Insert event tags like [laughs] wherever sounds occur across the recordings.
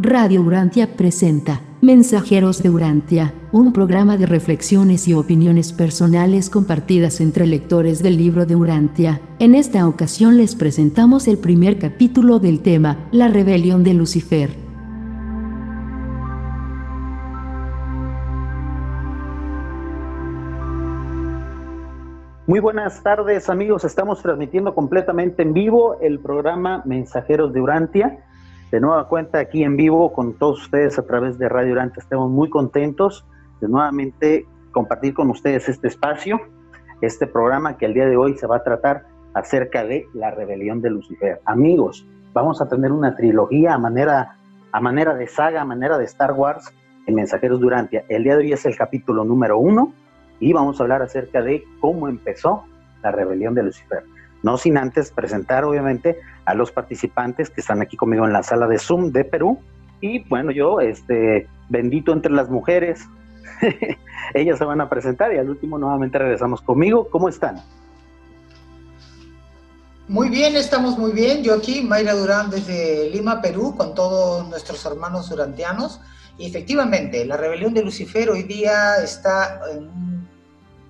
Radio Urantia presenta Mensajeros de Urantia, un programa de reflexiones y opiniones personales compartidas entre lectores del libro de Urantia. En esta ocasión les presentamos el primer capítulo del tema, La rebelión de Lucifer. Muy buenas tardes amigos, estamos transmitiendo completamente en vivo el programa Mensajeros de Urantia de nueva cuenta aquí en vivo con todos ustedes a través de Radio Durante. Estamos muy contentos de nuevamente compartir con ustedes este espacio, este programa que el día de hoy se va a tratar acerca de la rebelión de Lucifer. Amigos, vamos a tener una trilogía a manera, a manera de saga, a manera de Star Wars en Mensajeros Durantia. El día de hoy es el capítulo número uno y vamos a hablar acerca de cómo empezó la rebelión de Lucifer. No sin antes presentar, obviamente, a los participantes que están aquí conmigo en la sala de Zoom de Perú. Y bueno, yo, este, bendito entre las mujeres, [laughs] ellas se van a presentar y al último nuevamente regresamos conmigo. ¿Cómo están? Muy bien, estamos muy bien. Yo aquí, Mayra Durán, desde Lima, Perú, con todos nuestros hermanos durantianos. Y efectivamente, la rebelión de Lucifer hoy día está en,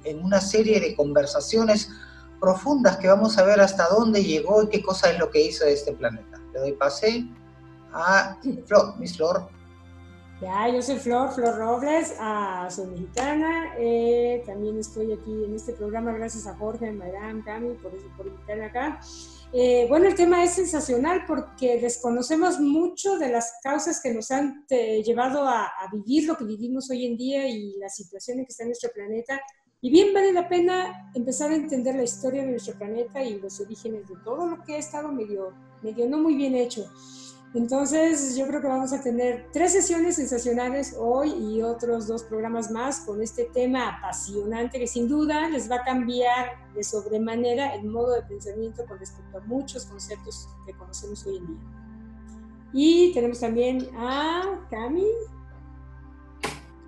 en una serie de conversaciones profundas que vamos a ver hasta dónde llegó y qué cosa es lo que hizo este planeta. Le doy pase a Flor, Miss Flor. Ya, yo soy Flor, Flor Robles, ah, soy mexicana, eh, también estoy aquí en este programa gracias a Jorge, Madame, Cami, por, por invitarme acá. Eh, bueno, el tema es sensacional porque desconocemos mucho de las causas que nos han eh, llevado a, a, vivir lo que vivimos hoy en día y la situación en que está nuestro planeta y bien vale la pena empezar a entender la historia de nuestro planeta y los orígenes de todo lo que ha estado medio, medio no muy bien hecho. Entonces yo creo que vamos a tener tres sesiones sensacionales hoy y otros dos programas más con este tema apasionante que sin duda les va a cambiar de sobremanera el modo de pensamiento con respecto a muchos conceptos que conocemos hoy en día. Y tenemos también a Cami.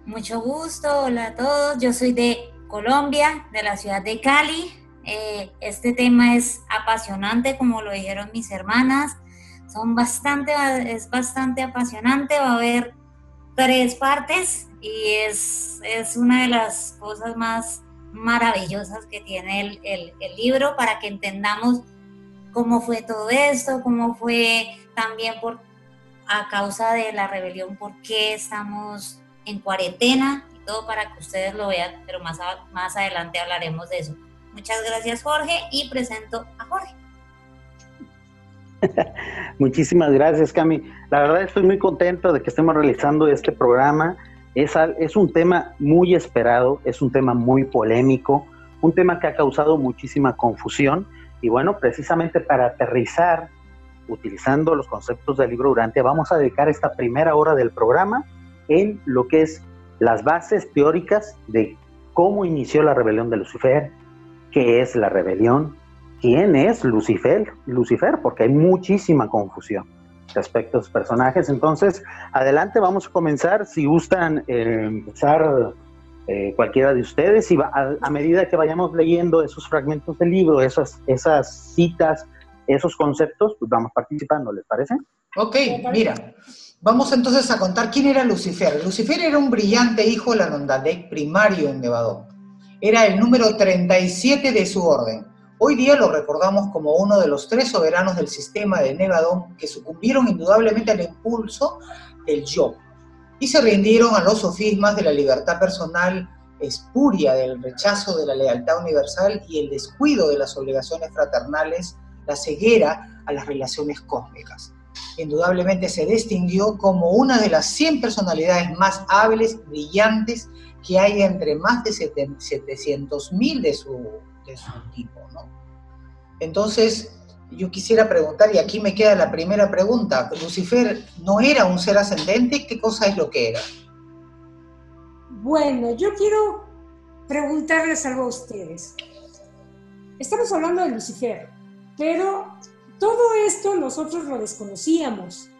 Mucho gusto, hola a todos. Yo soy de Colombia, de la ciudad de Cali. Eh, este tema es apasionante, como lo dijeron mis hermanas. Son bastante, es bastante apasionante. Va a haber tres partes y es, una de las cosas más maravillosas que tiene el, el, el libro para que entendamos cómo fue todo esto, cómo fue también por a causa de la rebelión, por qué estamos en cuarentena, para que ustedes lo vean, pero más, más adelante hablaremos de eso. Muchas gracias Jorge y presento a Jorge. [laughs] Muchísimas gracias Cami. La verdad estoy muy contento de que estemos realizando este programa. Es, es un tema muy esperado, es un tema muy polémico, un tema que ha causado muchísima confusión y bueno, precisamente para aterrizar, utilizando los conceptos del libro Durante, vamos a dedicar esta primera hora del programa en lo que es las bases teóricas de cómo inició la rebelión de Lucifer, qué es la rebelión, quién es Lucifer, Lucifer, porque hay muchísima confusión respecto a los personajes. Entonces, adelante, vamos a comenzar. Si gustan eh, empezar eh, cualquiera de ustedes, y a, medida que vayamos leyendo esos fragmentos del libro, esas, esas citas, esos conceptos, pues vamos participando, ¿les parece? Ok, mira. Vamos entonces a contar quién era Lucifer. Lucifer era un brillante hijo de la Nondadec primario en Nevadón. Era el número 37 de su orden. Hoy día lo recordamos como uno de los tres soberanos del sistema de Nevadón que sucumbieron indudablemente al impulso del yo y se rindieron a los sofismas de la libertad personal espuria, del rechazo de la lealtad universal y el descuido de las obligaciones fraternales, la ceguera a las relaciones cósmicas indudablemente se distinguió como una de las 100 personalidades más hábiles, brillantes que hay entre más de 700.000 de su, de su tipo. ¿no? Entonces, yo quisiera preguntar, y aquí me queda la primera pregunta, ¿Lucifer no era un ser ascendente? ¿Qué cosa es lo que era? Bueno, yo quiero preguntarles algo a ustedes. Estamos hablando de Lucifer, pero todo esto nosotros lo desconocíamos,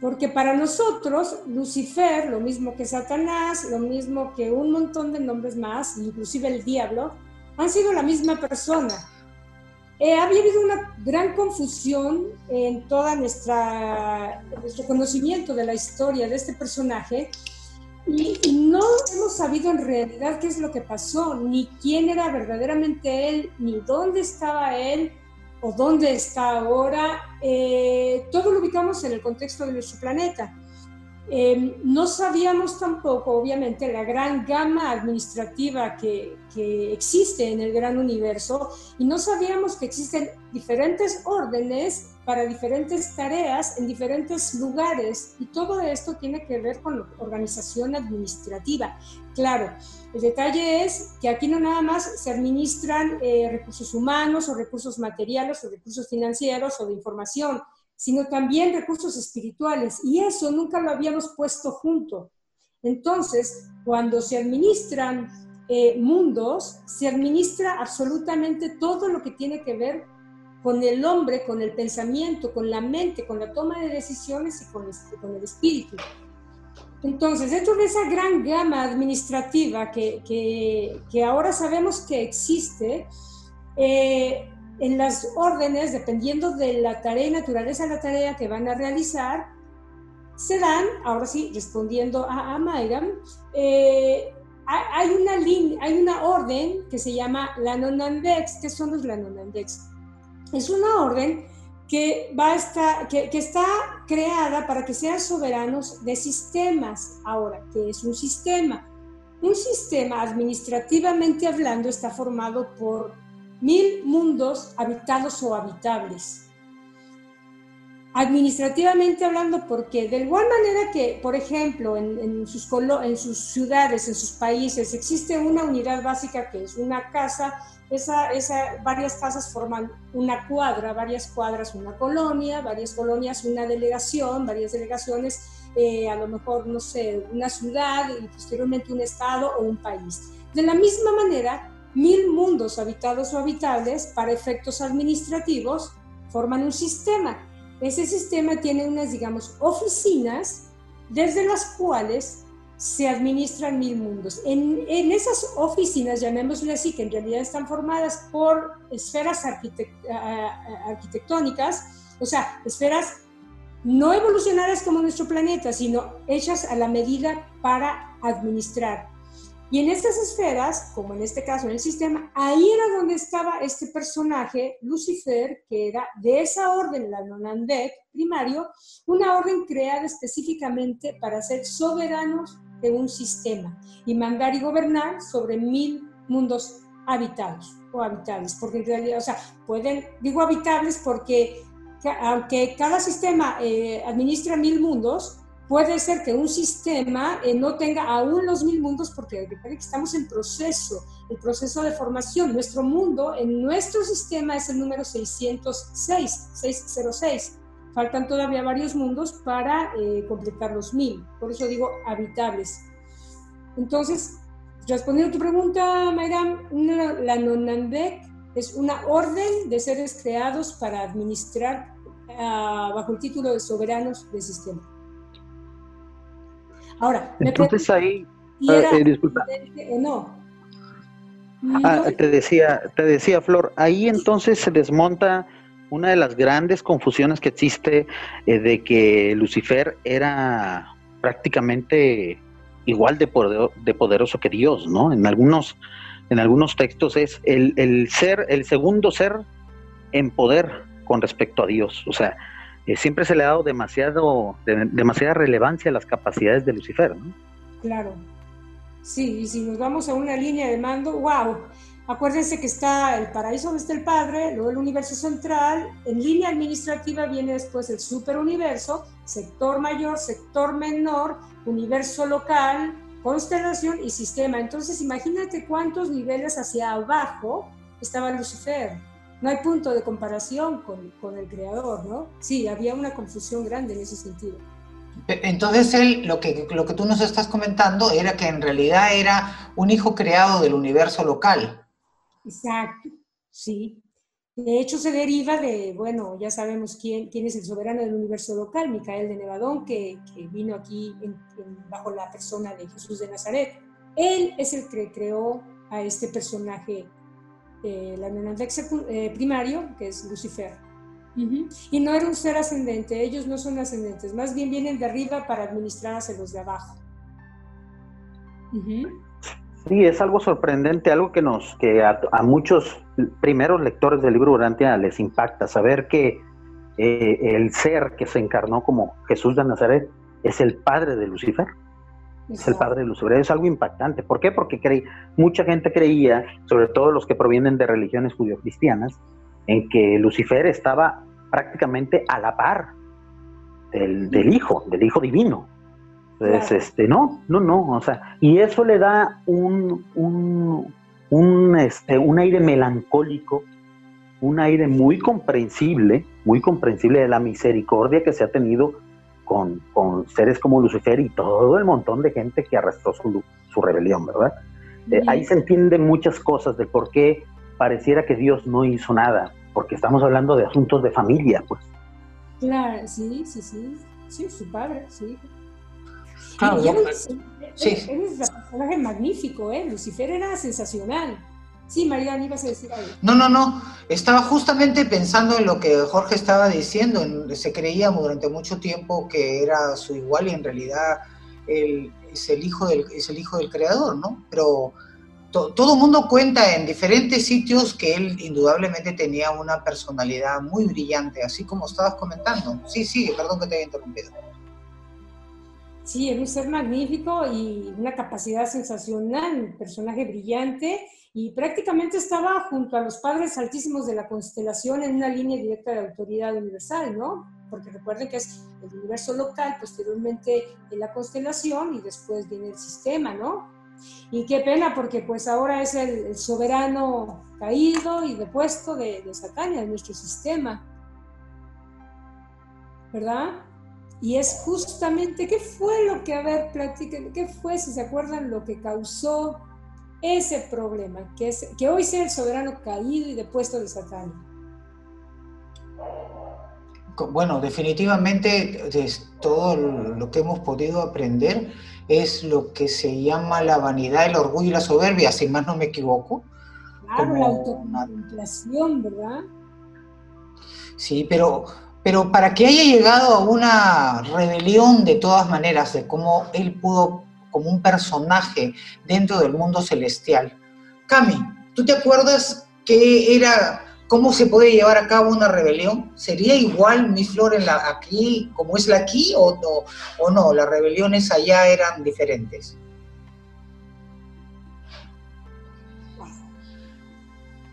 porque para nosotros Lucifer, lo mismo que Satanás, lo mismo que un montón de nombres más, inclusive el diablo, han sido la misma persona. eh, había habido una gran confusión en toda nuestra nuestro conocimiento de la historia de este personaje y, no hemos sabido en realidad qué es lo que pasó, ni quién era verdaderamente él, ni dónde estaba él o dónde está ahora. Eh, todo lo ubicamos en el contexto de nuestro planeta. Em, no sabíamos tampoco, obviamente, la gran gama administrativa que, que, existe en el gran universo y no sabíamos que existen diferentes órdenes para diferentes tareas en diferentes lugares y todo esto tiene que ver con organización administrativa. Claro, el detalle es que aquí no nada más se administran eh, recursos humanos o recursos materiales o recursos financieros o de información, sino también recursos espirituales. Y eso nunca lo habíamos puesto junto. Entonces, cuando se administran eh, mundos, se administra absolutamente todo lo que tiene que ver con el hombre, con el pensamiento, con la mente, con la toma de decisiones y con, con el espíritu. Entonces, dentro de esa gran gama administrativa que, ahora sabemos que existe, eh, en las órdenes, dependiendo de la tarea y naturaleza de la tarea que van a realizar, se dan, ahora sí, respondiendo a, a eh, hay, una línea, hay una orden que se llama la Nonandex. ¿Qué son los Lanonandex? Es una orden que, va a estar, que, está creada para que sean soberanos de sistemas. Ahora, ¿qué es un sistema? Un sistema, administrativamente hablando, está formado por mil mundos habitados o habitables. Administrativamente hablando, porque de igual manera que, por ejemplo, en, sus, en sus ciudades, en sus países, existe una unidad básica que es una casa, esa, varias casas forman una cuadra, varias cuadras una colonia, varias colonias una delegación, varias delegaciones, eh, a lo mejor, no sé, una ciudad y posteriormente un estado o un país. De la misma manera, mil mundos habitados o habitables para efectos administrativos forman un sistema. Ese sistema tiene unas, digamos, oficinas desde las cuales se administran mil mundos. En, esas oficinas, llamémosle así, que en realidad están formadas por esferas arquitectónicas, o sea, esferas no evolucionadas como nuestro planeta, sino hechas a la medida para administrar. Y en estas esferas, como en este caso en el sistema, ahí era donde estaba este personaje, Lucifer, que era de esa orden, la Nonandek primario, una orden creada específicamente para ser soberanos de un sistema y mandar y gobernar sobre mil mundos habitados o habitables, porque en realidad, o sea, pueden, digo habitables porque aunque cada sistema eh, administra mil mundos, Puede ser que un sistema eh, no tenga aún los mil mundos porque estamos en proceso, el proceso de formación. Nuestro mundo, en nuestro sistema es el número 606, 606. Faltan todavía varios mundos para eh, completar los mil. Por eso digo habitables. Entonces, respondiendo a tu pregunta, Mayram, la Nonandek es una orden de seres creados para administrar ah, bajo el título de soberanos del sistema. Ahora, entonces ahí, ah, eh, disculpa. no. Ah, te decía, te decía Flor, ahí entonces se desmonta una de las grandes confusiones que existe eh, de que Lucifer era prácticamente igual de, de poderoso que Dios, ¿no? En algunos, en algunos textos es el, el ser, el segundo ser en poder con respecto a Dios. O sea, eh, siempre se le ha dado demasiado, demasiada relevancia a las capacidades de Lucifer. ¿no? Claro. Sí, y si nos vamos a una línea de mando, wow. Acuérdense que está el paraíso donde está el Padre, luego el universo central, en línea administrativa viene después el superuniverso, sector mayor, sector menor, universo local, constelación y sistema. Entonces imagínate cuántos niveles hacia abajo estaba Lucifer no hay punto de comparación con, el creador, ¿no? Sí, había una confusión grande en ese sentido. Entonces él, lo que, lo que tú nos estás comentando era que en realidad era un hijo creado del universo local. Exacto, sí. De hecho se deriva de, bueno, ya sabemos quién, quién es el soberano del universo local, Micael de Nevadón, que, vino aquí bajo la persona de Jesús de Nazaret. Él es el que creó a este personaje eh, la eh, primario, que es Lucifer. Y no era un ser ascendente, ellos no son ascendentes, más bien vienen de arriba para administrar hacia los de abajo. Sí, es algo sorprendente, algo que nos, que a, muchos primeros lectores del libro Urantia les impacta, saber que eh, el ser que se encarnó como Jesús de Nazaret es el padre de Lucifer. Es el padre de Lucifer. Es algo impactante. ¿Por qué? Porque creí, mucha gente creía, sobre todo los que provienen de religiones judio-cristianas, en que Lucifer estaba prácticamente a la par del, del Hijo, del Hijo Divino. Entonces, este, no, no, no, o sea, y eso le da un, un, un, este, un aire melancólico, un aire muy comprensible, muy comprensible de la misericordia que se ha tenido con, con seres como Lucifer y todo el montón de gente que arrastró su, su rebelión, ¿verdad? Eh, ahí se entienden muchas cosas de por qué pareciera que Dios no hizo nada, porque estamos hablando de asuntos de familia, pues. Claro, sí, sí, sí, sí, su padre, sí. Ah, y, sí. un personaje magnífico, ¿eh? Lucifer era sensacional. Sí, María, ibas a decir algo. No, no, no. Estaba justamente pensando en lo que Jorge estaba diciendo. Se creía durante mucho tiempo que era su igual y en realidad él es, el hijo del, es el hijo del creador, ¿no? Pero todo el mundo cuenta en diferentes sitios que él indudablemente tenía una personalidad muy brillante, así como estabas comentando. Sí, sí, perdón que te haya interrumpido. Sí, era un ser magnífico y una capacidad sensacional, un personaje brillante y prácticamente estaba junto a los padres altísimos de la constelación en una línea directa de autoridad universal, ¿no? Porque recuerden que es el universo local, posteriormente en la constelación y después viene el sistema, ¿no? Y qué pena porque pues ahora es el, soberano caído y depuesto de, de Satania, de nuestro sistema, ¿verdad? Y es justamente, ¿qué fue lo que, a ver, qué fue, si se acuerdan, lo que causó ese problema, que, es, que hoy sea el soberano caído y depuesto de Satán? Bueno, definitivamente todo lo que hemos podido aprender es lo que se llama la vanidad, el orgullo y la soberbia, si más no me equivoco. Claro, la autocontemplación, ¿verdad? Sí, pero pero para que haya llegado a una rebelión de todas maneras, de cómo él pudo, como un personaje dentro del mundo celestial. Cami, ¿tú te acuerdas qué era, cómo se puede llevar a cabo una rebelión? ¿Sería igual mi flor en la, aquí como es la aquí o no? ¿O no? ¿Las rebeliones allá eran diferentes?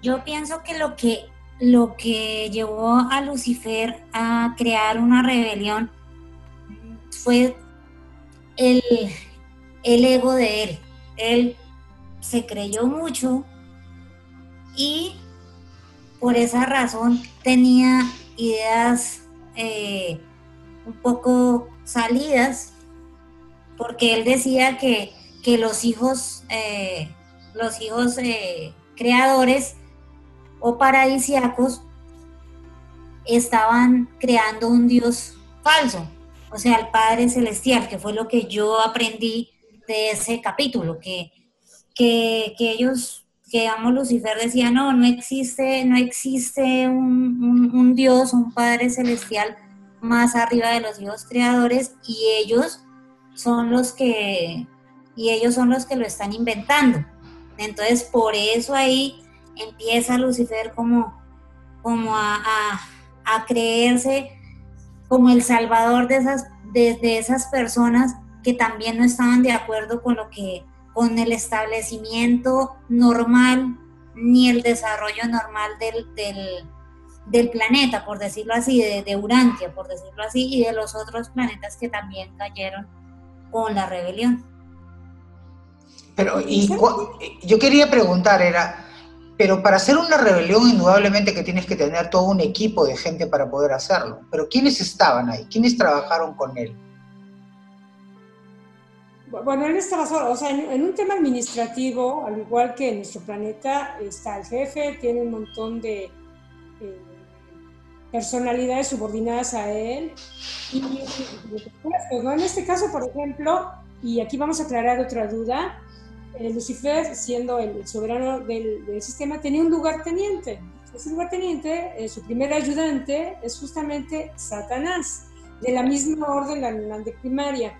Yo pienso que lo que lo que llevó a Lucifer a crear una rebelión fue el, ego de él. Él se creyó mucho y por esa razón tenía ideas eh, un poco salidas, porque él decía que, los hijos, eh, los hijos eh, creadores o paradisiacos estaban creando un Dios falso, o sea, el Padre Celestial, que fue lo que yo aprendí de ese capítulo, que, que, ellos, que digamos Lucifer decía, no, no existe, no existe un, Dios, un Padre Celestial más arriba de los Dios creadores y ellos son los que, y ellos son los que lo están inventando. Entonces, por eso ahí empieza Lucifer como, como a, creerse como el salvador de esas, de, esas personas que también no estaban de acuerdo con lo que, con el establecimiento normal ni el desarrollo normal del, planeta, por decirlo así, de, de, Urantia, por decirlo así, y de los otros planetas que también cayeron con la rebelión. Pero, y yo quería preguntar, era, pero para hacer una rebelión, indudablemente que tienes que tener todo un equipo de gente para poder hacerlo. Pero ¿quiénes estaban ahí? ¿Quiénes trabajaron con él? Bueno, él estaba solo, o sea, en, un tema administrativo, al igual que en nuestro planeta, está el jefe, tiene un montón de eh, personalidades subordinadas a él. Y, y, en este caso, por ejemplo, y aquí vamos a aclarar otra duda, eh, Lucifer, siendo el soberano del, sistema, tenía un lugarteniente. Ese lugarteniente, eh, su primer ayudante, es justamente Satanás, de la misma orden, la, la de primaria.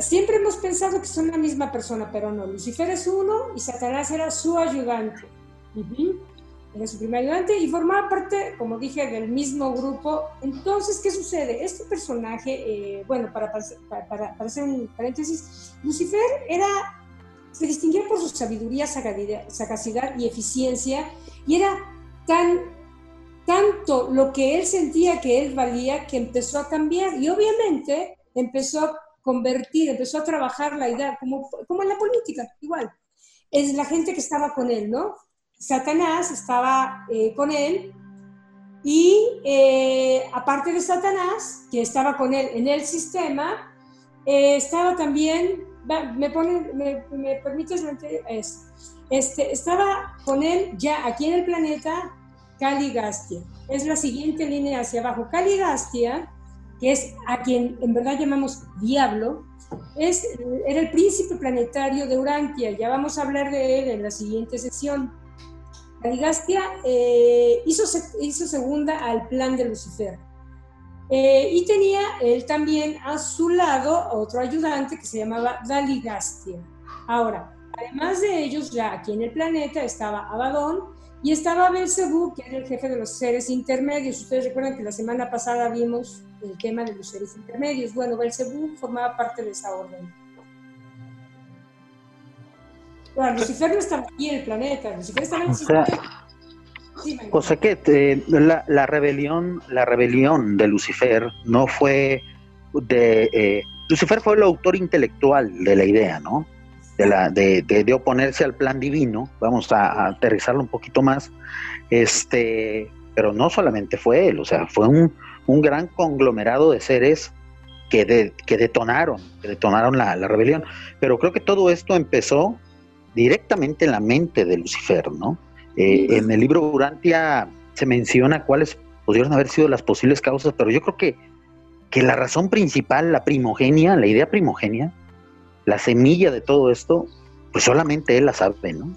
Siempre hemos pensado que son la misma persona, pero no. Lucifer es uno y Satanás era su ayudante. Era su primer ayudante y formaba parte, como dije, del mismo grupo. Entonces, ¿qué sucede? Este personaje, eh, bueno, para, para, hacer un paréntesis, Lucifer era, se distinguía por su sabiduría, sagacidad y eficiencia y era tan tanto lo que él sentía que él valía que empezó a cambiar y obviamente empezó a convertir, empezó a trabajar la idea, como, como en la política, igual. Es la gente que estaba con él, ¿no? Satanás estaba eh, con él y eh, aparte de Satanás, que estaba con él en el sistema, eh, estaba también, me, pone, me, me permites, este, estaba con él ya aquí en el planeta Caligastia. Es la siguiente línea hacia abajo. Caligastia que es a quien en verdad llamamos diablo, es, era el príncipe planetario de Urantia. Ya vamos a hablar de él en la siguiente sesión. Daligastia eh, hizo, hizo, segunda al plan de Lucifer. Eh, y tenía él también a su lado otro ayudante que se llamaba Daligastia. Ahora, además de ellos, ya aquí en el planeta estaba Abadón, y estaba Belcebú, que era el jefe de los seres intermedios. Ustedes recuerdan que la semana pasada vimos el tema de los seres intermedios. Bueno, Belcebú formaba parte de esa orden. Bueno, Lucifer no estaba aquí en el planeta, Lucifer estaba en el sistema. o sea que eh, la, rebelión, la rebelión de Lucifer no fue de eh, Lucifer fue el autor intelectual de la idea, ¿no? De, la, de, de, oponerse al plan divino, vamos a, aterrizarlo un poquito más, este, pero no solamente fue él, o sea, fue un, un gran conglomerado de seres que, de, que detonaron, que detonaron la, la, rebelión. Pero creo que todo esto empezó directamente en la mente de Lucifer, ¿no? Eh, en el libro Urantia se menciona cuáles pudieron haber sido las posibles causas, pero yo creo que, que la razón principal, la primogenia, la idea primogenia, la semilla de todo esto, pues solamente él la sabe, ¿no?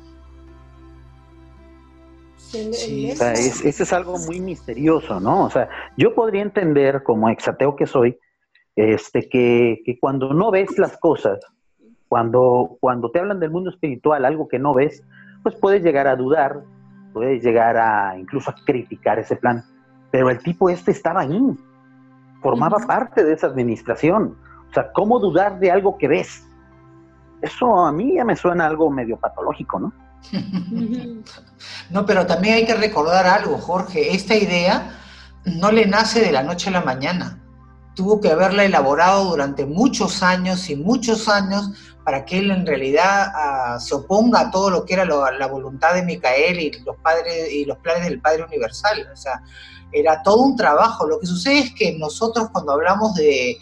Sí, o sea, es, es algo muy misterioso, ¿no? O sea, yo podría entender, como exateo que soy, este, que, que, cuando no ves las cosas, cuando, cuando te hablan del mundo espiritual, algo que no ves, pues puedes llegar a dudar, puedes llegar a incluso a criticar ese plan. Pero el tipo este estaba ahí, formaba parte de esa administración. O sea, ¿cómo dudar de algo que ves? Eso a mí ya me suena algo medio patológico, ¿no? [laughs] no, pero también hay que recordar algo, Jorge. Esta idea no le nace de la noche a la mañana. Tuvo que haberla elaborado durante muchos años y muchos años para que él en realidad ah, se oponga a todo lo que era la voluntad de Micael y los padres y los planes del Padre Universal. O sea, era todo un trabajo. Lo que sucede es que nosotros cuando hablamos de,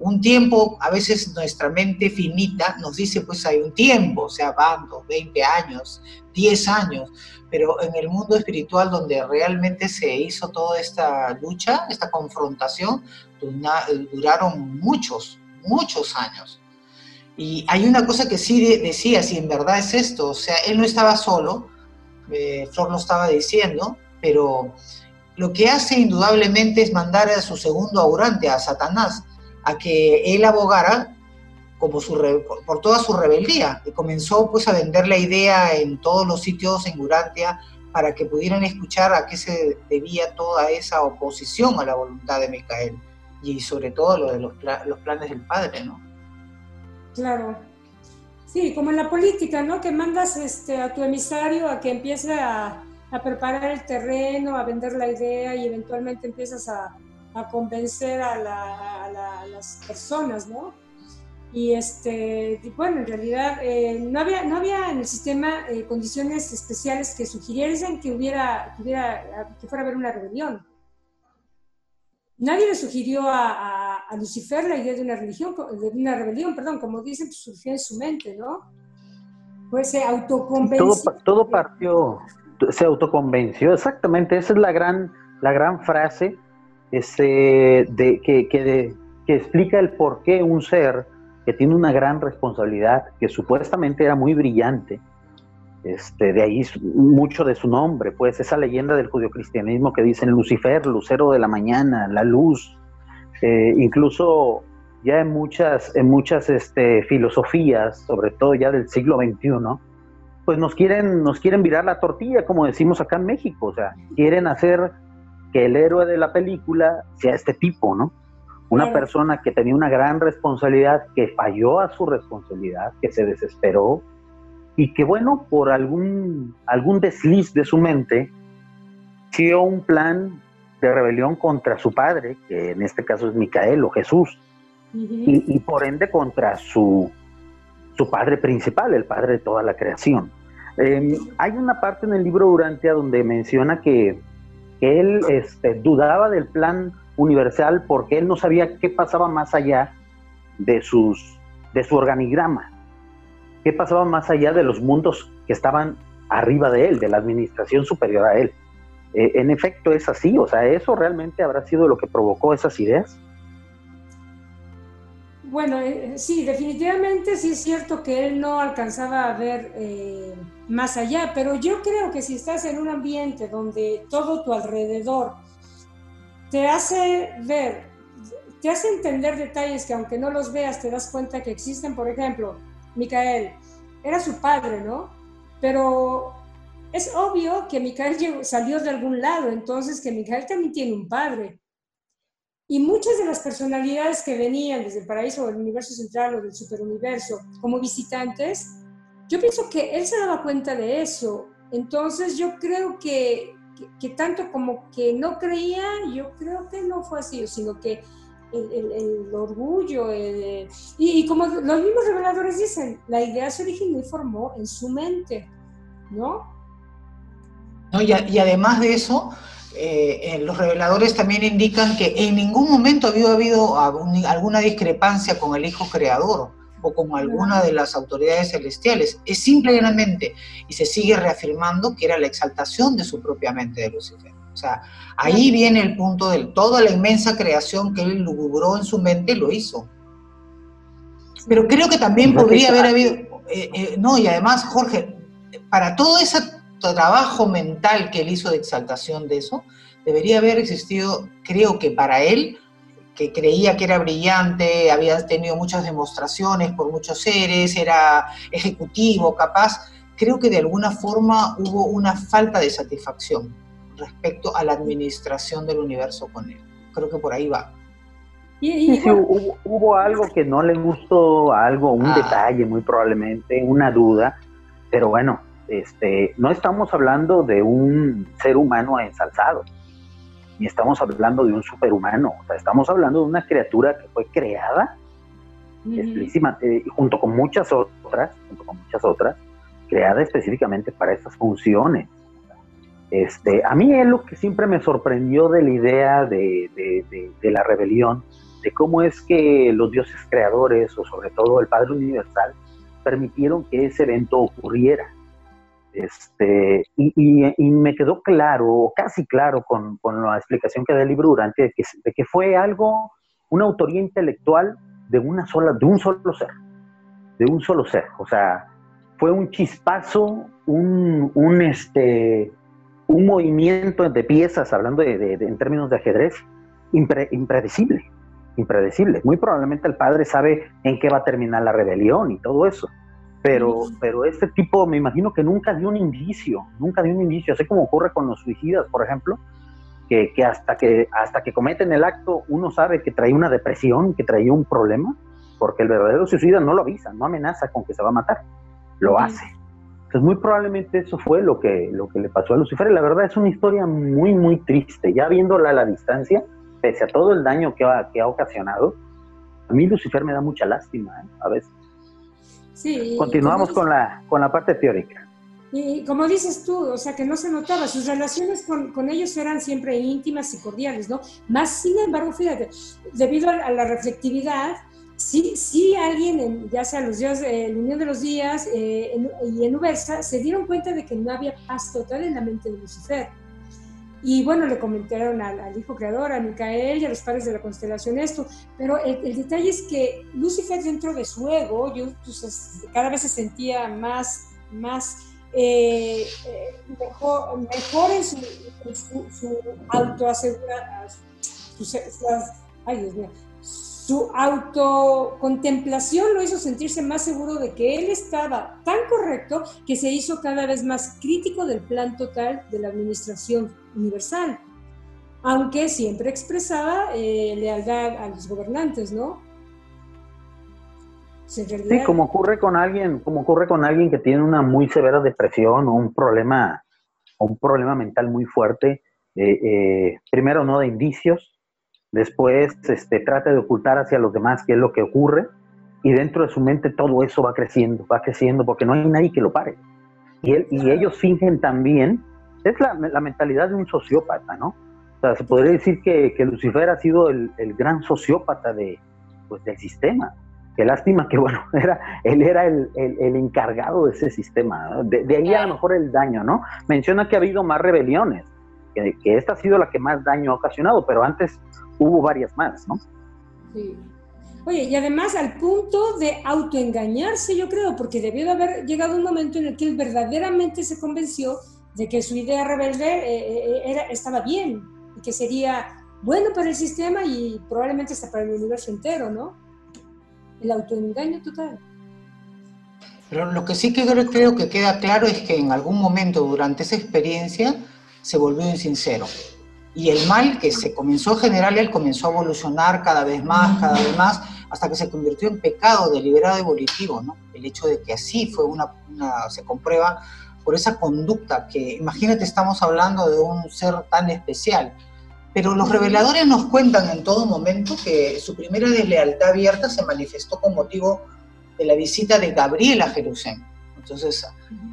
un tiempo, a veces nuestra mente finita nos dice, pues hay un tiempo, o sea, van 20 años, 10 años, pero en el mundo espiritual donde realmente se hizo toda esta lucha, esta confrontación, duraron muchos, muchos años. Y hay una cosa que sí decía, si en verdad es esto, o sea, él no estaba solo, eh, Flor lo estaba diciendo, pero lo que hace indudablemente es mandar a su segundo aurante, a Satanás, a que él abogara como su por toda su rebeldía. Y comenzó pues a vender la idea en todos los sitios en Urantia para que pudieran escuchar a qué se debía toda esa oposición a la voluntad de Micael y sobre todo lo de los, los planes del padre, ¿no? Claro. Sí, como en la política, ¿no? Que mandas este, a tu emisario a que empiece a, a preparar el terreno, a vender la idea y eventualmente empiezas a, a convencer a, las personas, ¿no? Y este, bueno, en realidad eh, no, había, no había en el sistema eh, condiciones especiales que sugiriesen que hubiera, que hubiera, que fuera a haber una rebelión. Nadie le sugirió a, a, Lucifer la idea de una religión, de una rebelión, perdón, como dicen, pues surgió en su mente, ¿no? Pues se autoconvenció. Todo, todo partió, se autoconvenció, exactamente, esa es la gran, la gran frase este, de, que, que, explica el por qué un ser que tiene una gran responsabilidad, que supuestamente era muy brillante, este, de ahí mucho de su nombre, pues esa leyenda del judio-cristianismo que dicen Lucifer, lucero de la mañana, la luz, eh, incluso ya en muchas, en muchas este, filosofías, sobre todo ya del siglo XXI, pues nos quieren, nos quieren virar la tortilla, como decimos acá en México, o sea, quieren hacer que el héroe de la película sea este tipo, ¿no? Una persona que tenía una gran responsabilidad, que falló a su responsabilidad, que se desesperó y que, bueno, por algún, algún desliz de su mente, dio un plan de rebelión contra su padre, que en este caso es Micael o Jesús, y, por ende contra su, su padre principal, el padre de toda la creación. Em, hay una parte en el libro Durantia donde menciona que, él este, dudaba del plan universal porque él no sabía qué pasaba más allá de, sus, de su organigrama, qué pasaba más allá de los mundos que estaban arriba de él, de la administración superior a él. Eh, en efecto es así, o sea, ¿eso realmente habrá sido lo que provocó esas ideas? Bueno, eh, sí, definitivamente sí es cierto que él no alcanzaba a ver eh, más allá, pero yo creo que si estás en un ambiente donde todo tu alrededor te hace ver, te hace entender detalles que aunque no los veas te das cuenta que existen, por ejemplo, Micael, era su padre, ¿no? Pero es obvio que Micael salió de algún lado, entonces que Micael también tiene un padre. Y muchas de las personalidades que venían desde el paraíso del universo central o del superuniverso como visitantes, yo pienso que él se daba cuenta de eso. Entonces yo creo que, que, tanto como que no creía, yo creo que no fue así, sino que el, orgullo, y, como los mismos reveladores dicen, la idea se originó y formó en su mente, ¿no? No, y, además de eso, eh, los reveladores también indican que en ningún momento había habido alguna discrepancia con el Hijo Creador o con alguna de las autoridades celestiales. Es simplemente, y se sigue reafirmando, que era la exaltación de su propia mente de Lucifer. O sea, ahí viene el punto de toda la inmensa creación que él lugubró en su mente, lo hizo. Pero creo que también podría haber habido, eh, eh, no, y además, Jorge, para todo ese trabajo mental que él hizo de exaltación de eso, debería haber existido, creo que para él, que creía que era brillante, había tenido muchas demostraciones por muchos seres, era ejecutivo, capaz, creo que de alguna forma hubo una falta de satisfacción respecto a la administración del universo con él. Creo que por ahí va. Y, hubo, algo que no le gustó, algo, un ah. detalle muy probablemente, una duda, pero bueno, este, no estamos hablando de un ser humano ensalzado, ni estamos hablando de un superhumano, o sea, estamos hablando de una criatura que fue creada eh, junto con muchas otras, junto con muchas otras, creada específicamente para estas funciones. Este, a mí es lo que siempre me sorprendió de la idea de, de, la rebelión, de cómo es que los dioses creadores, o sobre todo el Padre Universal, permitieron que ese evento ocurriera. Este, y, me quedó claro, casi claro, con, la explicación que da el libro durante, de que, que, fue algo, una autoría intelectual de, una sola, de un solo ser, de un solo ser. O sea, fue un chispazo, un, un, este, un movimiento de piezas, hablando de, en términos de ajedrez, impredecible, impredecible. Muy probablemente el padre sabe en qué va a terminar la rebelión y todo eso. Pero, pero este tipo, me imagino que nunca dio un indicio, nunca dio un indicio, así como ocurre con los suicidas, por ejemplo, que, que, hasta, que hasta que cometen el acto uno sabe que trae una depresión, que traía un problema, porque el verdadero suicida no lo avisa, no amenaza con que se va a matar, lo hace. Entonces, muy probablemente eso fue lo que, lo que le pasó a Lucifer. Y la verdad es una historia muy, muy triste. Ya viéndola a la distancia, pese a todo el daño que ha, que ha ocasionado, a mí Lucifer me da mucha lástima ¿eh? a veces. Sí, Continuamos con la, con la parte teórica. Y como dices tú, o sea, que no se notaba, sus relaciones con, con, ellos eran siempre íntimas y cordiales, ¿no? Más, sin embargo, fíjate, debido a la reflectividad, sí, sí alguien, ya sea los días, eh, la unión de los días eh, y en Ubersa, se dieron cuenta de que no había paz total en la mente de Lucifer. Y bueno, le comentaron al, hijo creador, a Micael y a los padres de la constelación esto, pero el, detalle es que Lucifer dentro de su ego, yo pues, cada vez se sentía más, más eh, eh, mejor, mejor en su, su, autoasegura, ay Dios su autocontemplación lo hizo sentirse más seguro de que él estaba tan correcto que se hizo cada vez más crítico del plan total de la administración universal, aunque siempre expresaba eh, lealtad a los gobernantes, ¿no? Sí, como ocurre con alguien, como ocurre con alguien que tiene una muy severa depresión o un problema, un problema mental muy fuerte, eh, eh, primero no de indicios, después este, trata de ocultar hacia los demás qué es lo que ocurre y dentro de su mente todo eso va creciendo, va creciendo porque no hay nadie que lo pare. Y, él, y ellos fingen también, es la, la, mentalidad de un sociópata, ¿no? O sea, se podría decir que, que Lucifer ha sido el, el, gran sociópata de, pues, del sistema. Qué lástima que, [laughs] bueno, era, él era el, el encargado de ese sistema. De, de, ahí a lo mejor el daño, ¿no? Menciona que ha habido más rebeliones, que, que esta ha sido la que más daño ha ocasionado, pero antes hubo varias más, ¿no? Sí. Oye, y además al punto de autoengañarse, yo creo, porque debió de haber llegado un momento en el que él verdaderamente se convenció de que su idea rebelde eh, eh, era, estaba bien y que sería bueno para el sistema y probablemente hasta para el universo entero, ¿no? El autoengaño total. Pero lo que sí que creo, creo que queda claro es que en algún momento durante esa experiencia se volvió insincero y el mal que se comenzó a generar, él comenzó a evolucionar cada vez más, cada vez más, hasta que se convirtió en pecado deliberado y volitivo. El hecho de que así fue una, se comprueba por esa conducta que, imagínate, estamos hablando de un ser tan especial, pero los reveladores nos cuentan en todo momento que su primera deslealtad abierta se manifestó con motivo de la visita de Gabriel a Jerusalén. Entonces,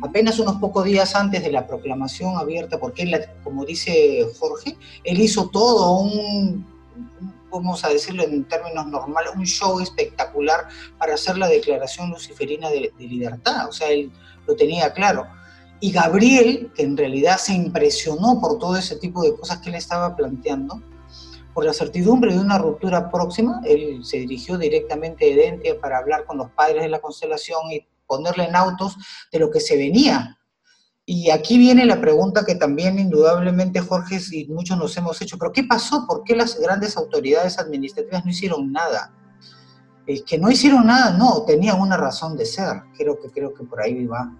apenas unos pocos días antes de la proclamación abierta, porque él, como dice Jorge, él hizo todo un, vamos a decirlo en términos normales, un show espectacular para hacer la declaración luciferina de, libertad, o sea, él lo tenía claro. Y Gabriel, que en realidad se impresionó por todo ese tipo de cosas que él estaba planteando, por la certidumbre de una ruptura próxima, él se dirigió directamente a Edentia para hablar con los padres de la constelación y ponerle en autos de lo que se venía. Y aquí viene la pregunta que también indudablemente Jorge y muchos nos hemos hecho, pero ¿qué pasó? ¿Por qué las grandes autoridades administrativas no hicieron nada? Es que no hicieron nada, no, tenían una razón de ser. Creo que, creo que por ahí va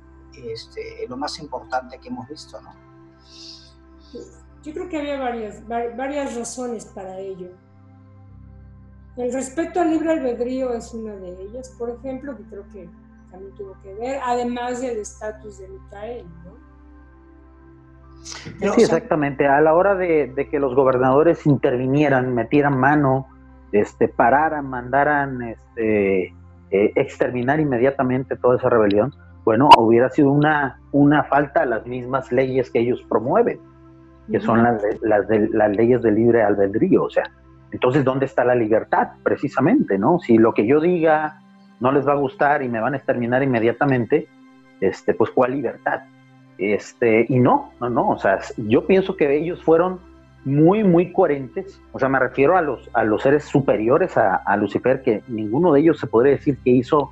este, lo más importante que hemos visto, ¿no? Yo creo que había varias, varias razones para ello. El respeto al libre albedrío es una de ellas, por ejemplo, que creo que también tuvo que ver, además del estatus de Micael, ¿no? sí, exactamente. A la hora de, que los gobernadores intervinieran, metieran mano, este, pararan, mandaran este, eh, exterminar inmediatamente toda esa rebelión, bueno, hubiera sido una, una falta a las mismas leyes que ellos promueven, que son las, las, de, las leyes de libre albedrío. O sea, entonces, ¿dónde está la libertad? Precisamente, ¿no? Si lo que yo diga no les va a gustar y me van a exterminar inmediatamente, este, pues cuál libertad. Este, y no, no, no, o sea, yo pienso que ellos fueron muy, muy coherentes, o sea, me refiero a los, a los seres superiores a, Lucifer, que ninguno de ellos se podría decir que hizo,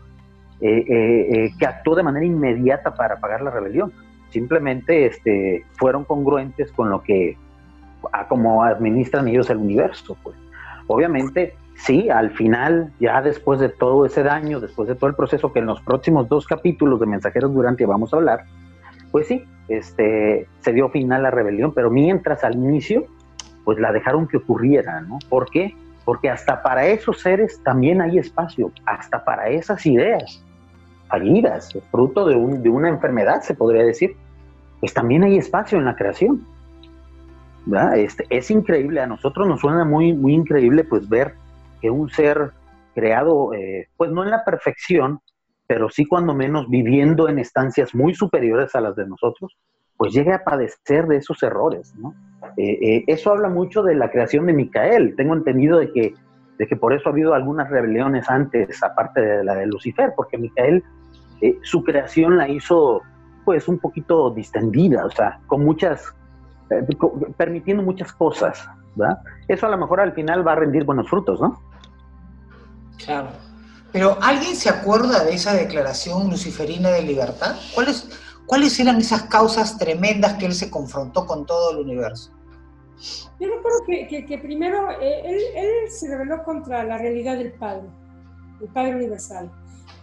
eh, eh, eh, que actuó de manera inmediata para apagar la rebelión, simplemente este, fueron congruentes con lo que, a como administran ellos el universo, pues. Obviamente, sí, al final, ya después de todo ese daño, después de todo el proceso que en los próximos dos capítulos de Mensajeros Durante vamos a hablar, pues sí, este, se dio final la rebelión, pero mientras al inicio, pues la dejaron que ocurriera, ¿no? ¿Por qué? Porque hasta para esos seres también hay espacio, hasta para esas ideas fallidas, fruto de, un, de una enfermedad, se podría decir, pues también hay espacio en la creación. Este, es increíble, a nosotros nos suena muy, muy increíble pues ver que un ser creado, eh, pues no en la perfección, pero sí cuando menos viviendo en estancias muy superiores a las de nosotros, pues llegue a padecer de esos errores, ¿no? Eh, eh, eso habla mucho de la creación de Micael. Tengo entendido de que, de que por eso ha habido algunas rebeliones antes, aparte de la de Lucifer, porque Micael, su creación la hizo pues un poquito distendida, o sea, con muchas permitiendo muchas cosas, ¿verdad? Eso a lo mejor al final va a rendir buenos frutos, ¿no? Claro. Pero ¿alguien se acuerda de esa declaración luciferina de libertad? ¿Cuáles, ¿Cuáles eran esas causas tremendas que él se confrontó con todo el universo? Yo recuerdo que, que, primero eh, él, él, se rebeló contra la realidad del Padre, el Padre Universal.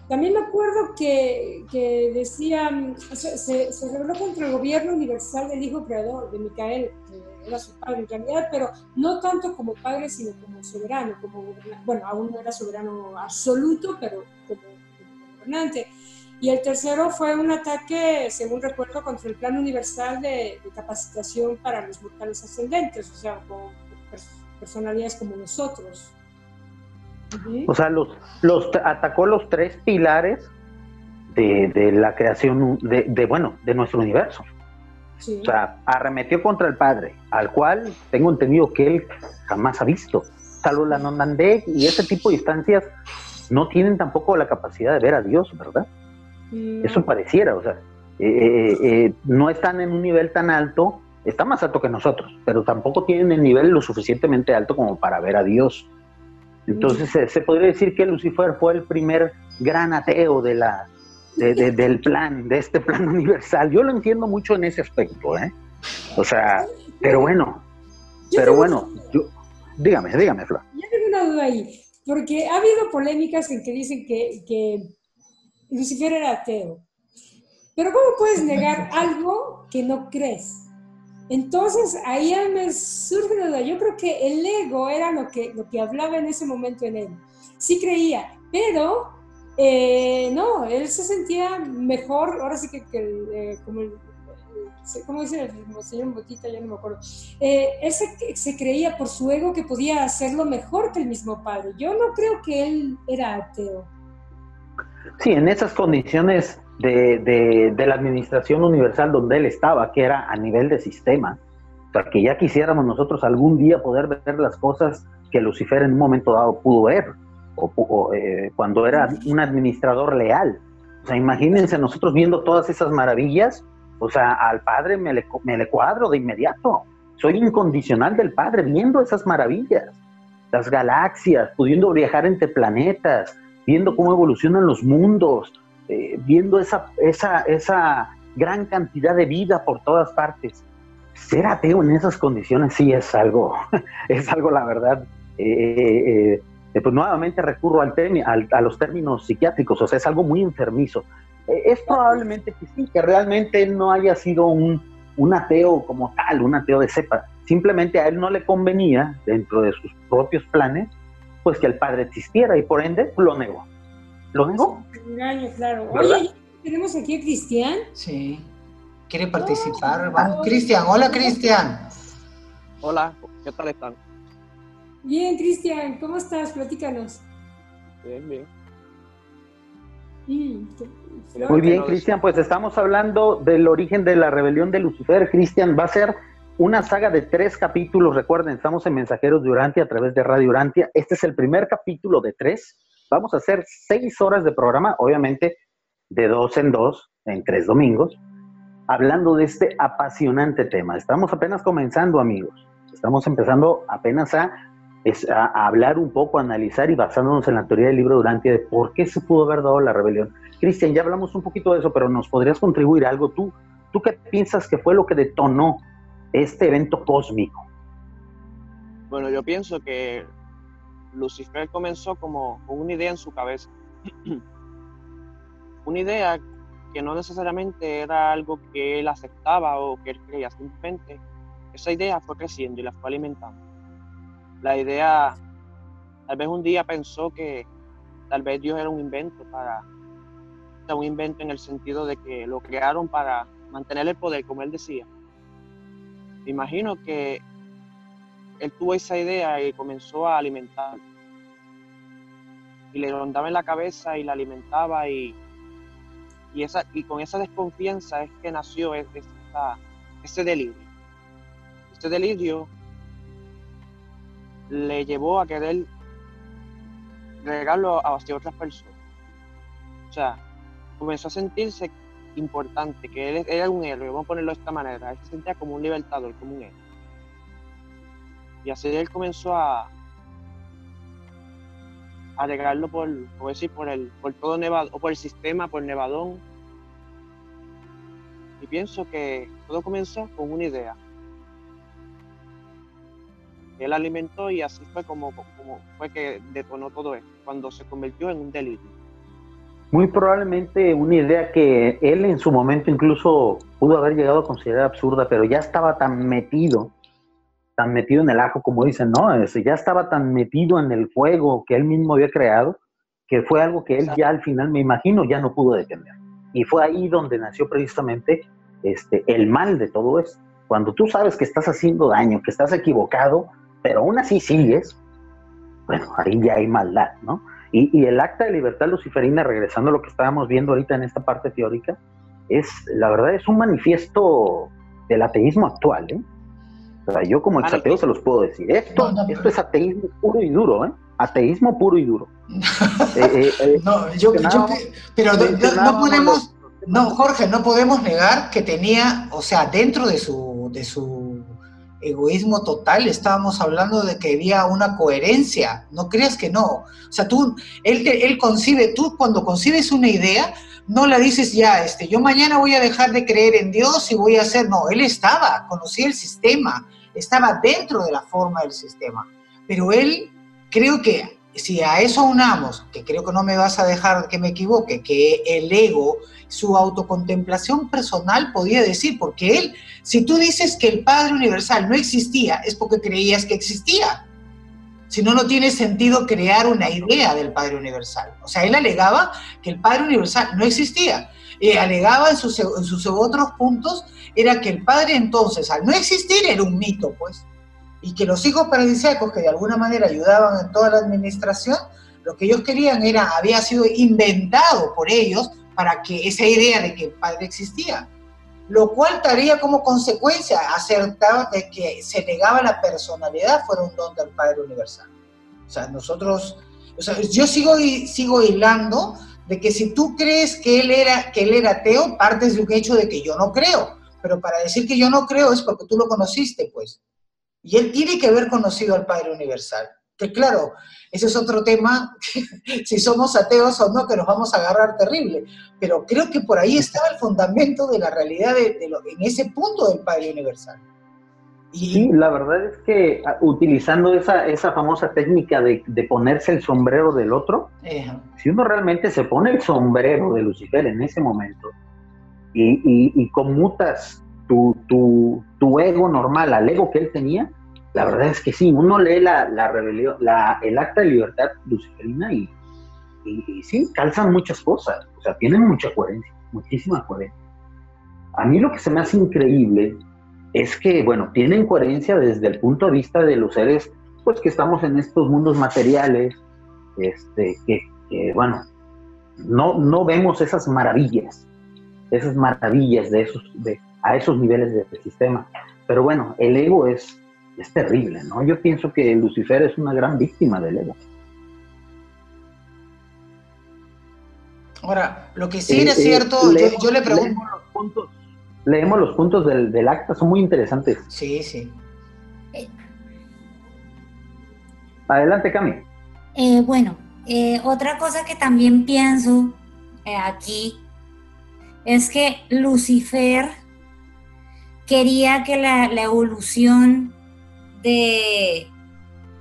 También me acuerdo que, que decía, se, se, rebeló contra el gobierno universal del Hijo Creador, de Micael, que era su padre en realidad, pero no tanto como padre, sino como soberano, como bueno, aún no era soberano absoluto, pero como, como gobernante. Y el tercero fue un ataque, según recuerdo, contra el Plan Universal de, Capacitación para los Mortales Ascendentes, o sea, con personalidades como nosotros. O sea, los, los atacó los tres pilares de, la creación de, bueno, de nuestro universo. O sea, arremetió contra el Padre, al cual tengo entendido que él jamás ha visto. Salvo la Nonandek y ese tipo de instancias no tienen tampoco la capacidad de ver a Dios, ¿verdad? Eso pareciera, o sea, eh, eh, eh, no están en un nivel tan alto, está más alto que nosotros, pero tampoco tienen el nivel lo suficientemente alto como para ver a Dios. Entonces se podría decir que Lucifer fue el primer gran ateo de la, del plan, de este plan [laughs] universal. Yo lo entiendo mucho en ese aspecto, ¿eh? O sea, pero bueno, pero bueno, yo, dígame, dígame, Flor. Yo tengo una duda ahí, porque ha habido polémicas en que dicen que, que Lucifer era ateo. Pero ¿cómo puedes negar [laughs] algo que no crees? Entonces ahí me surge la duda. Yo creo que el ego era lo que, lo que hablaba en ese momento en él. Sí creía, pero eh, no, él se sentía mejor, ahora sí que, eh, como el, ¿cómo dice el señor Botita? Ya no me acuerdo. Eh, él se, creía por su ego que podía hacerlo mejor que el mismo padre. Yo no creo que él era ateo. Sí, en esas condiciones de, la administración universal donde él estaba, que era a nivel de sistema, sea, que ya quisiéramos nosotros algún día poder ver las cosas que Lucifer en un momento dado pudo ver, o, eh, cuando era un administrador leal. O sea, imagínense nosotros viendo todas esas maravillas, o sea, al Padre me le, me le cuadro de inmediato. Soy incondicional del Padre viendo esas maravillas, las galaxias, pudiendo viajar entre planetas, viendo cómo evolucionan los mundos, eh, viendo esa, esa, esa gran cantidad de vida por todas partes. Ser ateo en esas condiciones sí es algo, [laughs] es algo la verdad. Eh, eh, pues nuevamente recurro al, al, a los términos psiquiátricos, o sea, es algo muy enfermizo. es probablemente que sí, que realmente él no haya sido un, un ateo como tal, un ateo de cepa. Simplemente a él no le convenía, dentro de sus propios planes, pues que el padre existiera y por ende lo negó. ¿Lo negó? Engaño, claro. Oye, tenemos aquí a Cristian. Sí. ¿Quiere participar? Vamos, Cristian. Hola, Cristian. Hola, ¿qué tal están? Bien, Cristian, ¿cómo estás? Platícanos. Bien, bien. Muy bien, Cristian, pues estamos hablando del origen de la rebelión de Lucifer. Cristian, va a ser una saga de tres capítulos, recuerden, estamos en Mensajeros de Urantia a través de Radio Urantia. Este es el primer capítulo de tres. Vamos a hacer seis horas de programa, obviamente de dos en dos, en tres domingos, hablando de este apasionante tema. Estamos apenas comenzando, amigos. Estamos empezando apenas a, a, hablar un poco, analizar y basándonos en la teoría del libro de Urantia de por qué se pudo haber dado la rebelión. Cristian, ya hablamos un poquito de eso, pero ¿nos podrías contribuir algo tú? ¿Tú qué piensas que fue lo que detonó este evento cósmico? Bueno, yo pienso que Lucifer comenzó como con una idea en su cabeza. [clears throat] una idea que no necesariamente era algo que él aceptaba o que él creía, simplemente esa idea fue creciendo y la fue alimentando. La idea, tal vez un día pensó que tal vez Dios era un invento para, un invento en el sentido de que lo crearon para mantener el poder, como él decía, me imagino que él tuvo esa idea y comenzó a alimentar. Y le rondaba en la cabeza y la alimentaba y, y, esa, y con esa desconfianza es que nació ese, ese delirio. Este delirio le llevó a querer regarlo hacia otras personas. O sea, comenzó a sentirse importante, que él era un héroe, vamos a ponerlo de esta manera, él se sentía como un libertador, como un héroe. Y así él comenzó a, alegrarlo por, por decir, por el, por todo Nevado, o por el sistema, por Nevadón. Y pienso que todo comenzó con una idea. Él alimentó y así fue como, fue que detonó todo esto, cuando se convirtió en un delirio. Muy probablemente una idea que él en su momento incluso pudo haber llegado a considerar absurda, pero ya estaba tan metido tan metido en el ajo, como dicen, ¿no? ya estaba tan metido en el fuego que él mismo había creado, que fue algo que él ya al final, me imagino, ya no pudo detener. Y fue ahí donde nació precisamente este, el mal de todo esto. Cuando tú sabes que estás haciendo daño, que estás equivocado, pero aún así sigues, bueno, ahí ya hay maldad, ¿no? Y, y el acta de libertad luciferina, regresando a lo que estábamos viendo ahorita en esta parte teórica, es, la verdad, es un manifiesto del ateísmo actual, ¿eh? O sea, yo como exateo se los puedo decir. Esto, esto es ateísmo puro y duro, ¿eh? Ateísmo puro y duro. [laughs] Eh, eh, eh, no, yo, pero no, podemos, no, Jorge, no podemos negar que tenía, o sea, dentro de su, de su egoísmo total, estábamos hablando de que había una coherencia. No creas que no. O sea, tú, él, él concibe, tú cuando concibes una idea, no la dices ya, este, yo mañana voy a dejar de creer en Dios y voy a hacer, no, él estaba, conocía el sistema, estaba dentro de la forma del sistema, pero él creo que si a eso unamos, que creo que no me vas a dejar que me equivoque, que el ego, su autocontemplación personal podía decir, porque él, si tú dices que el Padre Universal no existía, es porque creías que existía. Si no, no tiene sentido crear una idea del Padre Universal. O sea, él alegaba que el Padre Universal no existía. Y alegaba en sus, otros puntos, era que el Padre entonces, al no existir, era un mito, pues. Y que los hijos paradisíacos, que de alguna manera ayudaban en toda la administración, lo que ellos querían era, había sido inventado por ellos para que esa idea de que el Padre existía lo cual traía como consecuencia acertar de que se negaba la personalidad fuera un don del Padre Universal. O sea, nosotros, o sea, yo sigo, sigo hilando de que si tú crees que él, era, que él era ateo, partes de un hecho de que yo no creo, pero para decir que yo no creo es porque tú lo conociste, pues. Y él tiene que haber conocido al Padre Universal. Que claro, ese es otro tema, [laughs] si somos ateos o no, que nos vamos a agarrar terrible. Pero creo que por ahí estaba el fundamento de la realidad de, en ese punto del Padre Universal. Y, sí, la verdad es que ah, utilizando esa, esa famosa técnica de, ponerse el sombrero del otro, si uno realmente se pone el sombrero de Lucifer en ese momento y, y, conmutas tu, tu, tu, ego normal al ego que él tenía, la verdad es que sí, uno lee la, la rebelión, la, el acta de libertad luciferina y, y, sí, calzan muchas cosas, o sea, tienen mucha coherencia, muchísima coherencia. A mí lo que se me hace increíble es que, bueno, tienen coherencia desde el punto de vista de los seres, pues que estamos en estos mundos materiales, este, que, bueno, no, no vemos esas maravillas, esas maravillas de esos, de, a esos niveles del sistema. Pero bueno, el ego es es terrible, ¿no? Yo pienso que Lucifer es una gran víctima del ego. Ahora, lo que sí era eh, cierto, yo, le pregunto... Leemos los puntos, leemos los puntos del, acta, son muy interesantes. Sí, sí. Adelante, Cami. Eh, bueno, eh, otra cosa que también pienso aquí es que Lucifer quería que la, evolución de,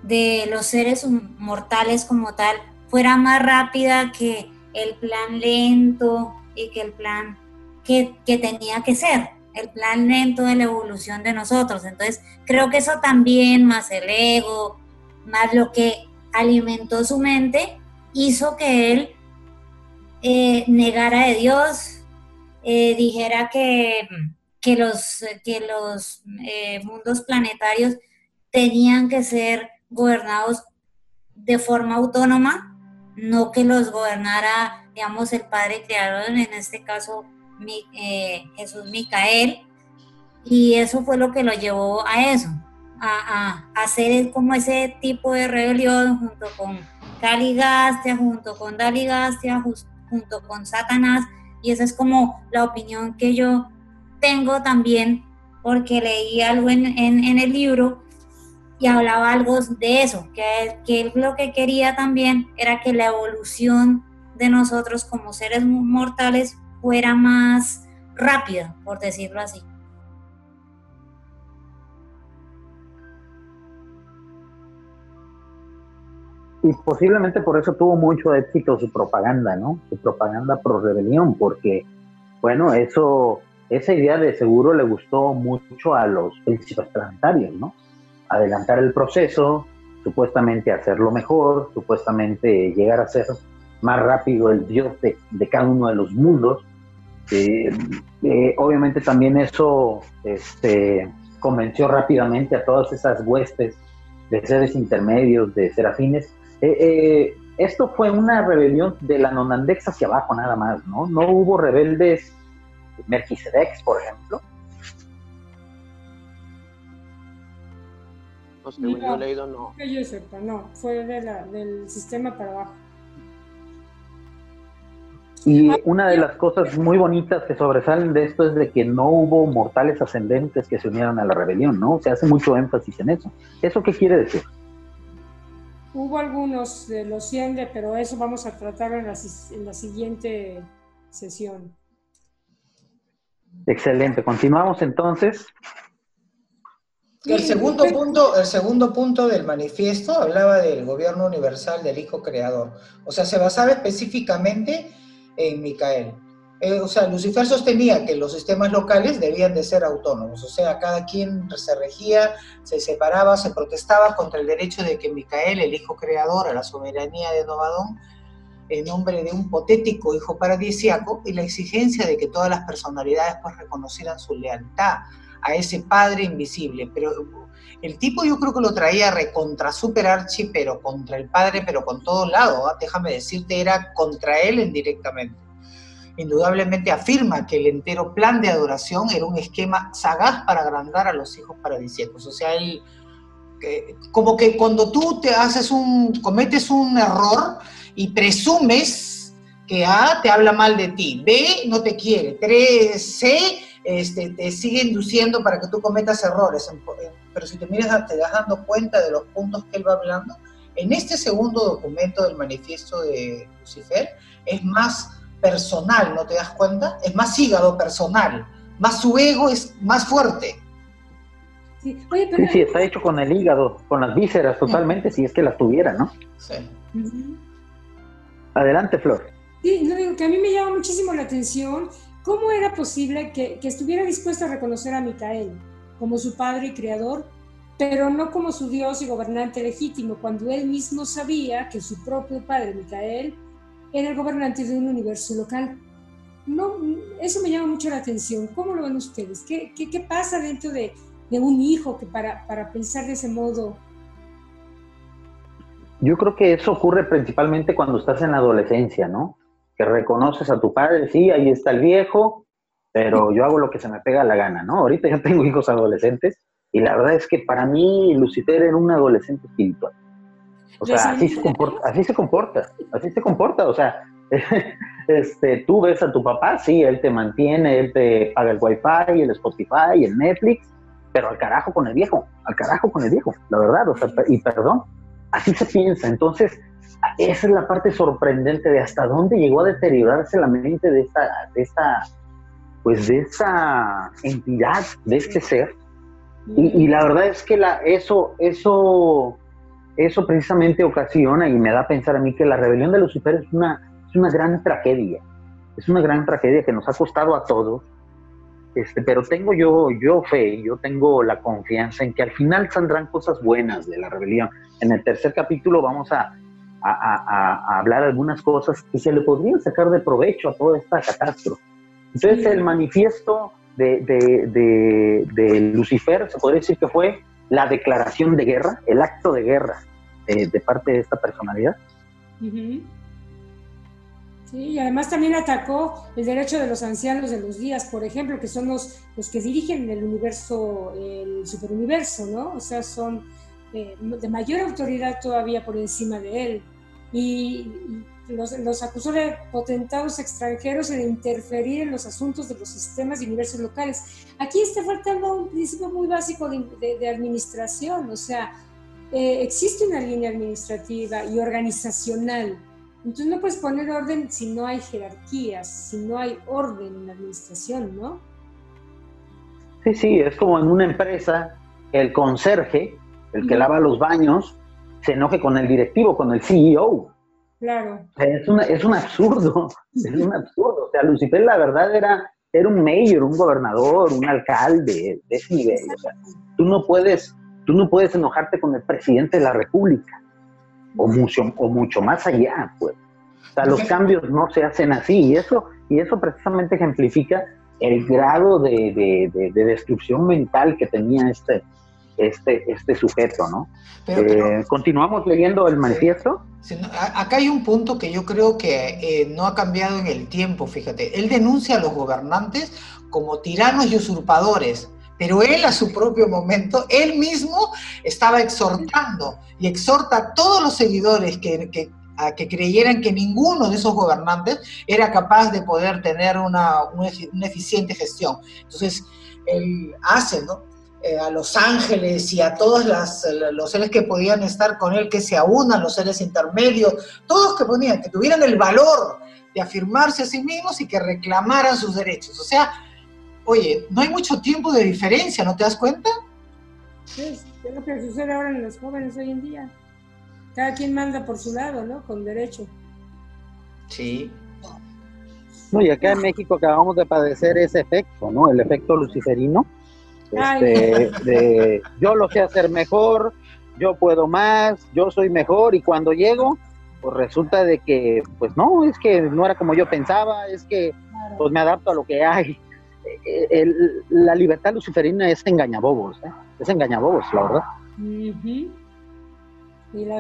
de los seres mortales como tal fuera más rápida que el plan lento y que el plan que, tenía que ser, el plan lento de la evolución de nosotros. Entonces, creo que eso también, más el ego, más lo que alimentó su mente, hizo que él eh, negara de Dios, eh, dijera que, que los, que los eh, mundos planetarios tenían que ser gobernados de forma autónoma, no que los gobernara, digamos, el Padre Creador, en este caso eh, Jesús Micael, y eso fue lo que lo llevó a eso, a, hacer como ese tipo de rebelión junto con Caligastia, junto con Daligastia, junto con Satanás, Y esa es como la opinión que yo tengo también, porque leí algo en, en, el libro y hablaba algo de eso, que, que lo que quería también era que la evolución de nosotros como seres mortales fuera más rápida, por decirlo así. Y posiblemente por eso tuvo mucho éxito su propaganda, ¿no? Su propaganda pro rebelión, porque, bueno, eso, esa idea de seguro le gustó mucho a los príncipes planetarios, ¿no? Adelantar el proceso, supuestamente hacerlo mejor, supuestamente llegar a ser más rápido el dios de, cada uno de los mundos. Eh, eh, obviamente también eso este, convenció rápidamente a todas esas huestes de seres intermedios, de serafines, eh, eh, esto fue una rebelión de la Nonandex hacia abajo nada más, ¿no? No hubo rebeldes Melquisedex, por ejemplo. No, según yo he leído, no. Que yo sepa, no, fue de la, del sistema para abajo. Y una de las cosas muy bonitas que sobresalen de esto es de que no hubo mortales ascendentes que se unieran a la rebelión, ¿no? Se hace mucho énfasis en eso. ¿Eso qué quiere decir? Hubo algunos de los 100, pero eso vamos a tratar en la, en la siguiente sesión. Excelente. Continuamos entonces. El segundo, punto, el segundo punto del manifiesto hablaba del gobierno universal del Hijo Creador. O sea, se basaba específicamente en Micael. Eh, o sea, Lucifer sostenía que los sistemas locales debían de ser autónomos, o sea, cada quien se regía, se separaba, se protestaba contra el derecho de que Micael, el hijo creador, a la soberanía de Novadón, en nombre de un potético hijo paradisiaco, y la exigencia de que todas las personalidades pues reconocieran su lealtad a ese padre invisible. Pero el tipo yo creo que lo traía recontra super archi, pero contra el padre, pero con todo lado, ¿ah? déjame decirte, era contra él indirectamente indudablemente afirma que el entero plan de adoración era un esquema sagaz para agrandar a los hijos paradisíacos. O sea, él, como que cuando tú te haces un, cometes un error y presumes que A te habla mal de ti, B no te quiere, 3, C este, te sigue induciendo para que tú cometas errores. Pero si te miras, te das dando cuenta de los puntos que él va hablando. En este segundo documento del manifiesto de Lucifer es más personal, ¿no te das cuenta? Es más hígado personal, más su ego es más fuerte. Sí, sí, está hecho con el hígado, con las vísceras totalmente, si es que las tuviera, ¿no? Sí. Adelante, Flor. Sí, no digo que a mí me llama muchísimo la atención cómo era posible que, que estuviera dispuesto a reconocer a Micael como su padre y creador, pero no como su dios y gobernante legítimo, cuando él mismo sabía que su propio padre, Micael, era el gobernante de un universo local. No, eso me llama mucho la atención. ¿Cómo lo ven ustedes? ¿Qué, qué, qué pasa dentro de, de, un hijo que para, para pensar de ese modo? Yo creo que eso ocurre principalmente cuando estás en la adolescencia, ¿no? Que reconoces a tu padre, sí, ahí está el viejo, pero yo hago lo que se me pega la gana, ¿no? Ahorita ya [laughs] tengo hijos adolescentes y la verdad es que para mí Lucifer era un adolescente espiritual. O sea, así se, comporta, así se comporta, así se comporta. O sea, [laughs] este, tú ves a tu papá, sí, él te mantiene, él te paga el wifi, el Spotify, el Netflix, pero al carajo con el viejo, al carajo con el viejo, la verdad, o sea, y perdón, así se piensa. Entonces, esa es la parte sorprendente de hasta dónde llegó a deteriorarse la mente de esta, de esta pues de esa entidad, de este ser. Y, y la verdad es que la, eso, eso eso precisamente ocasiona y me da a pensar a mí que la rebelión de Lucifer es una, es una gran tragedia. Es una gran tragedia que nos ha costado a todos. Este, pero tengo yo, yo fe, yo tengo la confianza en que al final saldrán cosas buenas de la rebelión. En el tercer capítulo vamos a, a, hablar algunas cosas que se le podrían sacar de provecho a toda esta catástrofe. Entonces el manifiesto de, de, de Lucifer se podría decir que fue la declaración de guerra, el acto de guerra eh, de parte de esta personalidad. Sí, y además también atacó el derecho de los ancianos de los días, por ejemplo, que son los, los que dirigen el universo, el superuniverso, ¿no? O sea, son eh, de mayor autoridad todavía por encima de él. Y, los, los, acusó de potentados extranjeros en interferir en los asuntos de los sistemas y universos locales. Aquí está faltando un principio muy básico de, de, administración, o sea, eh, existe una línea administrativa y organizacional. Entonces no puedes poner orden si no hay jerarquías, si no hay orden en la administración, ¿no? Sí, sí, es como en una empresa, el conserje, el que lava los baños, se enoje con el directivo, con el CEO. Claro. Es, es un absurdo, [laughs] es un absurdo. O sea, Lucifer la verdad era, era un mayor, un gobernador, un alcalde de ese nivel. O sea, tú no puedes, tú no puedes enojarte con el presidente de la república, o mucho, o mucho más allá, pues. O sea, los cambios no se hacen así, y eso, y eso precisamente ejemplifica el grado de, de destrucción mental que tenía este, este, este sujeto, ¿no? Eh, ¿Continuamos leyendo el manifiesto? acá hay un punto que yo creo que eh, no ha cambiado en el tiempo, fíjate. Él denuncia a los gobernantes como tiranos y usurpadores, pero él a su propio momento, él mismo estaba exhortando y exhorta a todos los seguidores que, que a que creyeran que ninguno de esos gobernantes era capaz de poder tener una, una eficiente gestión. Entonces, él hace, ¿no? Eh, a los ángeles y a todos los seres que podían estar con él, que se aunan, los seres intermedios, todos que ponían, que tuvieran el valor de afirmarse a sí mismos y que reclamaran sus derechos. O sea, oye, no hay mucho tiempo de diferencia, ¿no te das cuenta? Sí, es lo que sucede ahora en los jóvenes hoy en día. Cada quien manda por su lado, ¿no? Con derecho. Sí. No, y acá en México acabamos de padecer ese efecto, ¿no? El efecto luciferino este, de yo lo sé hacer mejor, yo puedo más, yo soy mejor y cuando llego, pues resulta de que, pues no, es que no era como yo pensaba, es que pues me adapto a lo que hay. Eh, la libertad luciferina es engañabobos, ¿eh? es engañabobos, la verdad.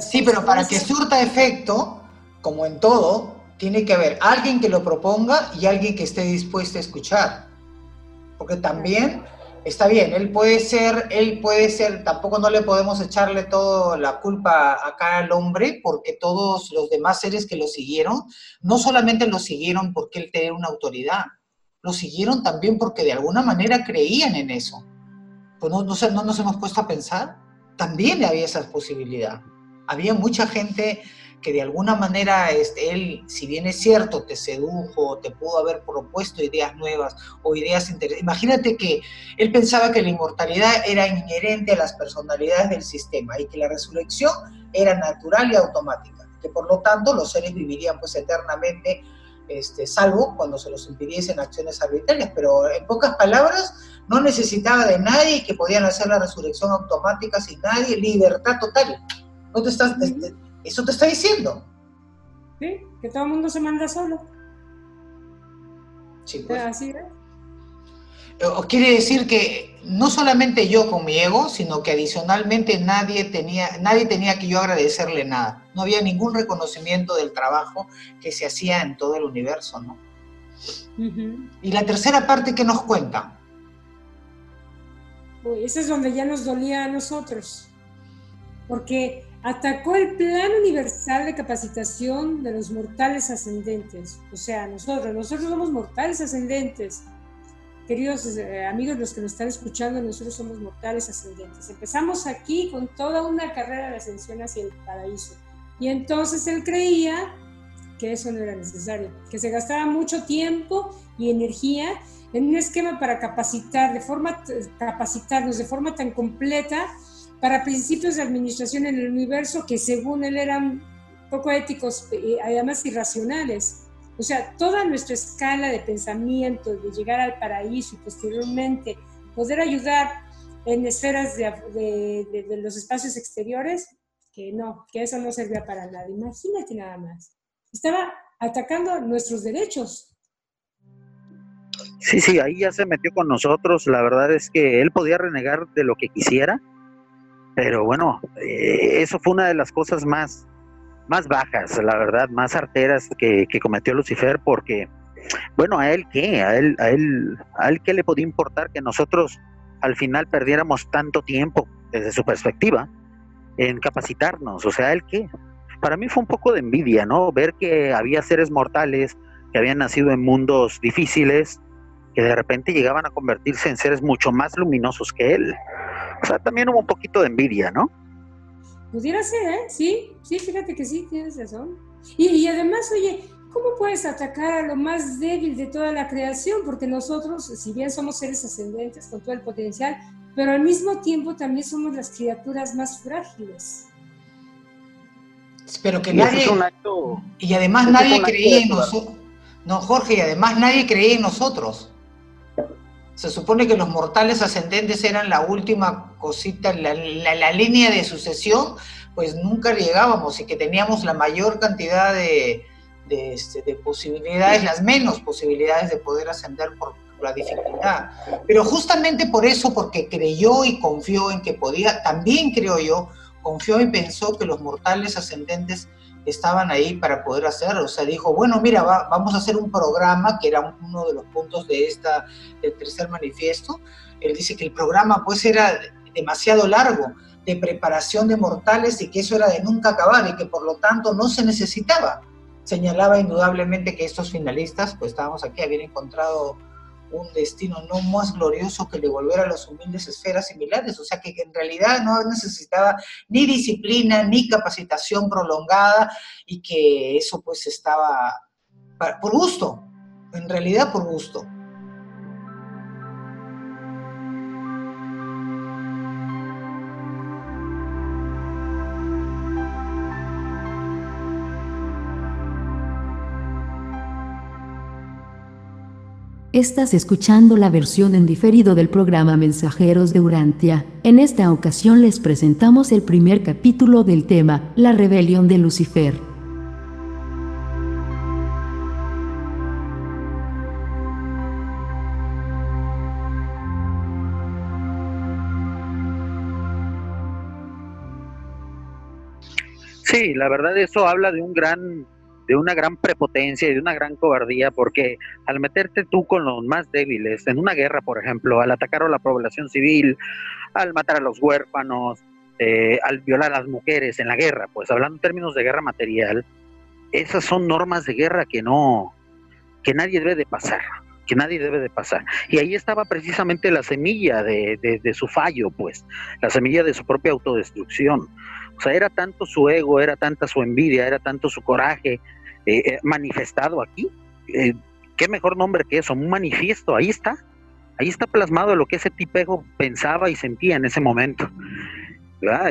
Sí, pero para que surta efecto, como en todo, tiene que haber alguien que lo proponga y alguien que esté dispuesto a escuchar. Porque también está bien, él puede ser, él puede ser, tampoco no le podemos echarle toda la culpa acá al hombre, porque todos los demás seres que lo siguieron, no solamente lo siguieron porque él tenía una autoridad, lo siguieron también porque de alguna manera creían en eso. Pues no, no, no nos hemos puesto a pensar, también había esa posibilidad. Había mucha gente que de alguna manera este, él, si bien es cierto, te sedujo, te pudo haber propuesto ideas nuevas o ideas interesantes. Imagínate que él pensaba que la inmortalidad era inherente a las personalidades del sistema y que la resurrección era natural y automática, que por lo tanto los seres vivirían pues eternamente, este, salvo cuando se los impidiesen acciones arbitrarias, pero en pocas palabras, no necesitaba de nadie que podían hacer la resurrección automática sin nadie, libertad total. No te estás, eso te está diciendo. Sí, que todo el mundo se manda solo. Sí, pues. Así es. Quiere decir que no solamente yo con mi ego, sino que adicionalmente nadie tenía, nadie tenía que yo agradecerle nada. No había ningún reconocimiento del trabajo que se hacía en todo el universo, ¿no? Y la tercera parte que nos cuenta. Uy, ese es donde ya nos dolía a nosotros. Porque atacó el Plan Universal de Capacitación de los Mortales Ascendentes. O sea, nosotros, nosotros somos mortales ascendentes. Queridos eh, amigos, los que nos están escuchando, nosotros somos mortales ascendentes. Empezamos aquí con toda una carrera de ascensión hacia el paraíso. Y entonces él creía que eso no era necesario, que se gastaba mucho tiempo y energía en un esquema para capacitar, de forma, capacitarnos de forma tan completa para principios de administración en el universo que según él eran poco éticos y además irracionales. O sea, toda nuestra escala de pensamiento, de llegar al paraíso y posteriormente poder ayudar en esferas de, de, los espacios exteriores, que no, que eso no servía para nada. Imagínate nada más. Estaba atacando nuestros derechos. Sí, sí, ahí ya se metió con nosotros. La verdad es que él podía renegar de lo que quisiera, pero bueno, eh, eso fue una de las cosas más, más bajas, la verdad, más arteras que, cometió Lucifer, porque, bueno, ¿a él qué? ¿A él, a, él, ¿A él qué le podía importar que nosotros al final perdiéramos tanto tiempo, desde su perspectiva, en capacitarnos? O sea, ¿a él qué? para mí fue un poco de envidia, ¿no? Ver que había seres mortales que habían nacido en mundos difíciles, que de repente llegaban a convertirse en seres mucho más luminosos que él. O sea, también hubo un poquito de envidia, ¿no? Pudiera ser, ¿eh? Sí, sí, fíjate que sí, tienes razón. Y, y además, oye, ¿cómo puedes atacar a lo más débil de toda la creación? Porque nosotros, si bien somos seres ascendentes con todo el potencial, pero al mismo tiempo también somos las criaturas más frágiles. Pero que nadie... y además nadie creía en nosotros. No, Jorge, y además nadie creía en nosotros. Se supone que los mortales ascendentes eran la última cosita, la, la, línea de sucesión, pues nunca llegábamos y que teníamos la mayor cantidad de, este, de posibilidades, las menos posibilidades de poder ascender por la dificultad. Pero justamente por eso, porque creyó y confió en que podía, también creo yo, confió y pensó que los mortales ascendentes estaban ahí para poder hacerlo. O sea, dijo, bueno, mira, vamos a hacer un programa, que era uno de los puntos de esta, del tercer manifiesto. Él dice que el programa pues era demasiado largo de preparación de mortales y que eso era de nunca acabar y que por lo tanto no se necesitaba. Señalaba indudablemente que estos finalistas, pues estábamos aquí, habían encontrado un destino no más glorioso que devolver a las humildes esferas similares, o sea que en realidad no necesitaba ni disciplina ni capacitación prolongada y que eso pues estaba por gusto, en realidad por gusto. Estás escuchando la versión en diferido del programa Mensajeros de Urantia. En esta ocasión les presentamos el primer capítulo del tema, La rebelión de Lucifer. Sí, la verdad eso habla de un gran de una gran prepotencia y de una gran cobardía, porque al meterte tú con los más débiles en una guerra, por ejemplo, al atacar a la población civil, al matar a los huérfanos, eh, al violar a las mujeres en la guerra, pues hablando en términos de guerra material, esas son normas de guerra que no, que nadie debe de pasar, que nadie debe de pasar. Y ahí estaba precisamente la semilla de, de su fallo, pues, la semilla de su propia autodestrucción. O sea, era tanto su ego, era tanta su envidia, era tanto su coraje eh, eh, manifestado aquí. Eh, ¿Qué mejor nombre que eso? Un manifiesto, ahí está. Ahí está plasmado lo que ese tipejo pensaba y sentía en ese momento.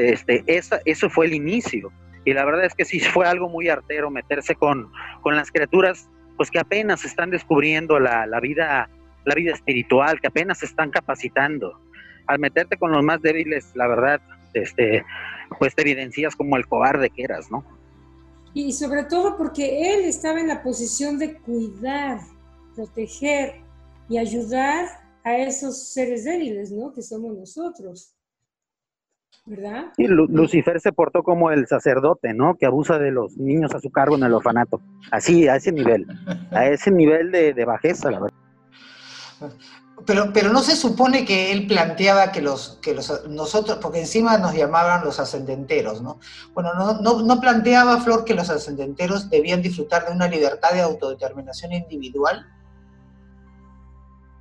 Este, esa, eso fue el inicio. Y la verdad es que sí fue algo muy artero meterse con, con las criaturas pues que apenas están descubriendo la, la, vida, la vida espiritual, que apenas se están capacitando. Al meterte con los más débiles, la verdad, este, pues te evidencias como el cobarde que eras, ¿no? Y sobre todo porque él estaba en la posición de cuidar, proteger y ayudar a esos seres débiles, ¿no? Que somos nosotros. ¿Verdad? Y Lucifer se portó como el sacerdote, ¿no? Que abusa de los niños a su cargo en el orfanato. Así, a ese nivel. A ese nivel de, de bajeza, la verdad. Pero, pero no se supone que él planteaba que los, que los nosotros, porque encima nos llamaban los ascendenteros, ¿no? Bueno, no, no, no planteaba Flor que los ascendenteros debían disfrutar de una libertad de autodeterminación individual.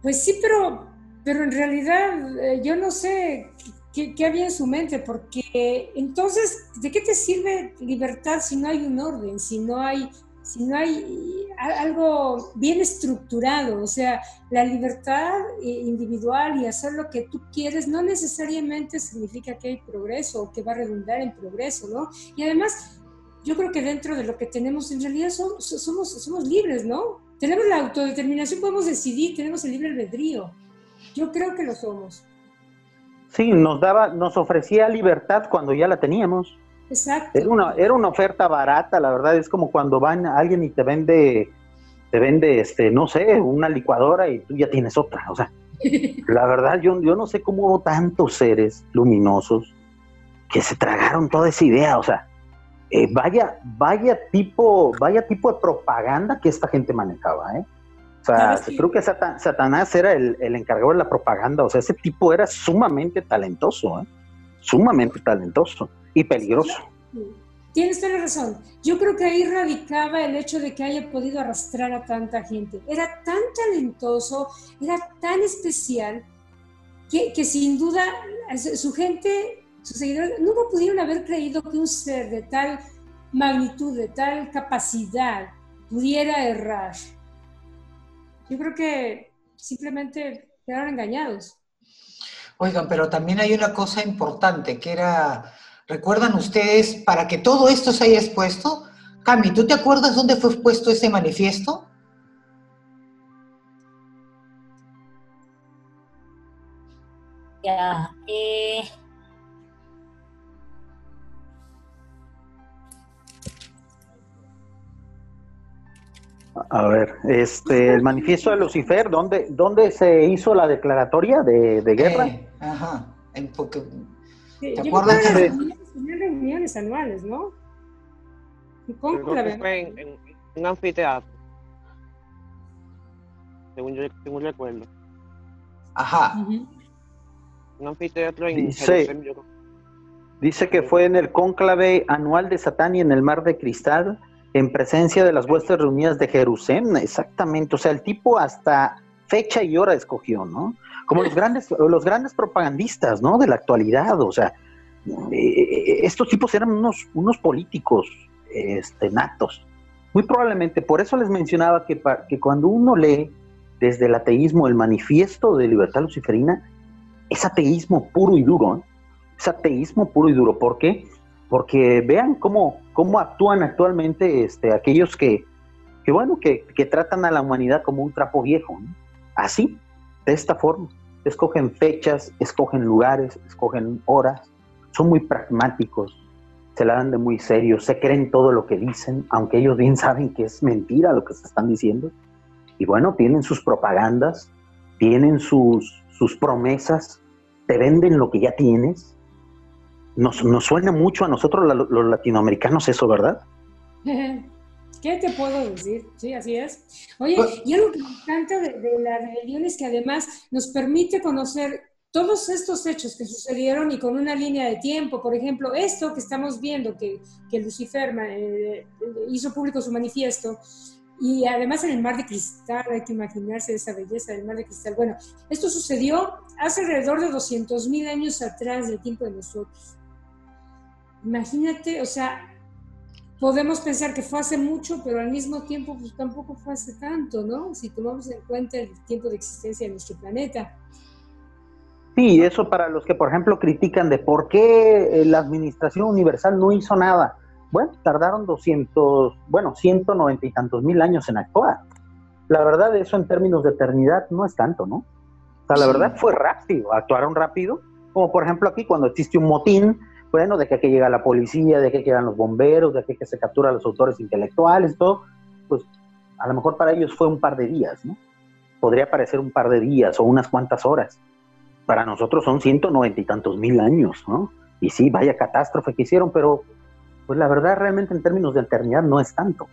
Pues sí, pero, pero en realidad eh, yo no sé qué, qué, había en su mente, porque entonces, ¿de qué te sirve libertad si no hay un orden, si no hay si no hay algo bien estructurado, o sea, la libertad individual y hacer lo que tú quieres no necesariamente significa que hay progreso o que va a redundar en progreso, ¿no? Y además, yo creo que dentro de lo que tenemos, en realidad somos, somos, somos libres, ¿no? Tenemos la autodeterminación, podemos decidir, tenemos el libre albedrío. Yo creo que lo somos. Sí, nos daba, nos ofrecía libertad cuando ya la teníamos. Exacto. Era una, era una oferta barata, la verdad, es como cuando van a alguien y te vende, te vende, este, no sé, una licuadora y tú ya tienes otra. O sea, [laughs] la verdad, yo, yo no sé cómo hubo tantos seres luminosos que se tragaron toda esa idea. O sea, eh, vaya, vaya tipo, vaya tipo de propaganda que esta gente manejaba, ¿eh? O sea, creo que Satanás era el, el, encargado de la propaganda. O sea, ese tipo era sumamente talentoso, ¿eh? Sumamente talentoso y peligroso. Tienes toda la razón. Yo creo que ahí radicaba el hecho de que haya podido arrastrar a tanta gente. Era tan talentoso, era tan especial, que, que sin duda su gente, sus seguidores, nunca pudieron haber creído que un ser de tal magnitud, de tal capacidad, pudiera errar. Yo creo que simplemente quedaron engañados. Oigan, pero también hay una cosa importante que era ¿Recuerdan ustedes para que todo esto se haya expuesto? Cami, ¿tú te acuerdas dónde fue puesto ese manifiesto? Ya, eh... A ver, este, el manifiesto de Lucifer, ¿dónde, dónde se hizo la declaratoria de, guerra? Eh, ajá, porque, ¿te acuerdas? De reuniones anuales, ¿no? fue en, un anfiteatro. Según yo, según recuerdo. Ajá. Un anfiteatro en dice, dice que fue en el cónclave anual de Satán y en el mar de cristal, en presencia de las vuestras reunidas de Jerusalén, exactamente. O sea, el tipo hasta fecha y hora escogió, ¿no? Como los grandes, los grandes propagandistas, ¿no? De la actualidad, o sea, eh, estos tipos eran unos, unos políticos este, natos. Muy probablemente, por eso les mencionaba que, que cuando uno lee desde el ateísmo el manifiesto de libertad luciferina, es ateísmo puro y duro. ¿eh? Es ateísmo puro y duro. ¿Por qué? Porque vean cómo, cómo actúan actualmente este, aquellos que, que bueno, que, que, tratan a la humanidad como un trapo viejo. Así, de esta forma. Escogen fechas, escogen lugares, escogen horas, son muy pragmáticos, se la dan de muy serio, se creen todo lo que dicen, aunque ellos bien [laughs] saben que es mentira lo que se están diciendo. Y bueno, tienen sus propagandas, tienen sus, sus promesas, te venden lo que ya tienes. Nos, nos suena mucho a nosotros los latinoamericanos eso, ¿verdad? [laughs] ¿Qué te puedo decir? Sí, así es. Oye, pues y algo que me encanta de, de la rebelión es que además nos permite conocer todos estos hechos que sucedieron y con una línea de tiempo, por ejemplo, esto que estamos viendo, que, que Lucifer eh, hizo público su manifiesto, y además en el mar de cristal, hay que imaginarse esa belleza del mar de cristal. Bueno, esto sucedió hace alrededor de 200 mil años atrás del tiempo de nosotros. Imagínate, o sea, podemos pensar que fue hace mucho, pero al mismo tiempo pues, tampoco fue hace tanto, ¿no? Si tomamos en cuenta el tiempo de existencia de nuestro planeta. Sí, eso para los que, por ejemplo, critican de por qué eh, la Administración Universal no hizo nada. Bueno, tardaron 200, bueno, 190 y tantos mil años en actuar. La verdad, eso en términos de eternidad no es tanto, ¿no? O sea, la verdad fue rápido, actuaron rápido, como por ejemplo aquí cuando existe un motín, bueno, de que llega la policía, de que llegan los bomberos, de que, se captura a los autores intelectuales, todo, pues a lo mejor para ellos fue un par de días, ¿no? Podría parecer un par de días o unas cuantas horas para nosotros son 190 y tantos mil años, ¿no? Y sí, vaya catástrofe que hicieron, pero pues la verdad realmente en términos de eternidad no es tanto.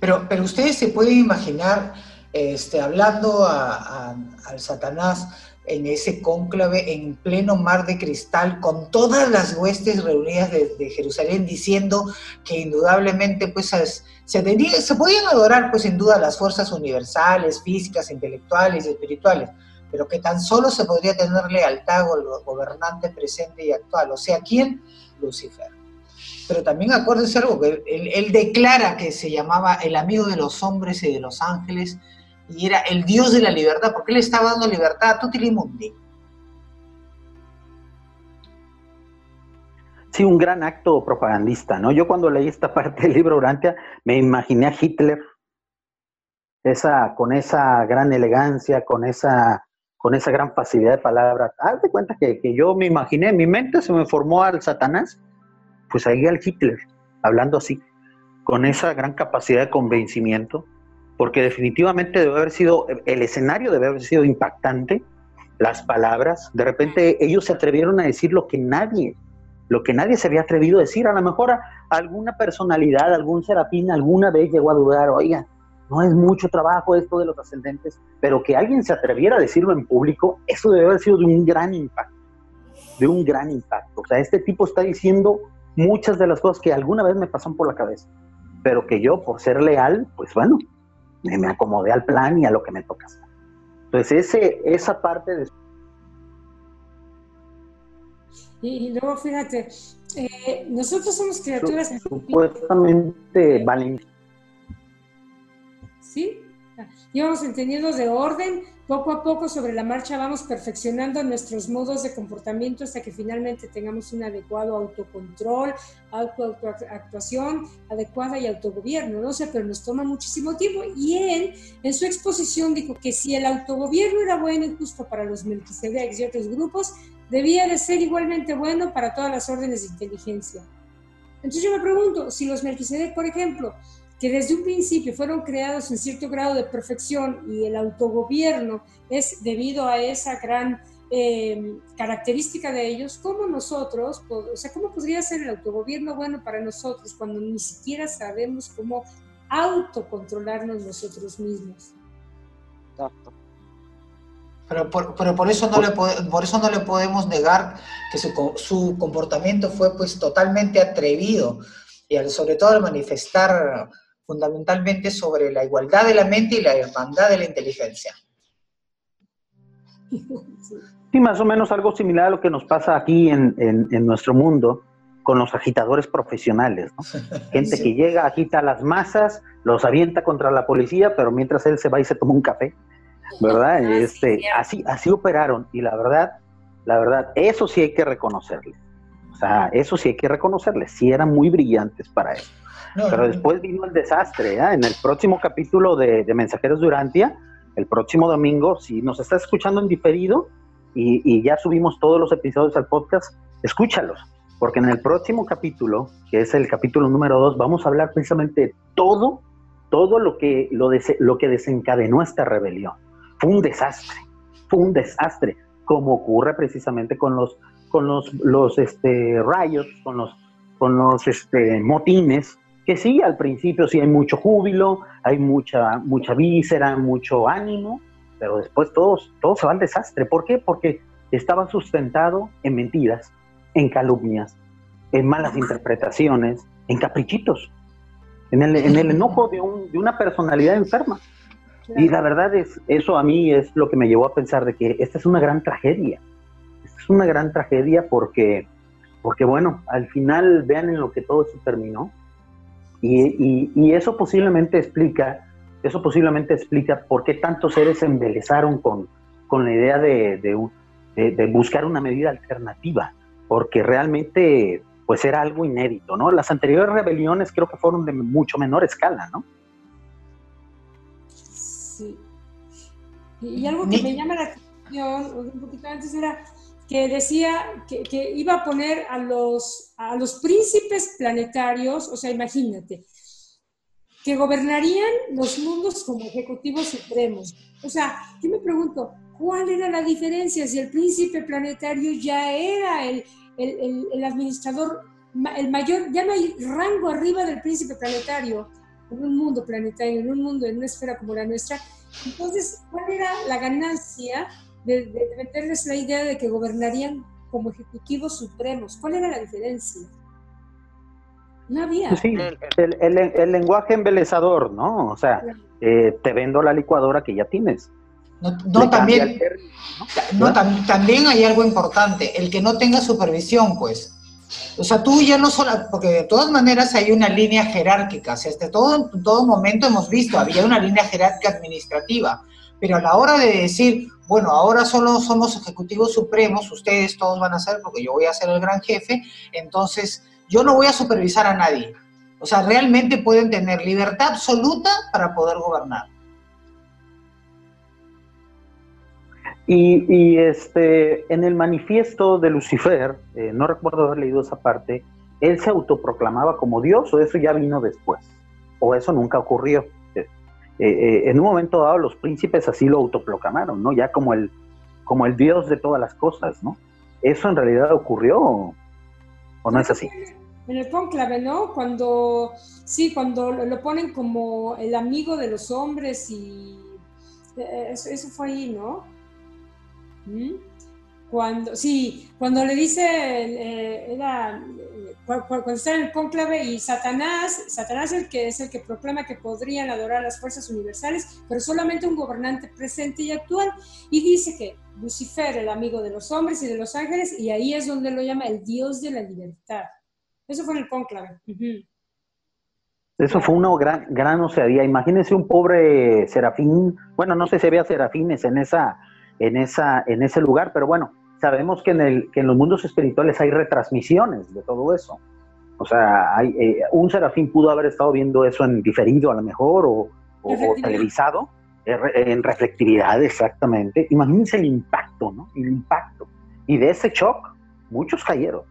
Pero, pero ustedes se pueden imaginar, este, hablando al Satanás en ese cónclave en pleno mar de cristal, con todas las huestes reunidas de, Jerusalén, diciendo que indudablemente pues, se, se podían adorar pues sin duda las fuerzas universales, físicas, intelectuales y espirituales, pero que tan solo se podría tener lealtad al gobernante presente y actual. O sea, ¿quién? Lucifer. Pero también acuérdense algo, que él, declara que se llamaba el amigo de los hombres y de los ángeles, y era el Dios de la libertad, porque él estaba dando libertad a Tutilimundi. Sí, un gran acto propagandista, ¿no? Yo cuando leí esta [laughs] parte del libro Urantia me imaginé a Hitler esa, con esa gran elegancia, con esa con esa gran facilidad de palabras. Haz de cuenta que, yo me imaginé, mi mente se me formó al Satanás, pues ahí al Hitler, hablando así, con esa gran capacidad de convencimiento, porque definitivamente debe haber sido, el escenario debe haber sido impactante, las palabras, de repente ellos se atrevieron a decir lo que nadie, lo que nadie se había atrevido a decir, a lo mejor alguna personalidad, algún serafín alguna vez llegó a dudar, oiga, no es mucho trabajo esto de los ascendentes, pero que alguien se atreviera a decirlo en público, eso debe haber sido de un gran impacto, de un gran impacto. O sea, este tipo está diciendo muchas de las cosas que alguna vez me pasan por la cabeza, pero que yo, por ser leal, pues bueno, me, acomodé al plan y a lo que me toca hacer. Entonces, ese, esa parte de... Y, luego, fíjate, eh, nosotros somos criaturas... Supuestamente valen. ¿Sí? Íbamos entendiendo de orden, poco a poco sobre la marcha vamos perfeccionando nuestros modos de comportamiento hasta que finalmente tengamos un adecuado autocontrol, autoactuación adecuada y autogobierno, no sé, pero nos toma muchísimo tiempo. Y él, en su exposición, dijo que si el autogobierno era bueno y justo para los Melquisedecs y otros grupos, debía de ser igualmente bueno para todas las órdenes de inteligencia. Entonces yo me pregunto, si los Melquisedec, por ejemplo, que desde un principio fueron creados en cierto grado de perfección y el autogobierno es debido a esa gran eh, característica de ellos, ¿cómo nosotros, o sea, cómo podría ser el autogobierno bueno para nosotros cuando ni siquiera sabemos cómo autocontrolarnos nosotros mismos? Exacto. Pero por, pero por, eso no le por eso no le podemos negar que su, su comportamiento fue pues totalmente atrevido y sobre todo al manifestar fundamentalmente sobre la igualdad de la mente y la hermandad de la inteligencia. Sí, más o menos algo similar a lo que nos pasa aquí en, nuestro mundo con los agitadores profesionales, [laughs] Gente que llega, agita las masas, los avienta contra la policía, pero mientras él se va y se toma un café, ¿verdad? [laughs] Ah, este, así, así operaron y la verdad, la verdad, eso sí hay que reconocerles. O sea, eso sí hay que reconocerles, sí eran muy brillantes para eso. Pero después vino el desastre. ¿eh? En el próximo capítulo de, Mensajeros de Urantia, el próximo domingo, si nos estás escuchando en diferido y, ya subimos todos los episodios al podcast, escúchalos. Porque en el próximo capítulo, que es el capítulo número 2, vamos a hablar precisamente de todo, todo lo que, lo, lo que desencadenó esta rebelión. Fue un desastre, fue un desastre, como ocurre precisamente con los, con los, los este, rayos, con los, con los este, motines que sí, al principio sí hay mucho júbilo, hay mucha, mucha víscera, mucho ánimo, pero después todo, todo se va al desastre. ¿Por qué? Porque estaba sustentado en mentiras, en calumnias, en malas interpretaciones, en caprichitos, en el, en el [laughs] enojo de, un, de, una personalidad enferma. Y la verdad es, eso a mí es lo que me llevó a pensar de que esta es una gran tragedia. Esta es una gran tragedia porque, porque bueno, al final vean en lo que todo eso terminó. Y, eso posiblemente explica, eso posiblemente explica por qué tantos seres embelezaron con, con la idea de, de, buscar una medida alternativa, porque realmente pues era algo inédito, ¿no? Las anteriores rebeliones creo que fueron de mucho menor escala, ¿no? Sí. Y algo que me llama la atención, un poquito antes era que decía que, iba a poner a los, a los príncipes planetarios, o sea, imagínate, que gobernarían los mundos como ejecutivos supremos. O sea, yo me pregunto, ¿cuál era la diferencia si el príncipe planetario ya era el, el, el, administrador, el mayor, ya no hay rango arriba del príncipe planetario en un mundo planetario, en un mundo, en una esfera como la nuestra? Entonces, ¿cuál era la ganancia de, meterles la idea de que gobernarían como ejecutivos supremos. ¿Cuál era la diferencia? No había. Sí, el, lenguaje embelezador, ¿no? O sea, eh, te vendo la licuadora que ya tienes. No, también, ¿no? también hay algo importante, el que no tenga supervisión, pues. O sea, tú ya no solo, porque de todas maneras hay una línea jerárquica, o sea, desde todo, en todo momento hemos visto, había una línea jerárquica administrativa, pero a la hora de decir, bueno, ahora solo somos ejecutivos supremos, ustedes todos van a ser, porque yo voy a ser el gran jefe, entonces yo no voy a supervisar a nadie. O sea, realmente pueden tener libertad absoluta para poder gobernar. Y, este, en el manifiesto de Lucifer, eh, no recuerdo haber leído esa parte, él se autoproclamaba como Dios o eso ya vino después, o eso nunca ocurrió. Eh, eh, en un momento dado los príncipes así lo autoproclamaron, ¿no? Ya como el, como el dios de todas las cosas, ¿no? ¿Eso en realidad ocurrió o, no es así? En el conclave, ¿no? Cuando, sí, cuando lo, ponen como el amigo de los hombres y eh, eso, fue ahí, ¿no? ¿Mm? Cuando, sí, cuando le dice, era cuando está en el cónclave y Satanás, Satanás el que es el que proclama que podrían adorar las fuerzas universales, pero solamente un gobernante presente y actual, y dice que Lucifer, el amigo de los hombres y de los ángeles, y ahí es donde lo llama el Dios de la libertad. Eso fue en el cónclave. Eso fue una gran, gran osadía. Imagínense un pobre serafín, bueno, no sé si había serafines en esa, en esa, en ese lugar, pero bueno, sabemos que en, el, que en los mundos espirituales hay retransmisiones de todo eso. O sea, hay, eh, un serafín pudo haber estado viendo eso en diferido a lo mejor o, televisado, eh, en reflectividad exactamente. Imagínense el impacto, ¿no? El impacto. Y de ese shock, muchos cayeron.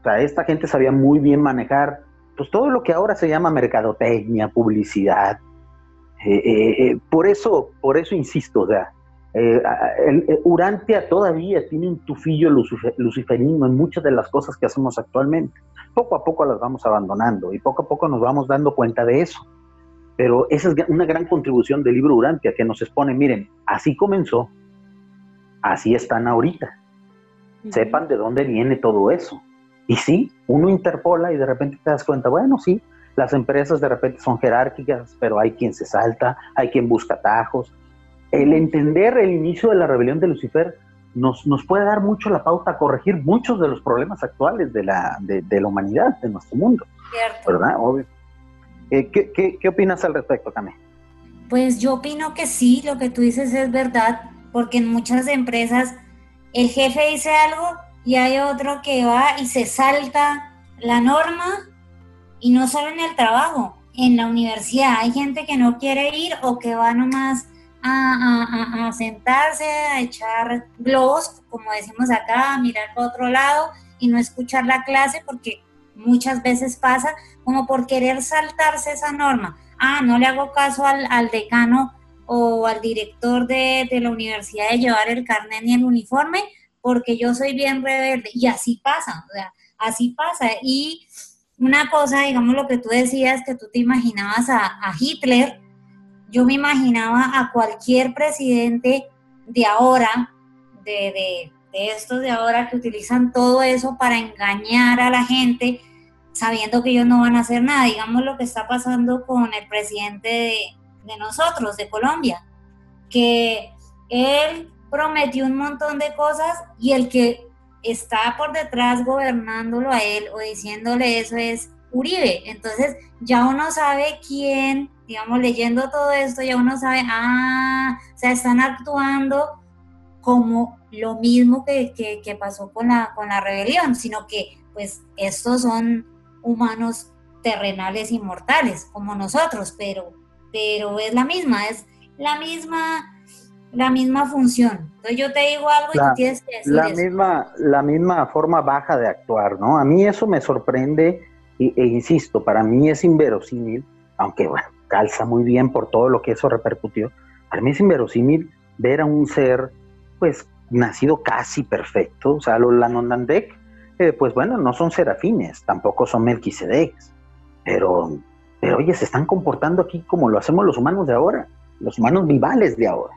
O sea, esta gente sabía muy bien manejar pues todo lo que ahora se llama mercadotecnia, publicidad. Eh, por eso, por eso insisto, o sea, eh, el, Urantia todavía tiene un tufillo luciferino en muchas de las cosas que hacemos actualmente. Poco a poco las vamos abandonando y poco a poco nos vamos dando cuenta de eso. Pero esa es una gran contribución del libro Urantia que nos expone, miren, así comenzó, así están ahorita. Sepan de dónde viene todo eso. Y sí, uno interpola y de repente te das cuenta, bueno, sí, las empresas de repente son jerárquicas, pero hay quien se salta, hay quien busca atajos, el entender el inicio de la rebelión de Lucifer nos, nos puede dar mucho la pauta a corregir muchos de los problemas actuales de la, de, la humanidad, de nuestro mundo. Cierto. ¿Verdad? Obvio. Eh, ¿qué, qué, qué, opinas al respecto, Cami? Pues yo opino que sí, lo que tú dices es verdad, porque en muchas empresas el jefe dice algo y hay otro que va y se salta la norma, y no solo en el trabajo, en la universidad hay gente que no quiere ir o que va nomás a, sentarse, a echar globos, como decimos acá, a mirar para otro lado y no escuchar la clase porque muchas veces pasa como por querer saltarse esa norma. Ah, no le hago caso al, decano o al director de, la universidad de llevar el carnet ni el uniforme porque yo soy bien rebelde. Y así pasa, o sea, así pasa. Y una cosa, digamos lo que tú decías, que tú te imaginabas a, a Hitler yo me imaginaba a cualquier presidente de ahora, de, estos de ahora que utilizan todo eso para engañar a la gente, sabiendo que ellos no van a hacer nada. Digamos lo que está pasando con el presidente de, de nosotros, de Colombia, que él prometió un montón de cosas y el que está por detrás gobernándolo a él o diciéndole eso es Uribe. Entonces ya uno sabe quién digamos, leyendo todo esto, ya uno sabe, ah, o sea, están actuando como lo mismo que, que, pasó con la, con la rebelión, sino que pues estos son humanos terrenales y mortales, como nosotros, pero, pero es la misma, es la misma la misma función. Entonces yo te digo algo y tú tienes que decir la misma la misma forma baja de actuar, ¿no? A mí eso me sorprende e, e insisto, para mí es inverosímil, aunque bueno, calza muy bien por todo lo que eso repercutió. Para mí es inverosímil ver a un ser, pues, nacido casi perfecto. O sea, los Lanondandek, eh, pues bueno, no son serafines, tampoco son Melquisedecs, pero, pero oye, se están comportando aquí como lo hacemos los humanos de ahora, los humanos vivales de ahora.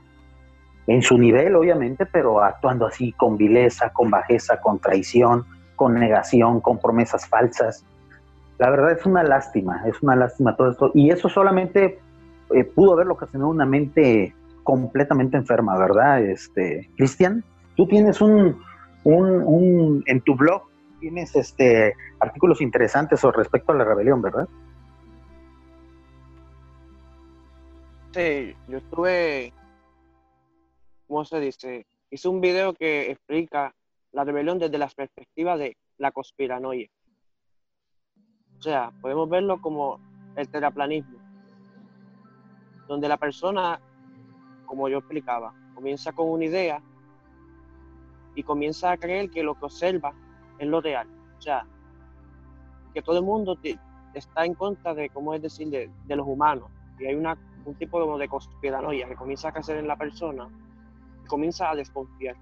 En su nivel, obviamente, pero actuando así con vileza, con bajeza, con traición, con negación, con promesas falsas. La verdad es una lástima, es una lástima todo esto. Y eso solamente eh, pudo haberlo ocasionado una mente completamente enferma, ¿verdad? Este, Cristian, tú tienes un, un, en tu blog tienes este artículos interesantes respecto a la rebelión, ¿verdad? Sí, yo estuve, ¿cómo se dice? Hice un video que explica la rebelión desde la perspectiva de la conspiranoia. O sea, podemos verlo como el terraplanismo, donde la persona, como yo explicaba, comienza con una idea y comienza a creer que lo que observa es lo real. O sea, que todo el mundo está en contra de, ¿cómo es decir?, de, los humanos. Y hay una, un tipo de, conspiranoia que comienza a crecer en la persona y comienza a desconfiar.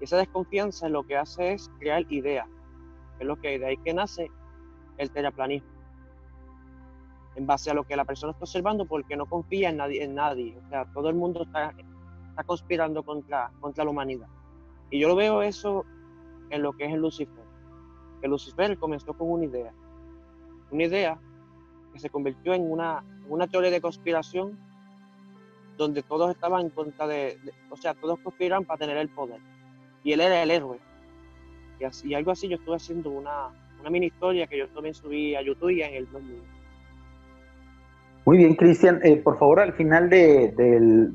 Y esa desconfianza lo que hace es crear ideas, es lo que de ahí que nace el terraplanismo. En base a lo que la persona está observando porque no confía en nadie, en nadie. O sea, todo el mundo está, está conspirando contra, contra la humanidad. Y yo lo veo eso en lo que es el Lucifer. que Lucifer comenzó con una idea. Una idea que se convirtió en una, una teoría de conspiración donde todos estaban en contra de, o sea, todos conspiraban para tener el poder. Y él era el héroe. Y, así, algo así yo estuve haciendo una, una mini historia que yo también subí a YouTube y en el blog Muy bien, Cristian. Eh, por favor, al final de,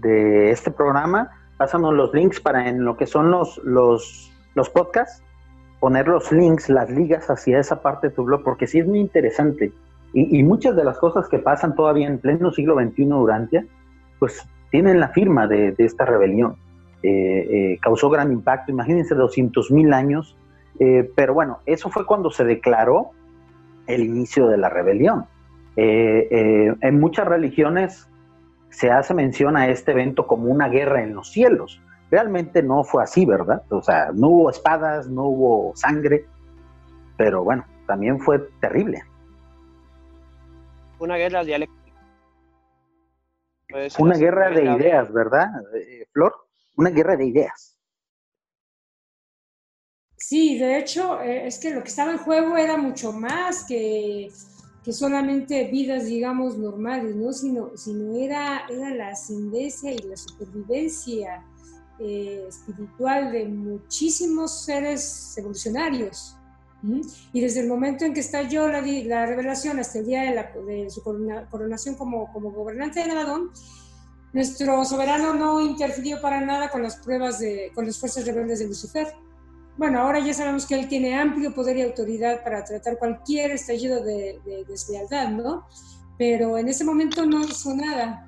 de, este programa, pásanos los links para en lo que son los, los, los podcasts, poner los links, las ligas hacia esa parte de tu blog, porque sí es muy interesante. Y, y muchas de las cosas que pasan todavía en pleno siglo XXI durante pues tienen la firma de, esta rebelión. Eh, eh, causó gran impacto, imagínense 200 mil años, eh, pero bueno, eso fue cuando se declaró el inicio de la rebelión. en muchas religiones se hace mención a este evento como una guerra en los cielos. Realmente no fue así, ¿verdad? O sea, no hubo espadas, no hubo sangre, pero bueno, también fue terrible. Una guerra dialéctica una guerra de ideas, ¿verdad, eh, Flor? Una guerra de ideas. Sí, de hecho, eh, es que lo que estaba en juego era mucho más que, que solamente vidas, digamos, normales, ¿no? Sino, sino era, era la ascendencia y la supervivencia eh, espiritual de muchísimos seres evolucionarios. Y desde el momento en que estalló la, la revelación hasta el día de, su coronación como, como, gobernante de Nevadón, nuestro soberano no interfirió para nada con las pruebas de, con las fuerzas rebeldes de Lucifer. Bueno, ahora ya sabemos que él tiene amplio poder y autoridad para tratar cualquier estallido de, deslealtad, ¿no? Pero en ese momento no hizo nada.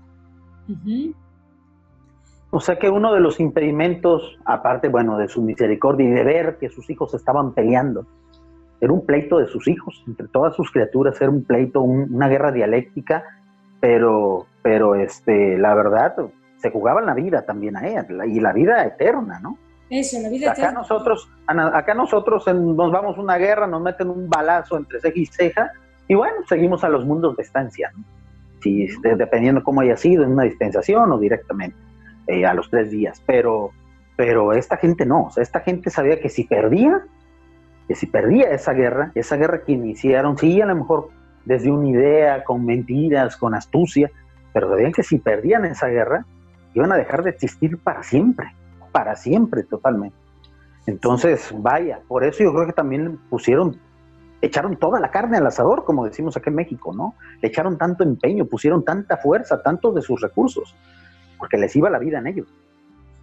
O sea que uno de los impedimentos, aparte, bueno, de su misericordia y de ver que sus hijos estaban peleando, era un pleito de sus hijos, entre todas sus criaturas, era un pleito, una guerra dialéctica, pero, pero este, la verdad, se jugaba la vida también a ella, y la vida eterna, ¿no? Eso, la vida acá Nosotros, acá nosotros nos vamos a una guerra, nos meten un balazo entre ceja y ceja, y bueno, seguimos a los mundos de estancia, ¿no? Si, dependiendo cómo haya sido, en una dispensación o directamente, eh, a los tres días. Pero, pero esta gente no, o sea, esta gente sabía que si perdía, que si perdía esa guerra, esa guerra que iniciaron, sí, a lo mejor desde una idea, con mentiras, con astucia, pero sabían que si perdían esa guerra, iban a dejar de existir para siempre, para siempre totalmente. Entonces, vaya, por eso yo creo que también pusieron, echaron toda la carne al asador, como decimos aquí en México, ¿no? Le echaron tanto empeño, pusieron tanta fuerza, tanto de sus recursos, porque les iba la vida en ellos.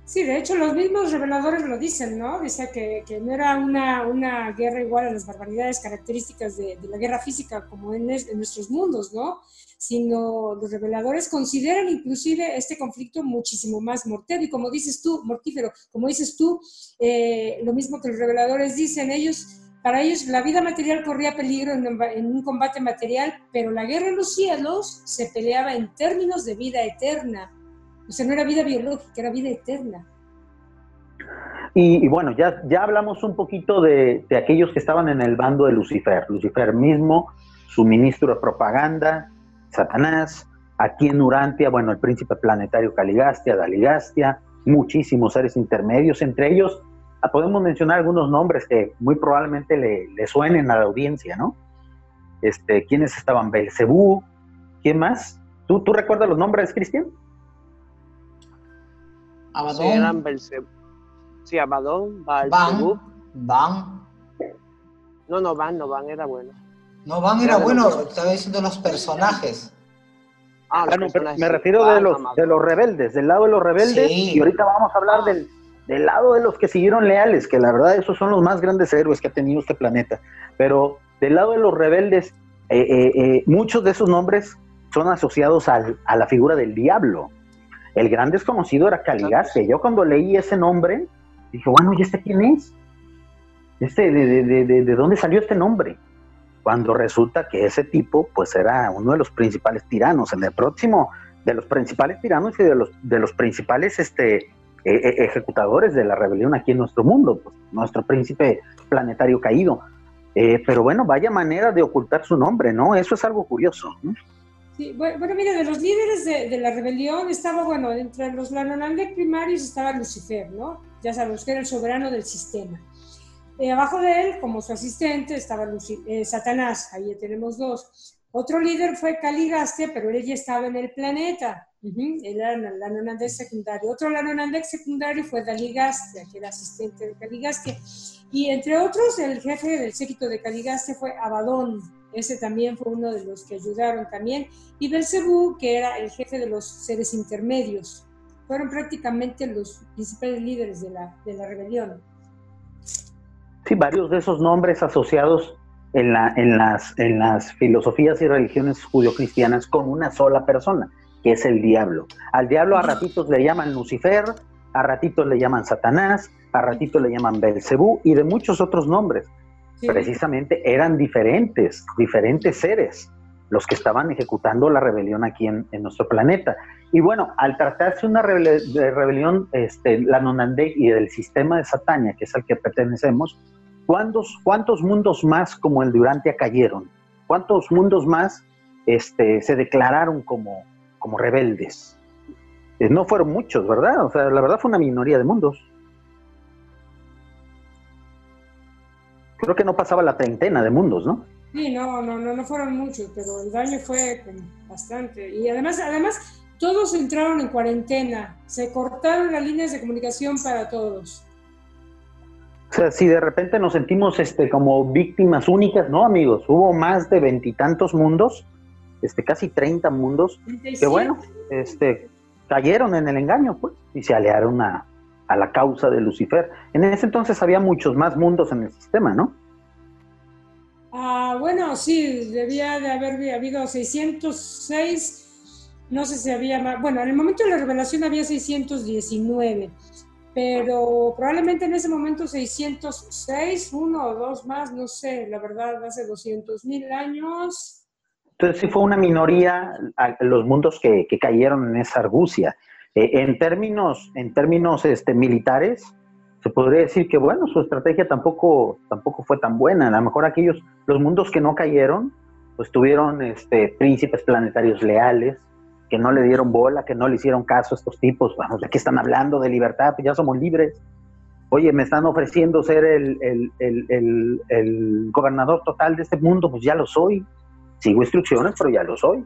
Sí, de hecho los mismos reveladores lo dicen, ¿no? Dice que, que no era una, una, guerra igual a las barbaridades características de, la guerra física como en, nuestros mundos, ¿no? Sino los reveladores consideran inclusive este conflicto muchísimo más mortero y como dices tú, mortífero, como dices tú, eh, lo mismo que los reveladores dicen, ellos, para ellos la vida material corría peligro en, en un combate material, pero la guerra en los cielos se peleaba en términos de vida eterna o sea, no era vida biológica, era vida eterna. Y, bueno, ya, ya hablamos un poquito de, aquellos que estaban en el bando de Lucifer. Lucifer mismo, su ministro de propaganda, Satanás, aquí en Urantia, bueno, el príncipe planetario Caligastia, Daligastia, muchísimos seres intermedios, entre ellos ah, podemos mencionar algunos nombres que muy probablemente le, suenen a la audiencia, ¿no? Este, ¿Quiénes estaban? Belcebú, ¿quién más? ¿Tú, ¿Tú recuerdas los nombres, Cristian? Abadón. Sí, eran Sí, Abadón, Van. Van. No, no, Van, no, Van era bueno. No, Van era, bueno, estaba diciendo los personajes. Ah, me refiero de los, de los rebeldes, del lado de los rebeldes, y ahorita vamos a hablar del, del lado de los que siguieron leales, que la verdad esos son los más grandes héroes que ha tenido este planeta. Pero del lado de los rebeldes, eh, eh, eh, muchos de esos nombres son asociados al, a la figura del diablo. El gran desconocido era Caligaste. Yo cuando leí ese nombre, dije, bueno, ¿y este quién es? Este, de, de, de, de, dónde salió este nombre? Cuando resulta que ese tipo, pues era uno de los principales tiranos, en el próximo, de los principales tiranos y de los, de los principales este, e, e, ejecutadores de la rebelión aquí en nuestro mundo, pues, nuestro príncipe planetario caído. Eh, pero bueno, vaya manera de ocultar su nombre, ¿no? Eso es algo curioso. ¿no? Bueno, mira, de los líderes de, la rebelión estaba, bueno, entre los Lanonandek primarios estaba Lucifer, ¿no? Ya sabemos que era el soberano del sistema. Eh, abajo de él, como su asistente, estaba eh, Satanás, ahí tenemos dos. Otro líder fue Caligaste, pero él ya estaba en el planeta. Él era el Lanonandek secundario. Otro Lanonandek secundario fue Daligaste, que era asistente de Caligaste. Y entre otros, el jefe del séquito de Caligaste fue Abadón. Ese también fue uno de los que ayudaron también. Y Belcebú, que era el jefe de los seres intermedios. Fueron prácticamente los principales líderes de la, de la rebelión. Sí, varios de esos nombres asociados en, la, en, las, en las filosofías y religiones judio-cristianas con una sola persona, que es el diablo. Al diablo a ratitos le llaman Lucifer, a ratitos le llaman Satanás, a ratitos le llaman Belcebú y de muchos otros nombres. Precisamente eran diferentes, diferentes seres los que estaban ejecutando la rebelión aquí en, nuestro planeta. Y bueno, al tratarse una rebelión, este, la Nonandek y del sistema de Satania, que es al que pertenecemos, ¿cuántos, cuántos mundos más como el de Urantia cayeron? ¿Cuántos mundos más este, se declararon como, como rebeldes? Eh, no fueron muchos, ¿verdad? O sea, la verdad fue una minoría de mundos. Creo que no pasaba la treintena de mundos, ¿no? Sí, no, no, no, no fueron muchos, pero el daño fue bastante. Y además, además, todos entraron en cuarentena. Se cortaron las líneas de comunicación para todos. O sea, si de repente nos sentimos este, como víctimas únicas, no, amigos, hubo más de veintitantos mundos, este, casi treinta mundos, que bueno, este, cayeron en el engaño, pues, y se aliaron a, a la causa de Lucifer. En ese entonces había muchos más mundos en el sistema, ¿no? Ah, bueno, sí, debía de haber habido 606, no sé si había más, bueno, en el momento de la revelación había 619, pero probablemente en ese momento 606, uno o dos más, no sé, la verdad, hace 200 mil años. Entonces sí fue una minoría los mundos que, cayeron en esa argucia. Eh, en términos, en términos este, militares, se podría decir que, bueno, su estrategia tampoco, tampoco fue tan buena. A lo mejor aquellos, los mundos que no cayeron, pues tuvieron este, príncipes planetarios leales, que no le dieron bola, que no le hicieron caso a estos tipos. Vamos, ¿de qué están hablando? De libertad, pues ya somos libres. Oye, me están ofreciendo ser el, el, gobernador total de este mundo, pues ya lo soy. Sigo instrucciones, pero ya lo soy.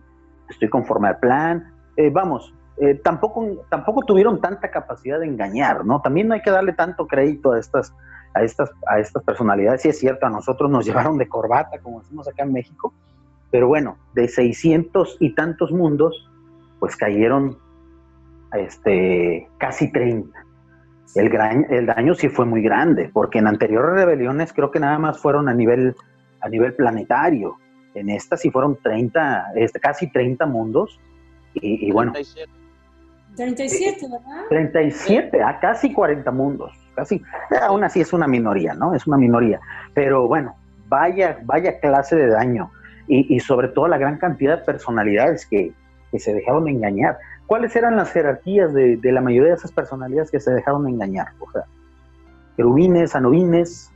Estoy conforme al plan. Eh, vamos, eh, tampoco, tampoco tuvieron tanta capacidad de engañar, ¿no? También no hay que darle tanto crédito a estas, a estas, a estas personalidades. Sí es cierto, a nosotros nos llevaron de corbata, como decimos acá en México, pero bueno, de 600 y tantos mundos, pues cayeron este, casi 30. El, gran, el daño sí fue muy grande, porque en anteriores rebeliones creo que nada más fueron a nivel, a nivel planetario. En esta sí fueron 30, este, casi 30 mundos. Y, bueno, 37, ¿verdad? 37, a casi 40 mundos. Casi, eh, aún así es una minoría, ¿no? Es una minoría. Pero bueno, vaya, vaya clase de daño. Y, sobre todo la gran cantidad de personalidades que, se dejaron engañar. ¿Cuáles eran las jerarquías de, la mayoría de esas personalidades que se dejaron engañar? O sea, querubines, anubines.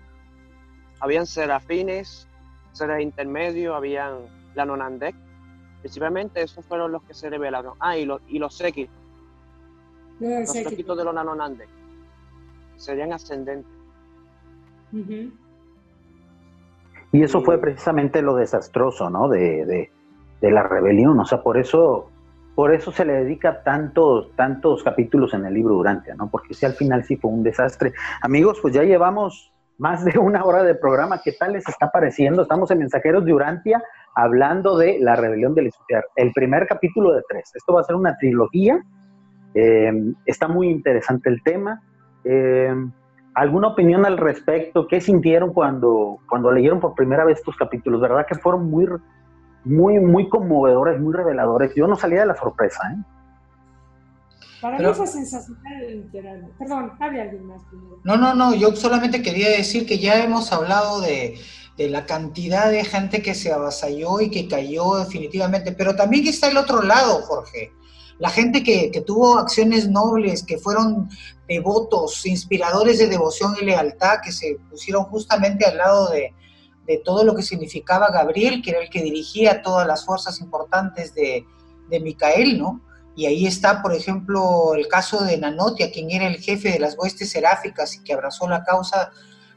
Habían serafines, seres intermedios, habían la nonandek. Principalmente esos fueron los que se revelaron. Ah, y los, y los séquitos los sequitos de los nanonandes serían ascendentes. Y eso fue precisamente lo desastroso, ¿no? De, la rebelión. O sea, por eso, por eso se le dedica tantos, tantos capítulos en el libro Durante, ¿no? Porque si al final sí fue un desastre. Amigos, pues ya llevamos más de una hora de programa. ¿Qué tal les está pareciendo? Estamos en Mensajeros de Urantia hablando de la rebelión de Lucifer. El primer capítulo de tres. Esto va a ser una trilogía eh, está muy interesante el tema. Eh, ¿Alguna opinión al respecto? ¿Qué sintieron cuando, cuando leyeron por primera vez estos capítulos? ¿Verdad que fueron muy, muy, muy conmovedores, muy reveladores? Yo no salía de la sorpresa. ¿eh? Para mí fue sensacional Perdón, hable alguien más primero. No, no, no, yo solamente quería decir que ya hemos hablado de, de la cantidad de gente que se avasalló y que cayó definitivamente, pero también está el otro lado, Jorge la gente que, tuvo acciones nobles, que fueron devotos, inspiradores de devoción y lealtad, que se pusieron justamente al lado de, todo lo que significaba Gabriel, que era el que dirigía todas las fuerzas importantes de, de Micael, ¿no? Y ahí está, por ejemplo, el caso de Nanotia, quien era el jefe de las huestes seráficas y que abrazó la causa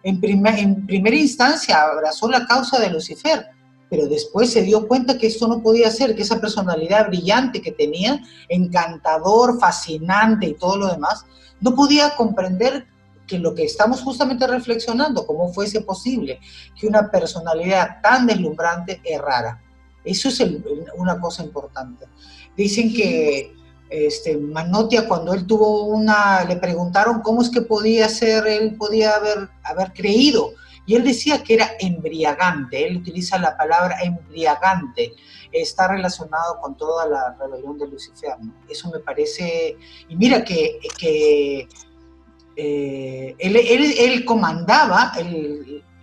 en, en primera instancia abrazó la causa de Lucifer, pero después se dio cuenta que esto no podía ser, que esa personalidad brillante que tenía, encantador, fascinante y todo lo demás, no podía comprender que lo que estamos justamente reflexionando, cómo fuese posible que una personalidad tan deslumbrante errara. Eso es una cosa importante. Dicen que este, Manotia, cuando él tuvo una, le preguntaron cómo es que podía ser, él podía haber, haber creído. Y él decía que era embriagante, él utiliza la palabra embriagante, está relacionado con toda la rebelión de Lucifer. Eso me parece, y mira que, eh, él, comandaba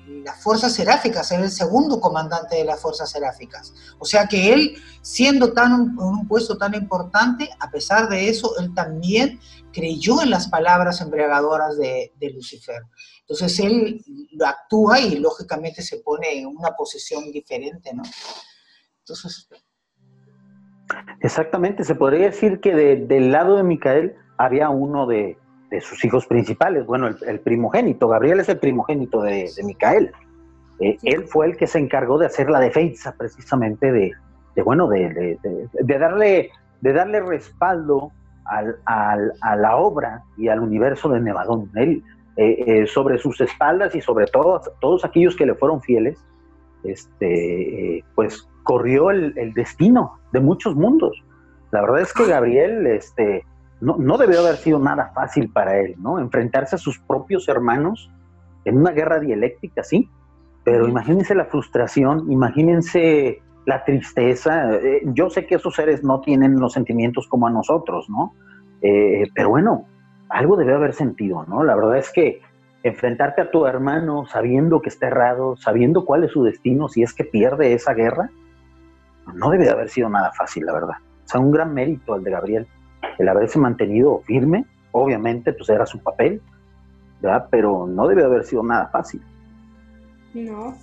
las fuerzas seráficas, era el segundo comandante de las fuerzas seráficas. O sea que él, siendo tan un, un puesto tan importante, a pesar de eso, él también creyó en las palabras embriagadoras de, Lucifer. Entonces él actúa y lógicamente se pone en una posición diferente, ¿no? Entonces... Exactamente, se podría decir que del lado de Micael había uno de, de sus hijos principales, bueno, el, primogénito, Gabriel es el primogénito de, Micael. Eh, él fue el que se encargó de hacer la defensa precisamente de, bueno, de, darle, de darle respaldo al, a la obra y al universo de Nevadón. Él, eh, eh, sobre sus espaldas y sobre todo todos aquellos que le fueron fieles, este, pues corrió el, el, destino de muchos mundos. La verdad es que Gabriel, este, no, no debió haber sido nada fácil para él, ¿no? Enfrentarse a sus propios hermanos en una guerra dialéctica, sí, pero imagínense la frustración, imagínense la tristeza. Eh, yo sé que esos seres no tienen los sentimientos como a nosotros, ¿no? Eh, pero bueno, algo debe haber sentido, ¿no? La verdad es que enfrentarte a tu hermano sabiendo que está errado, sabiendo cuál es su destino, si es que pierde esa guerra, no debe haber sido nada fácil, la verdad. O sea, un gran mérito el de Gabriel el haberse mantenido firme, obviamente, pues era su papel, ¿verdad? Pero no debe haber sido nada fácil. No,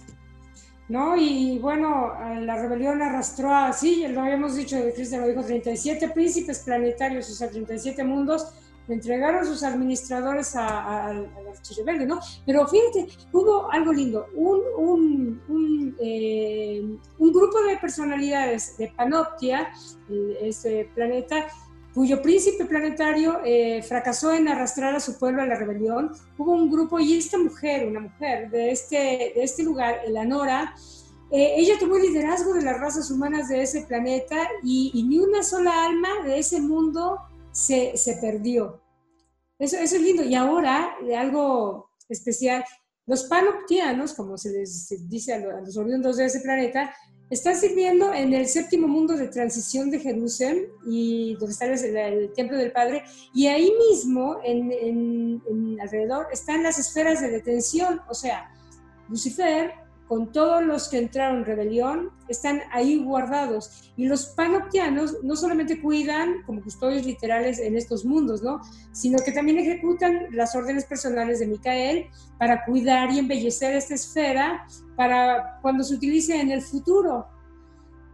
no, y bueno, la rebelión arrastró a, sí, lo habíamos dicho, Cristian lo dijo, 37 príncipes planetarios, o sea, 37 mundos, entregaron sus administradores a, los rebeldes, ¿no? Pero fíjate, hubo algo lindo, un, un, un, eh, un grupo de personalidades de Panoptia, este planeta, cuyo príncipe planetario eh, fracasó en arrastrar a su pueblo a la rebelión, hubo un grupo y esta mujer, una mujer de este, de este lugar, Elanora, eh, ella tomó el liderazgo de las razas humanas de ese planeta y, ni una sola alma de ese mundo se, perdió. Eso, es lindo. Y ahora, algo especial, los panoptianos, como se les dice a los oriundos de ese planeta, Está sirviendo en el séptimo mundo de transición de Jerusalén, y donde está el, templo del Padre, y ahí mismo, en, alrededor, están las esferas de detención, o sea, Lucifer, con todos los que entraron en rebelión, están ahí guardados. Y los panoptianos no solamente cuidan como custodios literales en estos mundos, ¿no? Sino que también ejecutan las órdenes personales de Micael para cuidar y embellecer esta esfera para cuando se utilice en el futuro.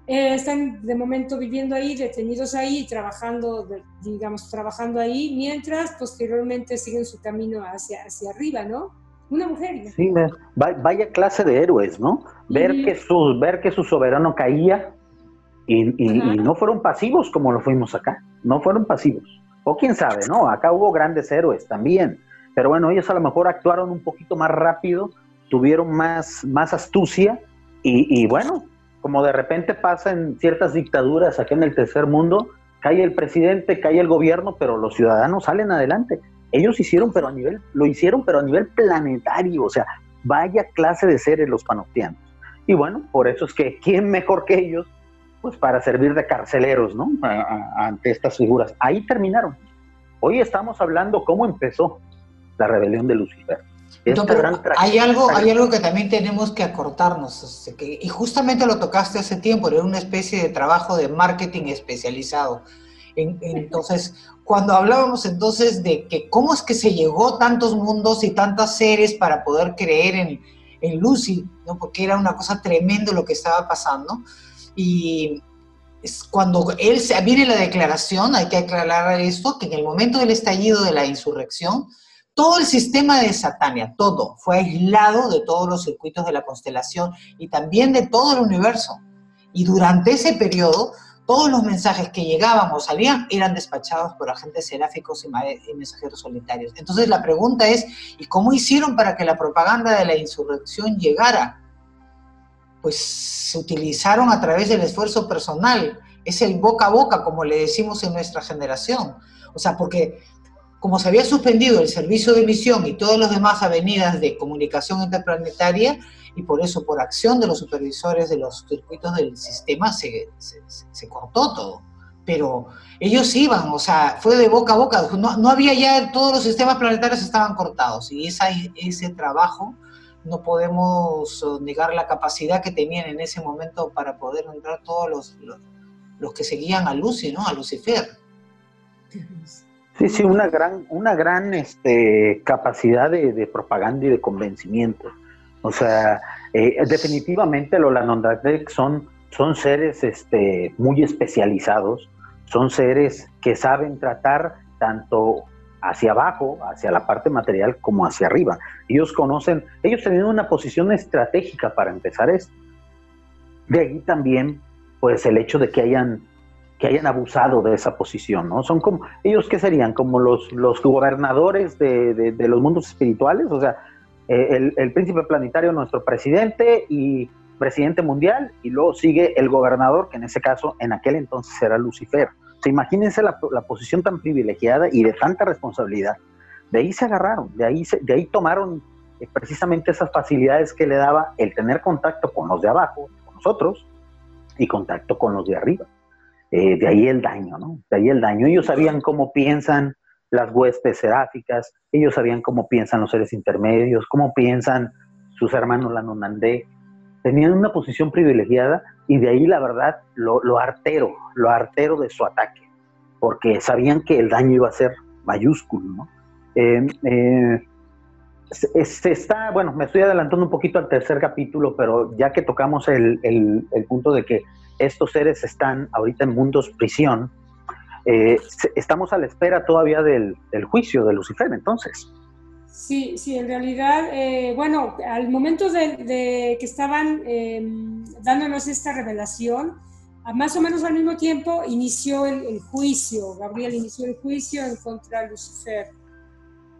Eh, están de momento viviendo ahí, detenidos ahí, trabajando, digamos, trabajando ahí, mientras posteriormente siguen su camino hacia, hacia arriba, ¿no? Una mujer. Sí, vaya clase de héroes, ¿no? Ver, que, su, ver que su soberano caía y, y, no fueron pasivos como lo fuimos acá, no fueron pasivos. O quién sabe, ¿no? Acá hubo grandes héroes también, pero bueno, ellos a lo mejor actuaron un poquito más rápido tuvieron más, más astucia y, bueno, como de repente pasa en ciertas dictaduras aquí en el tercer mundo, cae el presidente, cae el gobierno, pero los ciudadanos salen adelante. Ellos hicieron, pero a nivel, lo hicieron, pero a nivel planetario, o sea, vaya clase de seres los panoptianos. Y bueno, por eso es que, ¿quién mejor que ellos? Pues para servir de carceleros, ¿no? ante estas figuras. Ahí terminaron. Hoy estamos hablando cómo empezó la rebelión de Lucifer hay algo, hay algo que también tenemos que acortarnos, y justamente lo tocaste hace tiempo, era una especie de trabajo de marketing especializado. Entonces, cuando hablábamos entonces de que cómo es que se llegó tantos mundos y tantas seres para poder creer en, en Lucy, ¿no? porque era una cosa tremenda lo que estaba pasando, y es cuando él viene la declaración, hay que aclarar esto, que en el momento del estallido de la insurrección, todo el sistema de Satania, todo, fue aislado de todos los circuitos de la constelación y también de todo el universo. Y durante ese periodo, todos los mensajes que llegaban o salían eran despachados por agentes seráficos y mensajeros solitarios. Entonces la pregunta es, ¿y cómo hicieron para que la propaganda de la insurrección llegara? Pues se utilizaron a través del esfuerzo personal, es el boca a boca, como le decimos en nuestra generación. O sea, porque como se había suspendido el servicio de emisión y todas las demás avenidas de comunicación interplanetaria, y por eso, por acción de los supervisores de los circuitos del sistema, se, se, cortó todo. Pero ellos iban, o sea, fue de boca a boca, no, no había ya, todos los sistemas planetarios estaban cortados, y esa, ese trabajo no podemos negar la capacidad que tenían en ese momento para poder entrar todos los, los, que seguían a Lucy, ¿no? A Lucifer. Sí, sí, una gran, una gran este, capacidad de, propaganda y de convencimiento. O sea, eh, definitivamente los Lanondadek son, son seres este, muy especializados, son seres que saben tratar tanto hacia abajo, hacia la parte material, como hacia arriba. Ellos conocen, ellos tienen una posición estratégica para empezar esto. De ahí también, pues el hecho de que hayan que hayan abusado de esa posición, ¿no? Son como, ellos qué serían, como los, los gobernadores de, los mundos espirituales, o sea, eh, el, príncipe planetario, nuestro presidente y presidente mundial, y luego sigue el gobernador, que en ese caso, en aquel entonces era Lucifer. O imagínense la, posición tan privilegiada y de tanta responsabilidad. De ahí se agarraron, de ahí, de ahí tomaron eh, precisamente esas facilidades que le daba el tener contacto con los de abajo, con nosotros, y contacto con los de arriba. Eh, de ahí el daño, ¿no? De ahí el daño. Ellos sabían cómo piensan las huestes seráficas, ellos sabían cómo piensan los seres intermedios, cómo piensan sus hermanos la Nonandé. Tenían una posición privilegiada y de ahí la verdad lo, artero, lo artero de su ataque, porque sabían que el daño iba a ser mayúsculo. Eh, eh, se, está, bueno, me estoy adelantando un poquito al tercer capítulo, pero ya que tocamos el, el, el punto de que estos seres están ahorita en mundos prisión, eh, estamos a la espera todavía del, juicio de Lucifer, entonces. Sí, sí, en realidad, eh, bueno, al momento de, que estaban em, dándonos esta revelación, más o menos al mismo tiempo inició el, el, juicio, Gabriel inició el juicio en contra de Lucifer.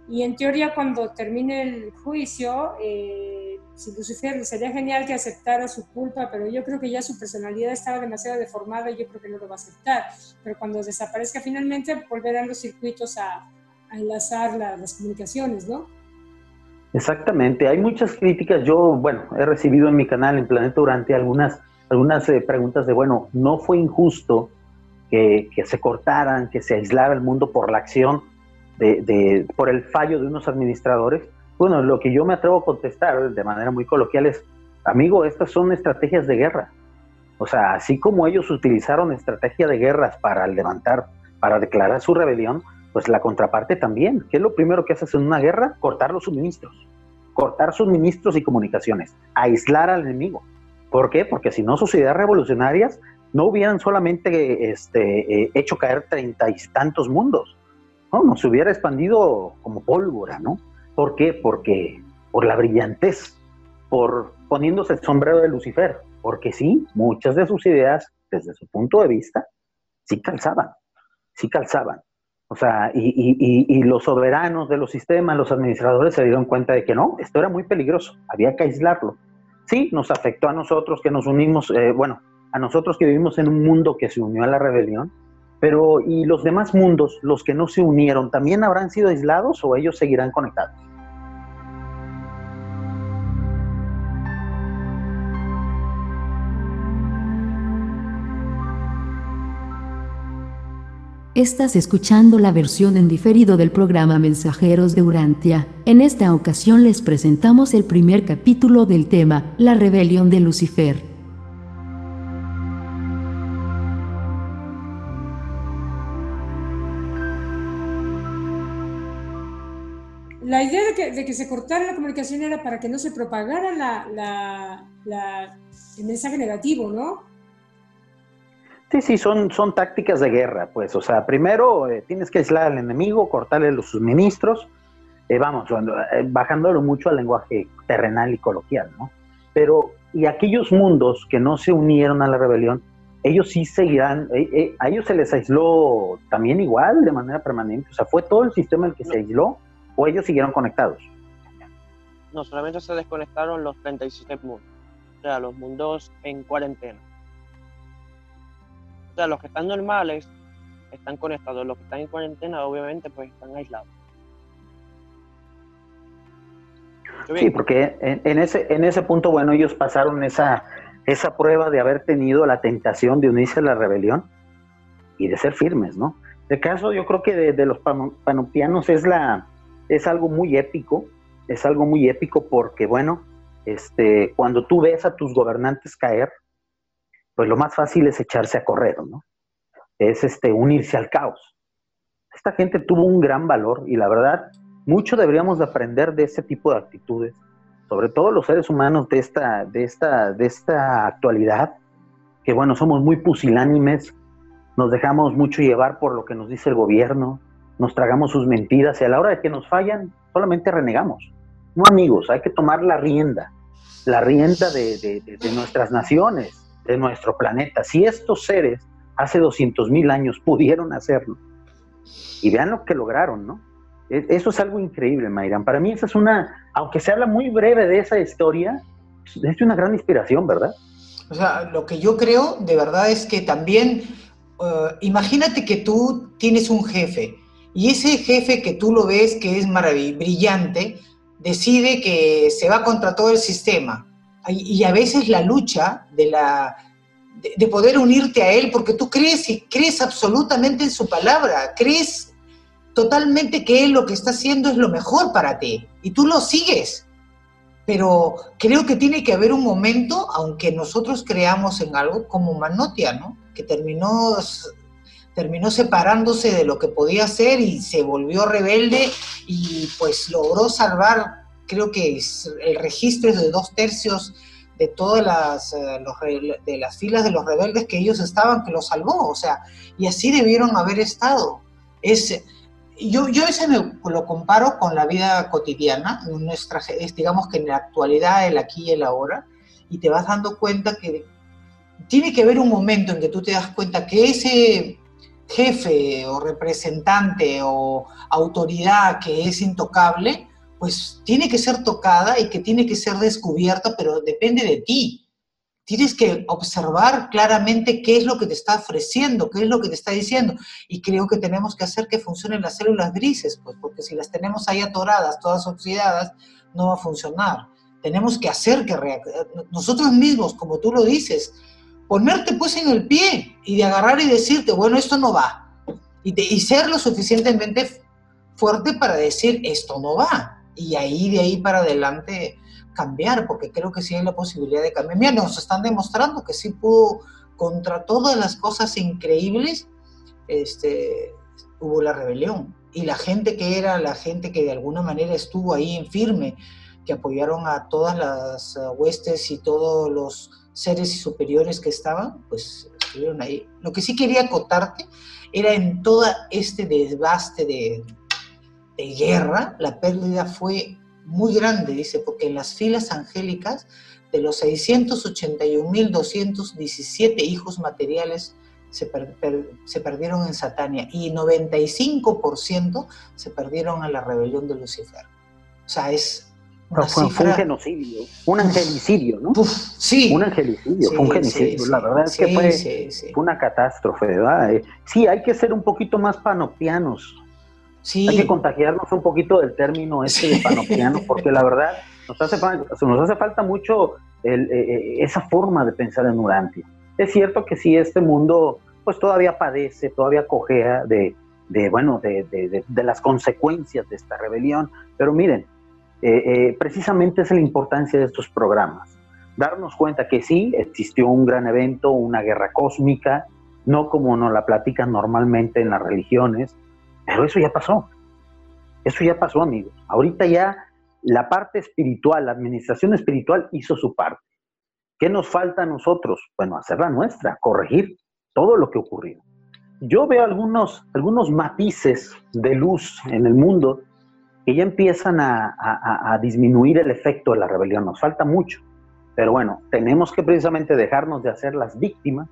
Y en teoría cuando termine el juicio, eh, si Lucifer sería genial que aceptara su culpa, pero yo creo que ya su personalidad estaba demasiado deformada y yo creo que no lo va a aceptar. Pero cuando desaparezca finalmente, volverán los circuitos a, enlazar las comunicaciones, ¿no? Exactamente, hay muchas críticas. Yo, bueno, he recibido en mi canal en Planeta Durante algunas, algunas eh, preguntas de, bueno, ¿no fue injusto que, que, se cortaran, que se aislara el mundo por la acción por el fallo de unos administradores? Bueno, lo que yo me atrevo a contestar de manera muy coloquial es, amigo, estas son estrategias de guerra. O sea, así como ellos utilizaron estrategia de guerras para levantar, para declarar su rebelión, pues la contraparte también. ¿Qué es lo primero que haces en una guerra? Cortar los suministros. Cortar suministros y comunicaciones. Aislar al enemigo. ¿Por qué? Porque si no, ideas revolucionarias no hubieran solamente este, eh, hecho caer treinta y tantos mundos. No, nos hubiera expandido como pólvora, ¿no? ¿Por qué? Porque por la brillantez, por poniéndose el sombrero de Lucifer, porque sí, muchas de sus ideas, desde su punto de vista, sí calzaban, sí calzaban. O sea, y, los soberanos de los sistemas, los administradores se dieron cuenta de que no, esto era muy peligroso, había que aislarlo. Sí, nos afectó a nosotros que nos unimos, eh, bueno, a nosotros que vivimos en un mundo que se unió a la rebelión, pero ¿y los demás mundos, los que no se unieron, también habrán sido aislados o ellos seguirán conectados? Estás escuchando la versión en diferido del programa Mensajeros de Urantia. En esta ocasión les presentamos el primer capítulo del tema, La rebelión de Lucifer. La idea de que, se cortara la comunicación era para que no se propagara el mensaje negativo, ¿no? Sí, sí, son, son tácticas de guerra, pues, o sea, primero eh, tienes que aislar al enemigo, cortarle los suministros, eh, vamos, eh, bajándolo mucho al lenguaje terrenal y coloquial, ¿no? Pero, y aquellos mundos que no se unieron a la rebelión, ellos sí seguirán, eh, a ellos se les aisló también igual, de manera permanente, o sea, ¿fue todo el sistema el que se aisló o ellos siguieron conectados? No, solamente se desconectaron los 37 mundos, o sea, los mundos en cuarentena. O sea, los que están normales están conectados, los que están en cuarentena obviamente pues están aislados. Sí, porque en, ese, en ese punto, bueno, ellos pasaron esa, esa prueba de haber tenido la tentación de unirse a la rebelión y de ser firmes, ¿no? El caso yo creo que de, los panopianos es, la, es algo muy épico, es algo muy épico porque, bueno, este, cuando tú ves a tus gobernantes caer, pues lo más fácil es echarse a correr, ¿no? Es este, unirse al caos. Esta gente tuvo un gran valor y la verdad, mucho deberíamos de aprender de ese tipo de actitudes, sobre todo los seres humanos de esta, de esta, de esta actualidad, que bueno, somos muy pusilánimes, nos dejamos mucho llevar por lo que nos dice el gobierno, nos tragamos sus mentiras y a la hora de que nos fallan, solamente renegamos. No amigos, hay que tomar la rienda, la rienda de, de nuestras naciones, de nuestro planeta. Si estos seres hace 200 mil años pudieron hacerlo, y vean lo que lograron, ¿no? E, eso es algo increíble, Mayran. Para mí esa es una, aunque se habla muy breve de esa historia, es una gran inspiración, ¿verdad? O sea, lo que yo creo de verdad es que también, eh, imagínate que tú tienes un jefe y ese jefe que tú lo ves que es maravilloso, brillante, decide que se va contra todo el sistema. Y a veces la lucha de, la, de, de poder unirte a él, porque tú crees y crees absolutamente en su palabra, crees totalmente que él lo que está haciendo es lo mejor para ti y tú lo sigues. Pero creo que tiene que haber un momento, aunque nosotros creamos en algo como Manotia, ¿no? Que terminó, terminó separándose de lo que podía ser y se volvió rebelde y pues logró salvar, creo que el registro es de dos tercios de todas las, eh, de las filas de los rebeldes que ellos estaban, que lo salvó, o sea, y así debieron haber estado. Es, yo, yo ese lo comparo con la vida cotidiana, nuestra, digamos que en la actualidad, el aquí y el ahora, y te vas dando cuenta que tiene que haber un momento en que tú te das cuenta que ese jefe o representante o autoridad que es intocable, pues tiene que ser tocada y que tiene que ser descubierta, pero depende de ti tienes que observar claramente qué es lo que te está ofreciendo, qué es lo que te está diciendo. Y creo que tenemos que hacer que funcionen las células grises, pues, porque si las tenemos ahí atoradas, todas oxidadas, no va a funcionar. Tenemos que hacer que nosotros mismos, como tú lo dices, ponerte pues en el pie y de agarrar y decirte, bueno, esto no va. Y, y ser lo suficientemente fuerte para decir, esto no va. Y ahí, de ahí para adelante, cambiar, porque creo que sí hay la posibilidad de cambiar. Mira, nos están demostrando que sí pudo, contra todas las cosas increíbles, este, hubo la rebelión. Y la gente que era, la gente que de alguna manera estuvo ahí en firme, que apoyaron a todas las uh, huestes y todos los seres superiores que estaban, pues estuvieron ahí. Lo que sí quería acotarte era en todo este desbaste de, guerra, la pérdida fue muy grande, dice, porque en las filas angélicas de los 681.217 hijos materiales se, perdieron en Satania y 95% se perdieron a la rebelión de Lucifer. O sea, es fue, un genocidio, un angelicidio, ¿no? sí. Un angelicidio, fue un genocidio. la verdad es que fue, fue, una catástrofe, ¿verdad? Eh, sí, hay que ser un poquito más panopianos hay que contagiarnos un poquito del término este de panopiano, porque la verdad nos hace, nos hace falta mucho eh, eh, esa forma de pensar en Urantia. Es cierto que sí, este mundo pues todavía padece, todavía cojea de, bueno, de, las consecuencias de esta rebelión, pero miren, eh, precisamente es la importancia de estos programas. Darnos cuenta que sí, existió un gran evento, una guerra cósmica, no como nos la platican normalmente en las religiones, pero eso ya pasó. Eso ya pasó, amigos. Ahorita ya la parte espiritual, la administración espiritual hizo su parte. ¿Qué nos falta a nosotros? Bueno, hacer la nuestra, corregir todo lo que ocurrió. Yo veo algunos, algunos matices de luz en el mundo que ya empiezan a, disminuir el efecto de la rebelión. Nos falta mucho. Pero bueno, tenemos que precisamente dejarnos de hacer las víctimas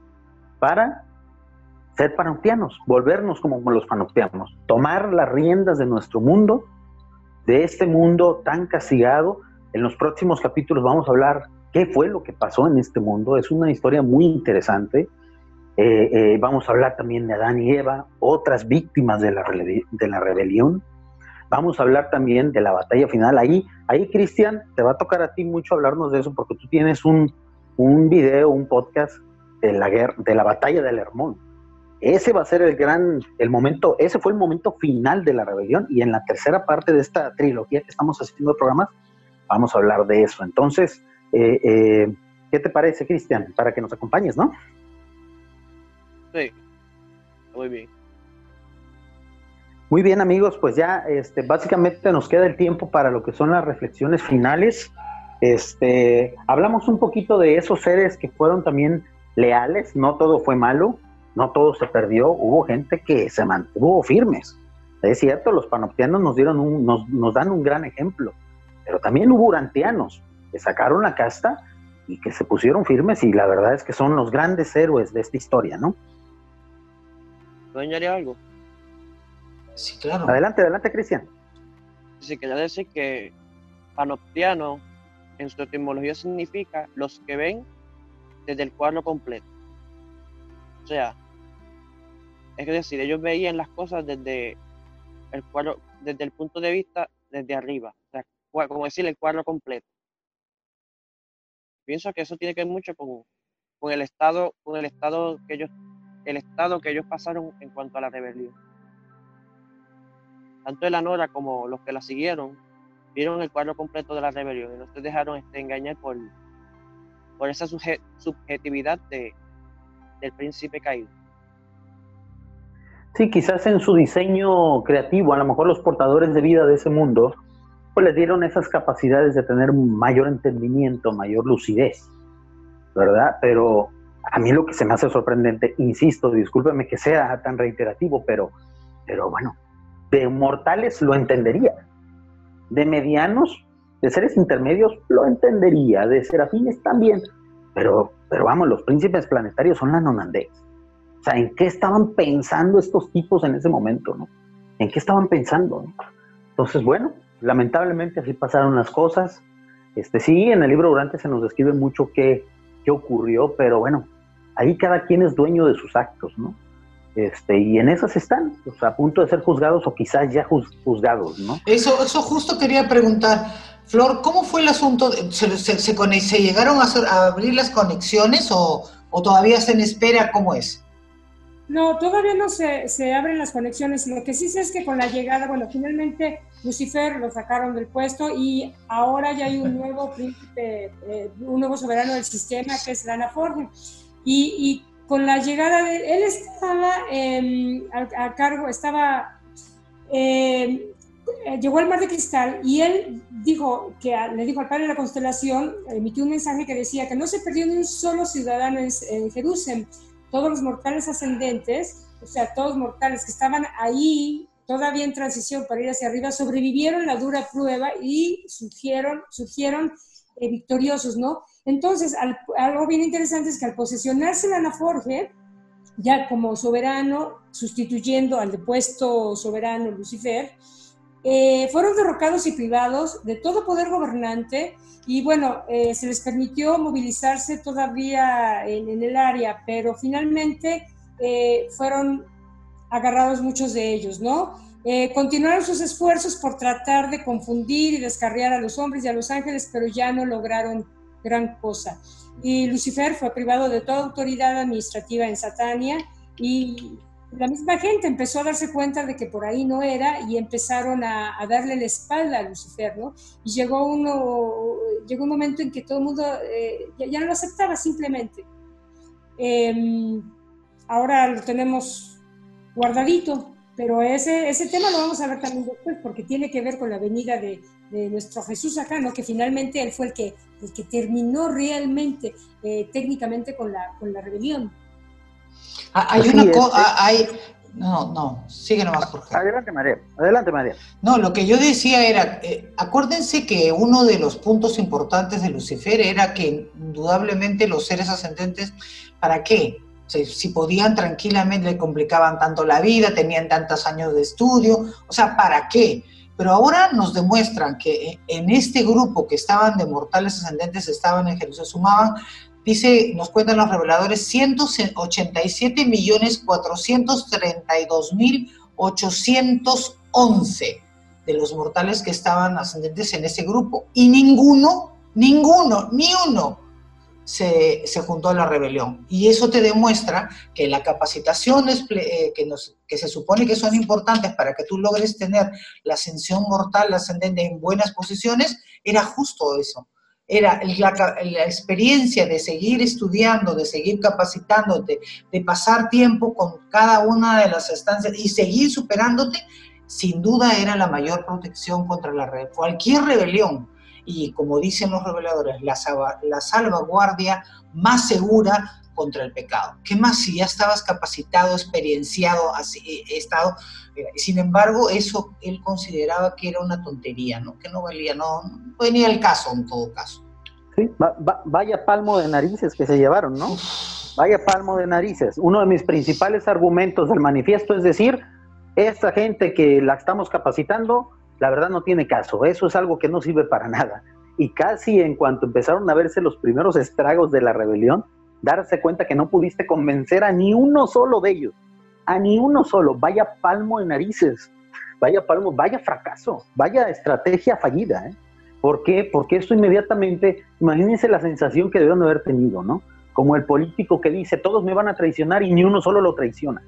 para ser panoptianos, volvernos como los panoptianos, tomar las riendas de nuestro mundo, de este mundo tan castigado. En los próximos capítulos vamos a hablar qué fue lo que pasó en este mundo. Es una historia muy interesante. Eh, eh, vamos a hablar también de Adán y Eva, otras víctimas de la, de la rebelión. Vamos a hablar también de la batalla final. Ahí, ahí Cristian, te va a tocar a ti mucho hablarnos de eso porque tú tienes un, un video, un podcast de la, guerra, de la batalla del Hermón. Ese va a ser el gran, el momento, ese fue el momento final de la rebelión y en la tercera parte de esta trilogía que estamos haciendo de programas, vamos a hablar de eso. Entonces, eh, eh, ¿qué te parece, Cristian? Para que nos acompañes, ¿no? Sí, muy bien. Muy bien, amigos, pues ya este, básicamente nos queda el tiempo para lo que son las reflexiones finales. Este, hablamos un poquito de esos seres que fueron también leales, no todo fue malo, no todo se perdió, hubo gente que se mantuvo firmes. Es cierto, los panoptianos nos, dieron un, nos, nos dan un gran ejemplo, pero también hubo urantianos que sacaron la casta y que se pusieron firmes y la verdad es que son los grandes héroes de esta historia, ¿no? ¿No añadir algo? Sí, claro. Adelante, adelante, Cristian. Sí, quería decir que panoptiano en su etimología significa los que ven desde el cuadro completo. O sea, es decir, ellos veían las cosas desde el cuadro, desde el punto de vista desde arriba, o sea, como decir el cuadro completo. Pienso que eso tiene que ver mucho con, con el estado, con el estado que ellos, el estado que ellos pasaron en cuanto a la rebelión. Tanto la Nora como los que la siguieron vieron el cuadro completo de la rebelión y no se dejaron este, engañar por, por esa subjetividad de, del príncipe caído. Sí, quizás en su diseño creativo, a lo mejor los portadores de vida de ese mundo, pues les dieron esas capacidades de tener mayor entendimiento, mayor lucidez, ¿verdad? Pero a mí lo que se me hace sorprendente, insisto, discúlpeme que sea tan reiterativo, pero, pero bueno, de mortales lo entendería, de medianos, de seres intermedios lo entendería, de serafines también, pero, pero vamos, los príncipes planetarios son la nonandés. O sea, ¿en qué estaban pensando estos tipos en ese momento, no? ¿En qué estaban pensando? Entonces, bueno, lamentablemente así pasaron las cosas. Este, sí, en el libro Durante se nos describe mucho qué, qué ocurrió, pero bueno, ahí cada quien es dueño de sus actos, ¿no? Este, y en esas están, pues, a punto de ser juzgados o quizás ya juzgados, ¿no? Eso, eso justo quería preguntar. Flor, ¿cómo fue el asunto? ¿Se, se, se, llegaron a, abrir las conexiones o, o, todavía se en espera? ¿Cómo es? No, todavía no se, se, abren las conexiones. Lo que sí sé es que con la llegada, bueno, finalmente Lucifer lo sacaron del puesto y ahora ya hay un nuevo príncipe, eh, un nuevo soberano del sistema que es Lana Forge. Y, y con la llegada de él estaba em, a, cargo, estaba, em, llegó al mar de cristal y él dijo que le dijo al padre de la constelación, emitió un mensaje que decía que no se perdió ni un solo ciudadano en, en Jerusalén, todos los mortales ascendentes, o sea, todos mortales que estaban ahí todavía en transición para ir hacia arriba, sobrevivieron la dura prueba y surgieron, surgieron eh, victoriosos, ¿no? Entonces, algo bien interesante es que al posesionarse la Forge, ya como soberano, sustituyendo al depuesto soberano Lucifer, eh, fueron derrocados y privados de todo poder gobernante y bueno, eh, se les permitió movilizarse todavía en, el área, pero finalmente eh, fueron agarrados muchos de ellos, ¿no? continuaron sus esfuerzos por tratar de confundir y descarriar a los hombres y a los ángeles, pero ya no lograron gran cosa. Y Lucifer fue privado de toda autoridad administrativa en Satania y la misma gente empezó a darse cuenta de que por ahí no era y empezaron a, darle la espalda a Lucifer, ¿no? Y llegó, uno, llegó un momento en que todo el mundo eh, ya, no lo aceptaba simplemente. Em, ahora lo tenemos guardadito, pero ese, ese tema lo vamos a ver también después porque tiene que ver con la venida de, de nuestro Jesús acá, ¿no? Que finalmente él fue el que, el que terminó realmente, eh, técnicamente, con la, con la rebelión. Ah, hay una cosa, hay, No, no, sigue nomás, Jorge. Adelante, María. Adelante, María. No, lo que yo decía era, eh, acuérdense que uno de los puntos importantes de Lucifer era que indudablemente los seres ascendentes, ¿para qué? Si, podían tranquilamente, le complicaban tanto la vida, tenían tantos años de estudio, o sea, ¿para qué? Pero ahora nos demuestran que en este grupo que estaban de mortales ascendentes, estaban en Jerusalén, sumaban dice, nos cuentan los reveladores, 187 millones 432 mil 811 de los mortales que estaban ascendentes en ese grupo. Y ninguno, ninguno, ni uno se, juntó a la rebelión. Y eso te demuestra que la capacitación eh, que, nos, que se supone que son importantes para que tú logres tener la ascensión mortal ascendente en buenas posiciones, era justo eso era la, experiencia de seguir estudiando, de seguir capacitándote, de pasar tiempo con cada una de las estancias y seguir superándote, sin duda era la mayor protección contra la. Cualquier rebelión, y como dicen los reveladores, la, la salvaguardia más segura contra el pecado. ¿Qué más si ya estabas capacitado, experienciado, así, estado? Eh, sin embargo, eso él consideraba que era una tontería, ¿no? Que no valía, no, no venía el caso en todo caso. Sí, vaya palmo de narices que se llevaron, ¿no? Vaya palmo de narices. Uno de mis principales argumentos del manifiesto es decir, esta gente que la estamos capacitando, la verdad no tiene caso. Eso es algo que no sirve para nada. Y casi en cuanto empezaron a verse los primeros estragos de la rebelión, darse cuenta que no pudiste convencer a ni uno solo de ellos, a ni uno solo, vaya palmo de narices, vaya palmo, vaya fracaso, vaya estrategia fallida. ¿eh? ¿Por qué? Porque esto inmediatamente, imagínense la sensación que debieron haber tenido, ¿no? Como el político que dice, todos me van a traicionar y ni uno solo lo traiciona.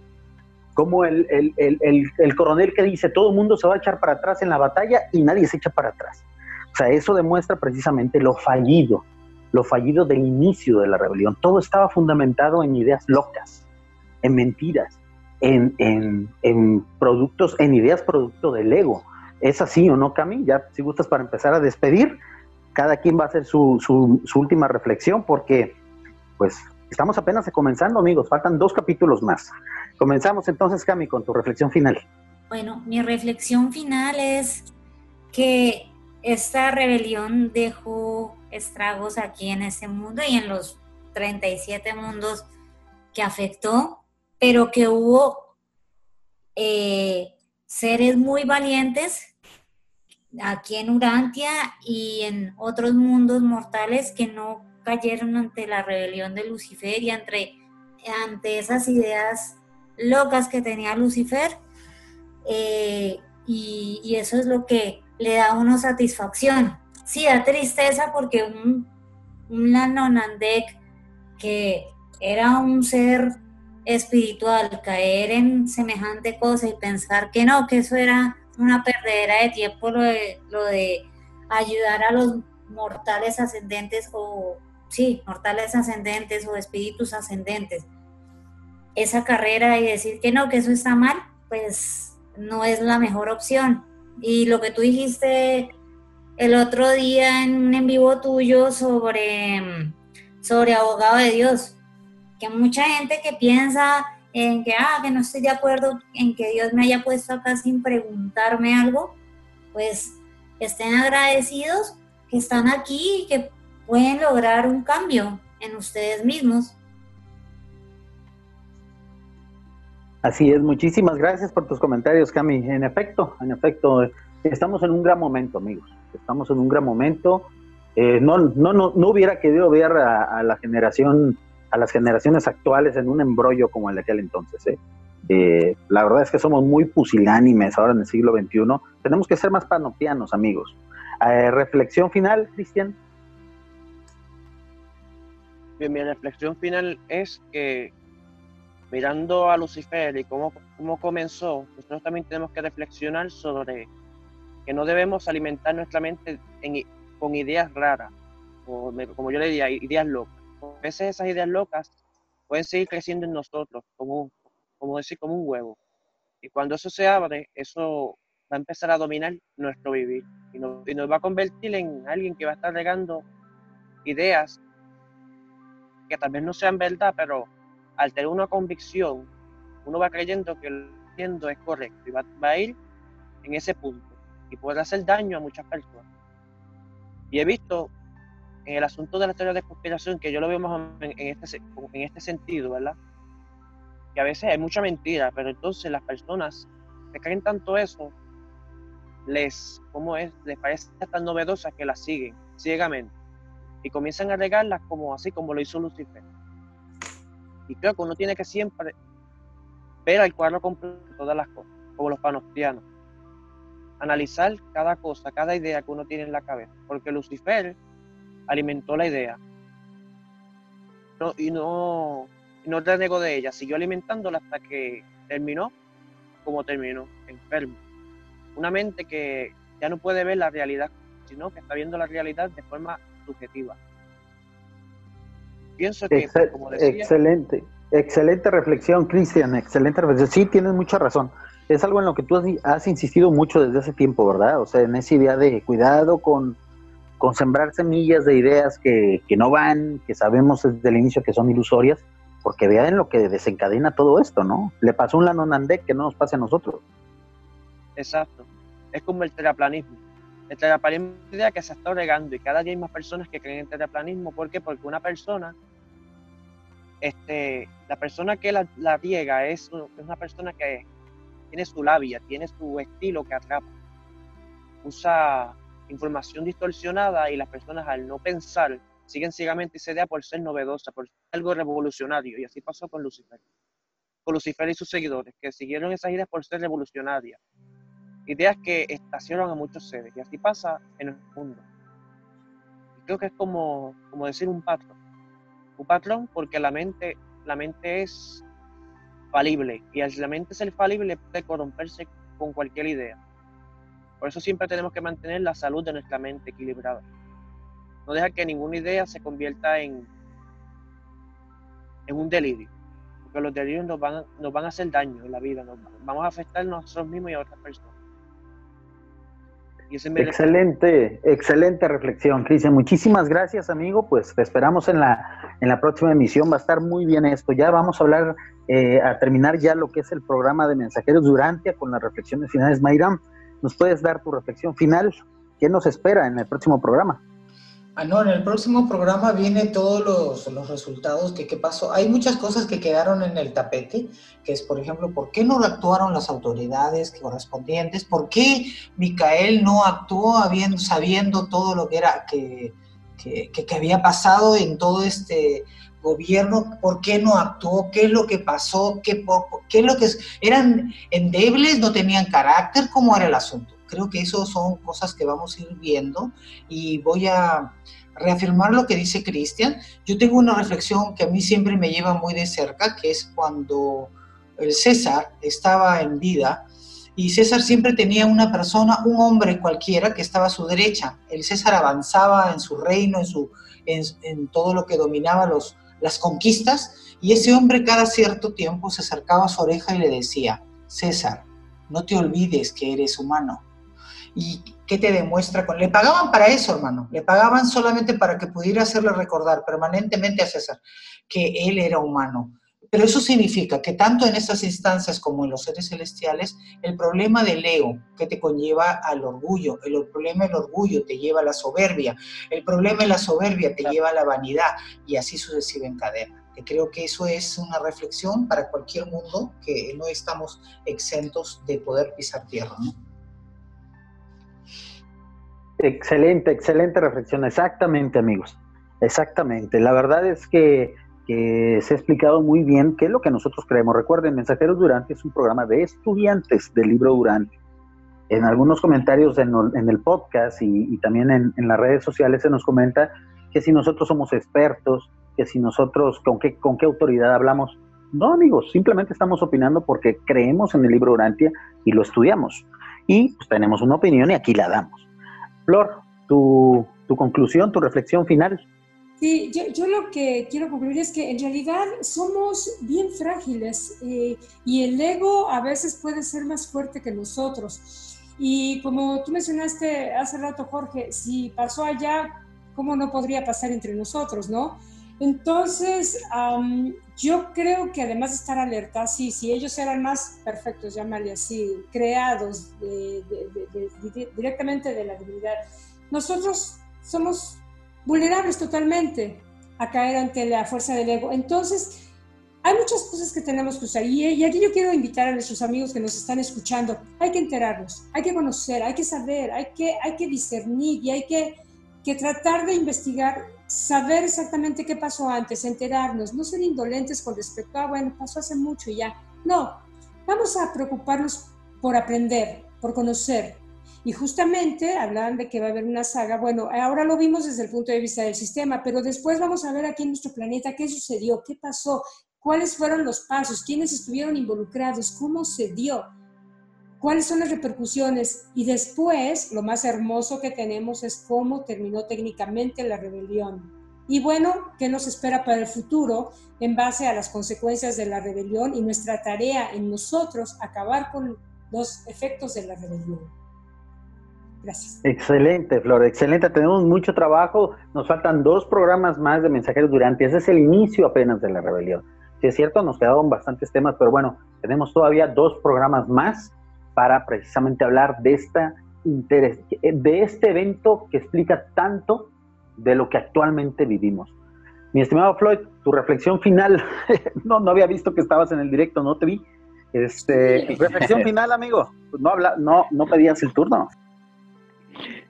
Como el, el, el, el coronel que dice, todo el mundo se va a echar para atrás en la batalla y nadie se echa para atrás. O sea, eso demuestra precisamente lo fallido lo fallido del inicio de la rebelión. Todo estaba fundamentado en ideas locas, en mentiras, en, en, productos, en ideas producto del ego. ¿Es así o no, Cami? Ya si gustas para empezar a despedir, cada quien va a hacer su, su última reflexión porque pues estamos apenas comenzando, amigos, faltan dos capítulos más. Comenzamos entonces, Cami, con tu reflexión final. Bueno, mi reflexión final es que esta rebelión dejó estragos aquí en este mundo y en los 37 mundos que afectó, pero que hubo eh, seres muy valientes aquí en Urantia y en otros mundos mortales que no cayeron ante la rebelión de Lucifer y ante, ante esas ideas locas que tenía Lucifer. Eh, y, eso es lo que le da a uno satisfacción. Sí, da tristeza porque un, un Lanonandek que era un ser espiritual, caer en semejante cosa y pensar que no, que eso era una perdedera de tiempo lo de, lo de ayudar a los mortales ascendentes o, sí, mortales ascendentes o espíritus ascendentes. Esa carrera y decir que no, que eso está mal, pues no es la mejor opción. Y lo que tú dijiste el otro día en un en vivo tuyo sobre, sobre abogado de Dios, que mucha gente que piensa en que, ah, que no estoy de acuerdo en que Dios me haya puesto acá sin preguntarme algo, pues estén agradecidos que están aquí y que pueden lograr un cambio en ustedes mismos. Así es, muchísimas gracias por tus comentarios, Cami. En efecto, en efecto, estamos en un gran momento, amigos. Estamos en un gran momento. Eh, no, no, no, no, hubiera querido ver a, la generación, a las generaciones actuales en un embrollo como el de aquel entonces. ¿eh? Eh, la verdad es que somos muy pusilánimes ahora en el siglo XXI. Tenemos que ser más panopianos, amigos. reflexión final, Cristian. Bien, mi reflexión final es que mirando a Lucifer y cómo, cómo comenzó, nosotros también tenemos que reflexionar sobre que no debemos alimentar nuestra mente con ideas raras, o, como yo le diría, ideas locas. A veces esas ideas locas pueden seguir creciendo en nosotros, como, como decir, como un huevo. Y cuando eso se abre, eso va a empezar a dominar nuestro vivir y nos, y nos va a convertir en alguien que va a estar regando ideas que tal vez no sean verdad, pero al tener una convicción, uno va creyendo que haciendo es correcto y va, a ir en ese punto y puede hacer daño a muchas personas. Y he visto en el asunto de la teoría de conspiración que yo lo veo más en, este, en este sentido, ¿verdad? Que a veces hay mucha mentira, pero entonces las personas se creen tanto eso, les, ¿cómo es? Les parece tan novedosa que las siguen ciegamente y comienzan a regarlas como así como lo hizo Lucifer. Y creo que uno tiene que siempre ver al cuadro completo todas las cosas, como los panostianos. Analizar cada cosa, cada idea que uno tiene en la cabeza, porque Lucifer alimentó la idea y no, no renegó de ella, siguió alimentándola hasta que terminó como terminó, enfermo. Una mente que ya no puede ver la realidad, sino que está viendo la realidad de forma subjetiva. Pienso que, como decía, excelente, excelente reflexión, Cristian, excelente reflexión. Sí, tienes mucha razón. Es algo en lo que tú has, insistido mucho desde hace tiempo, ¿verdad? O sea, en esa idea de cuidado con, con sembrar semillas de ideas que, que no van, que sabemos desde el inicio que son ilusorias, porque vean lo que desencadena todo esto, ¿no? Le pasó un Lanonandek que no nos pase a nosotros. Exacto. Es como el terraplanismo el terraplanismo es una idea que se está regando y cada día hay más personas que creen en terraplanismo. ¿Por qué? Porque una persona, este, la persona que la, la riega es, una persona que tiene su labia, tiene su estilo que atrapa. Usa información distorsionada y las personas al no pensar siguen ciegamente esa idea por ser novedosa, por ser algo revolucionario. Y así pasó con Lucifer. Con Lucifer y sus seguidores, que siguieron esas ideas por ser revolucionarias ideas que estacionan a muchos seres. Y así pasa en el mundo. Y creo que es como, como decir un patrón. Un patrón porque la mente, la mente es falible. Y al la mente ser falible puede corromperse con cualquier idea. Por eso siempre tenemos que mantener la salud de nuestra mente equilibrada. No dejar que ninguna idea se convierta en, en un delirio. Porque los delirios nos van, nos van a hacer daño en la vida. Nos, vamos a afectar a nosotros mismos y a otras personas. Excelente, excelente reflexión, Cristian. Muchísimas gracias, amigo. Pues te esperamos en la, en la próxima emisión. Va a estar muy bien esto. Ya vamos a hablar, eh, a terminar ya lo que es el programa de Mensajeros Durantia con las reflexiones finales. Mayram, ¿nos puedes dar tu reflexión final? ¿Qué nos espera en el próximo programa? Ah, no, en el próximo programa viene todos los, los resultados que qué pasó. Hay muchas cosas que quedaron en el tapete, que es, por ejemplo, ¿por qué no actuaron las autoridades correspondientes? ¿Por qué Micael no actuó habiendo, sabiendo todo lo que era que, que, que, había pasado en todo este gobierno? ¿Por qué no actuó? ¿Qué es lo que pasó? ¿Qué, por, qué lo que eran endebles? ¿No tenían carácter? ¿Cómo era el asunto? Creo que eso son cosas que vamos a ir viendo y voy a reafirmar lo que dice Cristian. Yo tengo una reflexión que a mí siempre me lleva muy de cerca, que es cuando el César estaba en vida y César siempre tenía una persona, un hombre cualquiera que estaba a su derecha. El César avanzaba en su reino, en, su, en, todo lo que dominaba los, las conquistas y ese hombre cada cierto tiempo se acercaba a su oreja y le decía, César, no te olvides que eres humano ¿Y qué te demuestra? Con... Le pagaban para eso, hermano. Le pagaban solamente para que pudiera hacerle recordar permanentemente a César que él era humano. Pero eso significa que tanto en estas instancias como en los seres celestiales, el problema del ego que te conlleva al orgullo, el problema del orgullo te lleva a la soberbia, el problema de la soberbia te lleva a la vanidad y así sucesiva en cadena. Que creo que eso es una reflexión para cualquier mundo que no estamos exentos de poder pisar tierra. ¿no? Excelente, excelente reflexión. Exactamente, amigos. Exactamente. La verdad es que, se ha explicado muy bien qué es lo que nosotros creemos. Recuerden, Mensajeros Durante es un programa de estudiantes del libro Durante. En algunos comentarios en, el podcast y, también en, las redes sociales se nos comenta que si nosotros somos expertos, que si nosotros, con qué, con qué autoridad hablamos. No, amigos, simplemente estamos opinando porque creemos en el libro Durantia y lo estudiamos. Y pues tenemos una opinión y aquí la damos. Flor, tu, conclusión, tu reflexión final. Sí, yo, lo que quiero concluir es que en realidad somos bien frágiles eh, y el ego a veces puede ser más fuerte que nosotros. Y como tú mencionaste hace rato, Jorge, si pasó allá, ¿cómo no podría pasar entre nosotros, no? Entonces, yo creo que además de estar alerta, sí, si ellos eran más perfectos, llámale así, creados directamente de la divinidad, nosotros somos vulnerables totalmente a caer ante la fuerza del ego. Entonces, hay muchas cosas que tenemos que usar y, aquí yo quiero invitar a nuestros amigos que nos están escuchando, hay que enterarnos, hay que conocer, hay que saber, hay que, hay que discernir y hay que, que tratar de investigar, saber exactamente qué pasó antes, enterarnos, no ser indolentes con respecto a, bueno, pasó hace mucho y ya. No, vamos a preocuparnos por aprender, por conocer, y justamente hablaban de que va a haber una saga. Bueno, ahora lo vimos desde el punto de vista del sistema, pero después vamos a ver aquí en nuestro planeta qué sucedió, qué pasó, cuáles fueron los pasos, quiénes estuvieron involucrados, cómo se dio, cuáles son las repercusiones. Y después, lo más hermoso que tenemos es cómo terminó técnicamente la rebelión. Y bueno, ¿qué nos espera para el futuro en base a las consecuencias de la rebelión y nuestra tarea en nosotros acabar con los efectos de la rebelión? Gracias. Excelente, Flor, excelente. Tenemos mucho trabajo. Nos faltan dos programas más de Mensajeros Durante. Ese es el inicio apenas de la rebelión. Si es cierto, nos quedaron bastantes temas, pero bueno, tenemos todavía dos programas más para precisamente hablar de, esta interés, de este evento que explica tanto de lo que actualmente vivimos. Mi estimado Floyd, tu reflexión final, [laughs] no, no había visto que estabas en el directo, no te vi. Este, reflexión final, amigo. No habla, no, no pedías el turno.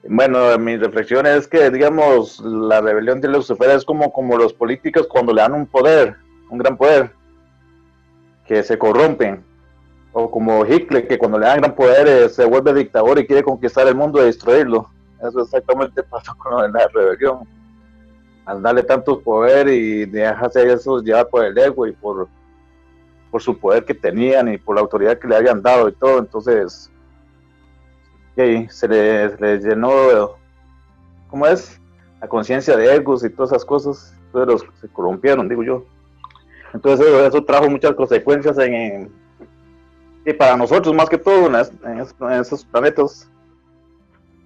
Bueno, mi reflexión es que, digamos, la rebelión de Lucifer es como, como los políticos cuando le dan un poder, un gran poder, que se corrompen. O como Hitler, que cuando le dan gran poder eh, se vuelve dictador y quiere conquistar el mundo y destruirlo. Eso exactamente [laughs] pasó con la rebelión. Al darle tanto poder y dejarse eso llevar por el ego y por, por su poder que tenían y por la autoridad que le habían dado y todo. Entonces, se les, llenó, ¿cómo es? La conciencia de egos y todas esas cosas, entonces los, se corrompieron, digo yo. Entonces eso, trajo muchas consecuencias en, y para nosotros más que todo en, esos planetas,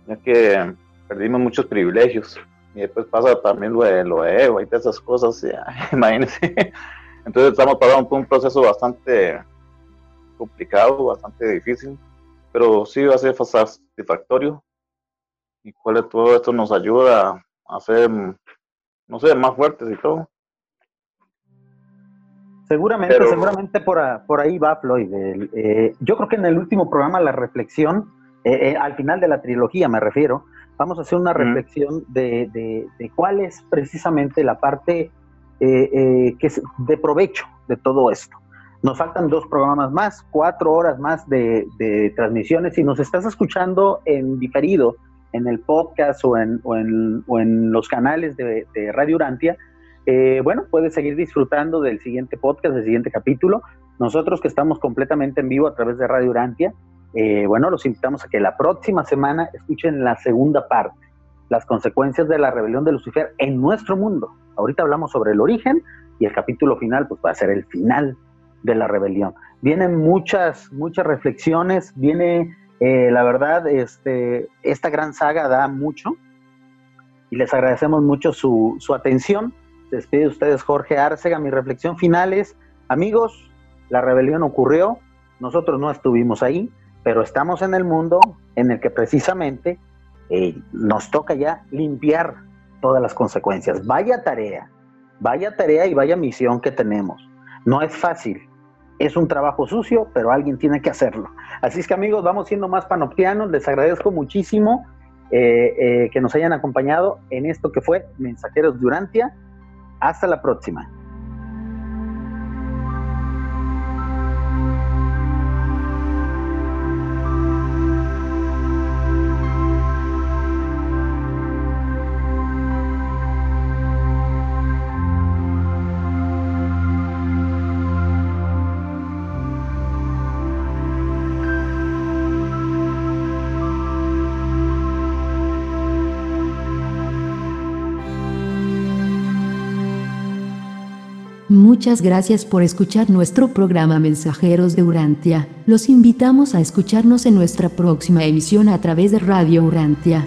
ya que perdimos muchos privilegios. Y después pasa también lo de, lo de ego y todas esas cosas, [laughs] imagínense. Entonces estamos pasando por un proceso bastante complicado, bastante difícil pero sí va a ser satisfactorio y cuál todo esto nos ayuda a ser, no sé, más fuertes y todo. Seguramente, seguramente por, por, ahí va Floyd. Eh, yo creo que en el último programa, la reflexión, eh, eh, al final de la trilogía me refiero, vamos a hacer una reflexión de, de, cuál es precisamente la parte que es de provecho de todo esto. Nos faltan dos programas más, cuatro horas más de, transmisiones. Si nos estás escuchando en diferido, en el podcast o en, los canales de, Radio Urantia, eh, bueno, puedes seguir disfrutando del siguiente podcast, del siguiente capítulo. Nosotros que estamos completamente en vivo a través de Radio Urantia, eh, bueno, los invitamos a que la próxima semana escuchen la segunda parte, las consecuencias de la rebelión de Lucifer en nuestro mundo. Ahorita hablamos sobre el origen y el capítulo final, pues va a ser el final de la rebelión. Vienen muchas, muchas reflexiones, viene, eh, la verdad, este, esta gran saga da mucho y les agradecemos mucho su, su atención. Despide ustedes Jorge Arcega. Mi reflexión final es, amigos, la rebelión ocurrió, nosotros no estuvimos ahí, pero estamos en el mundo en el que precisamente eh, nos toca ya limpiar todas las consecuencias. Vaya tarea, vaya tarea y vaya misión que tenemos. No es fácil, es un trabajo sucio, pero alguien tiene que hacerlo. Así es que amigos, vamos siendo más panoptianos. Les agradezco muchísimo eh, eh, que nos hayan acompañado en esto que fue Mensajeros de Urantia. Hasta la próxima. Muchas gracias por escuchar nuestro programa Mensajeros de Urantia. Los invitamos a escucharnos en nuestra próxima emisión a través de Radio Urantia.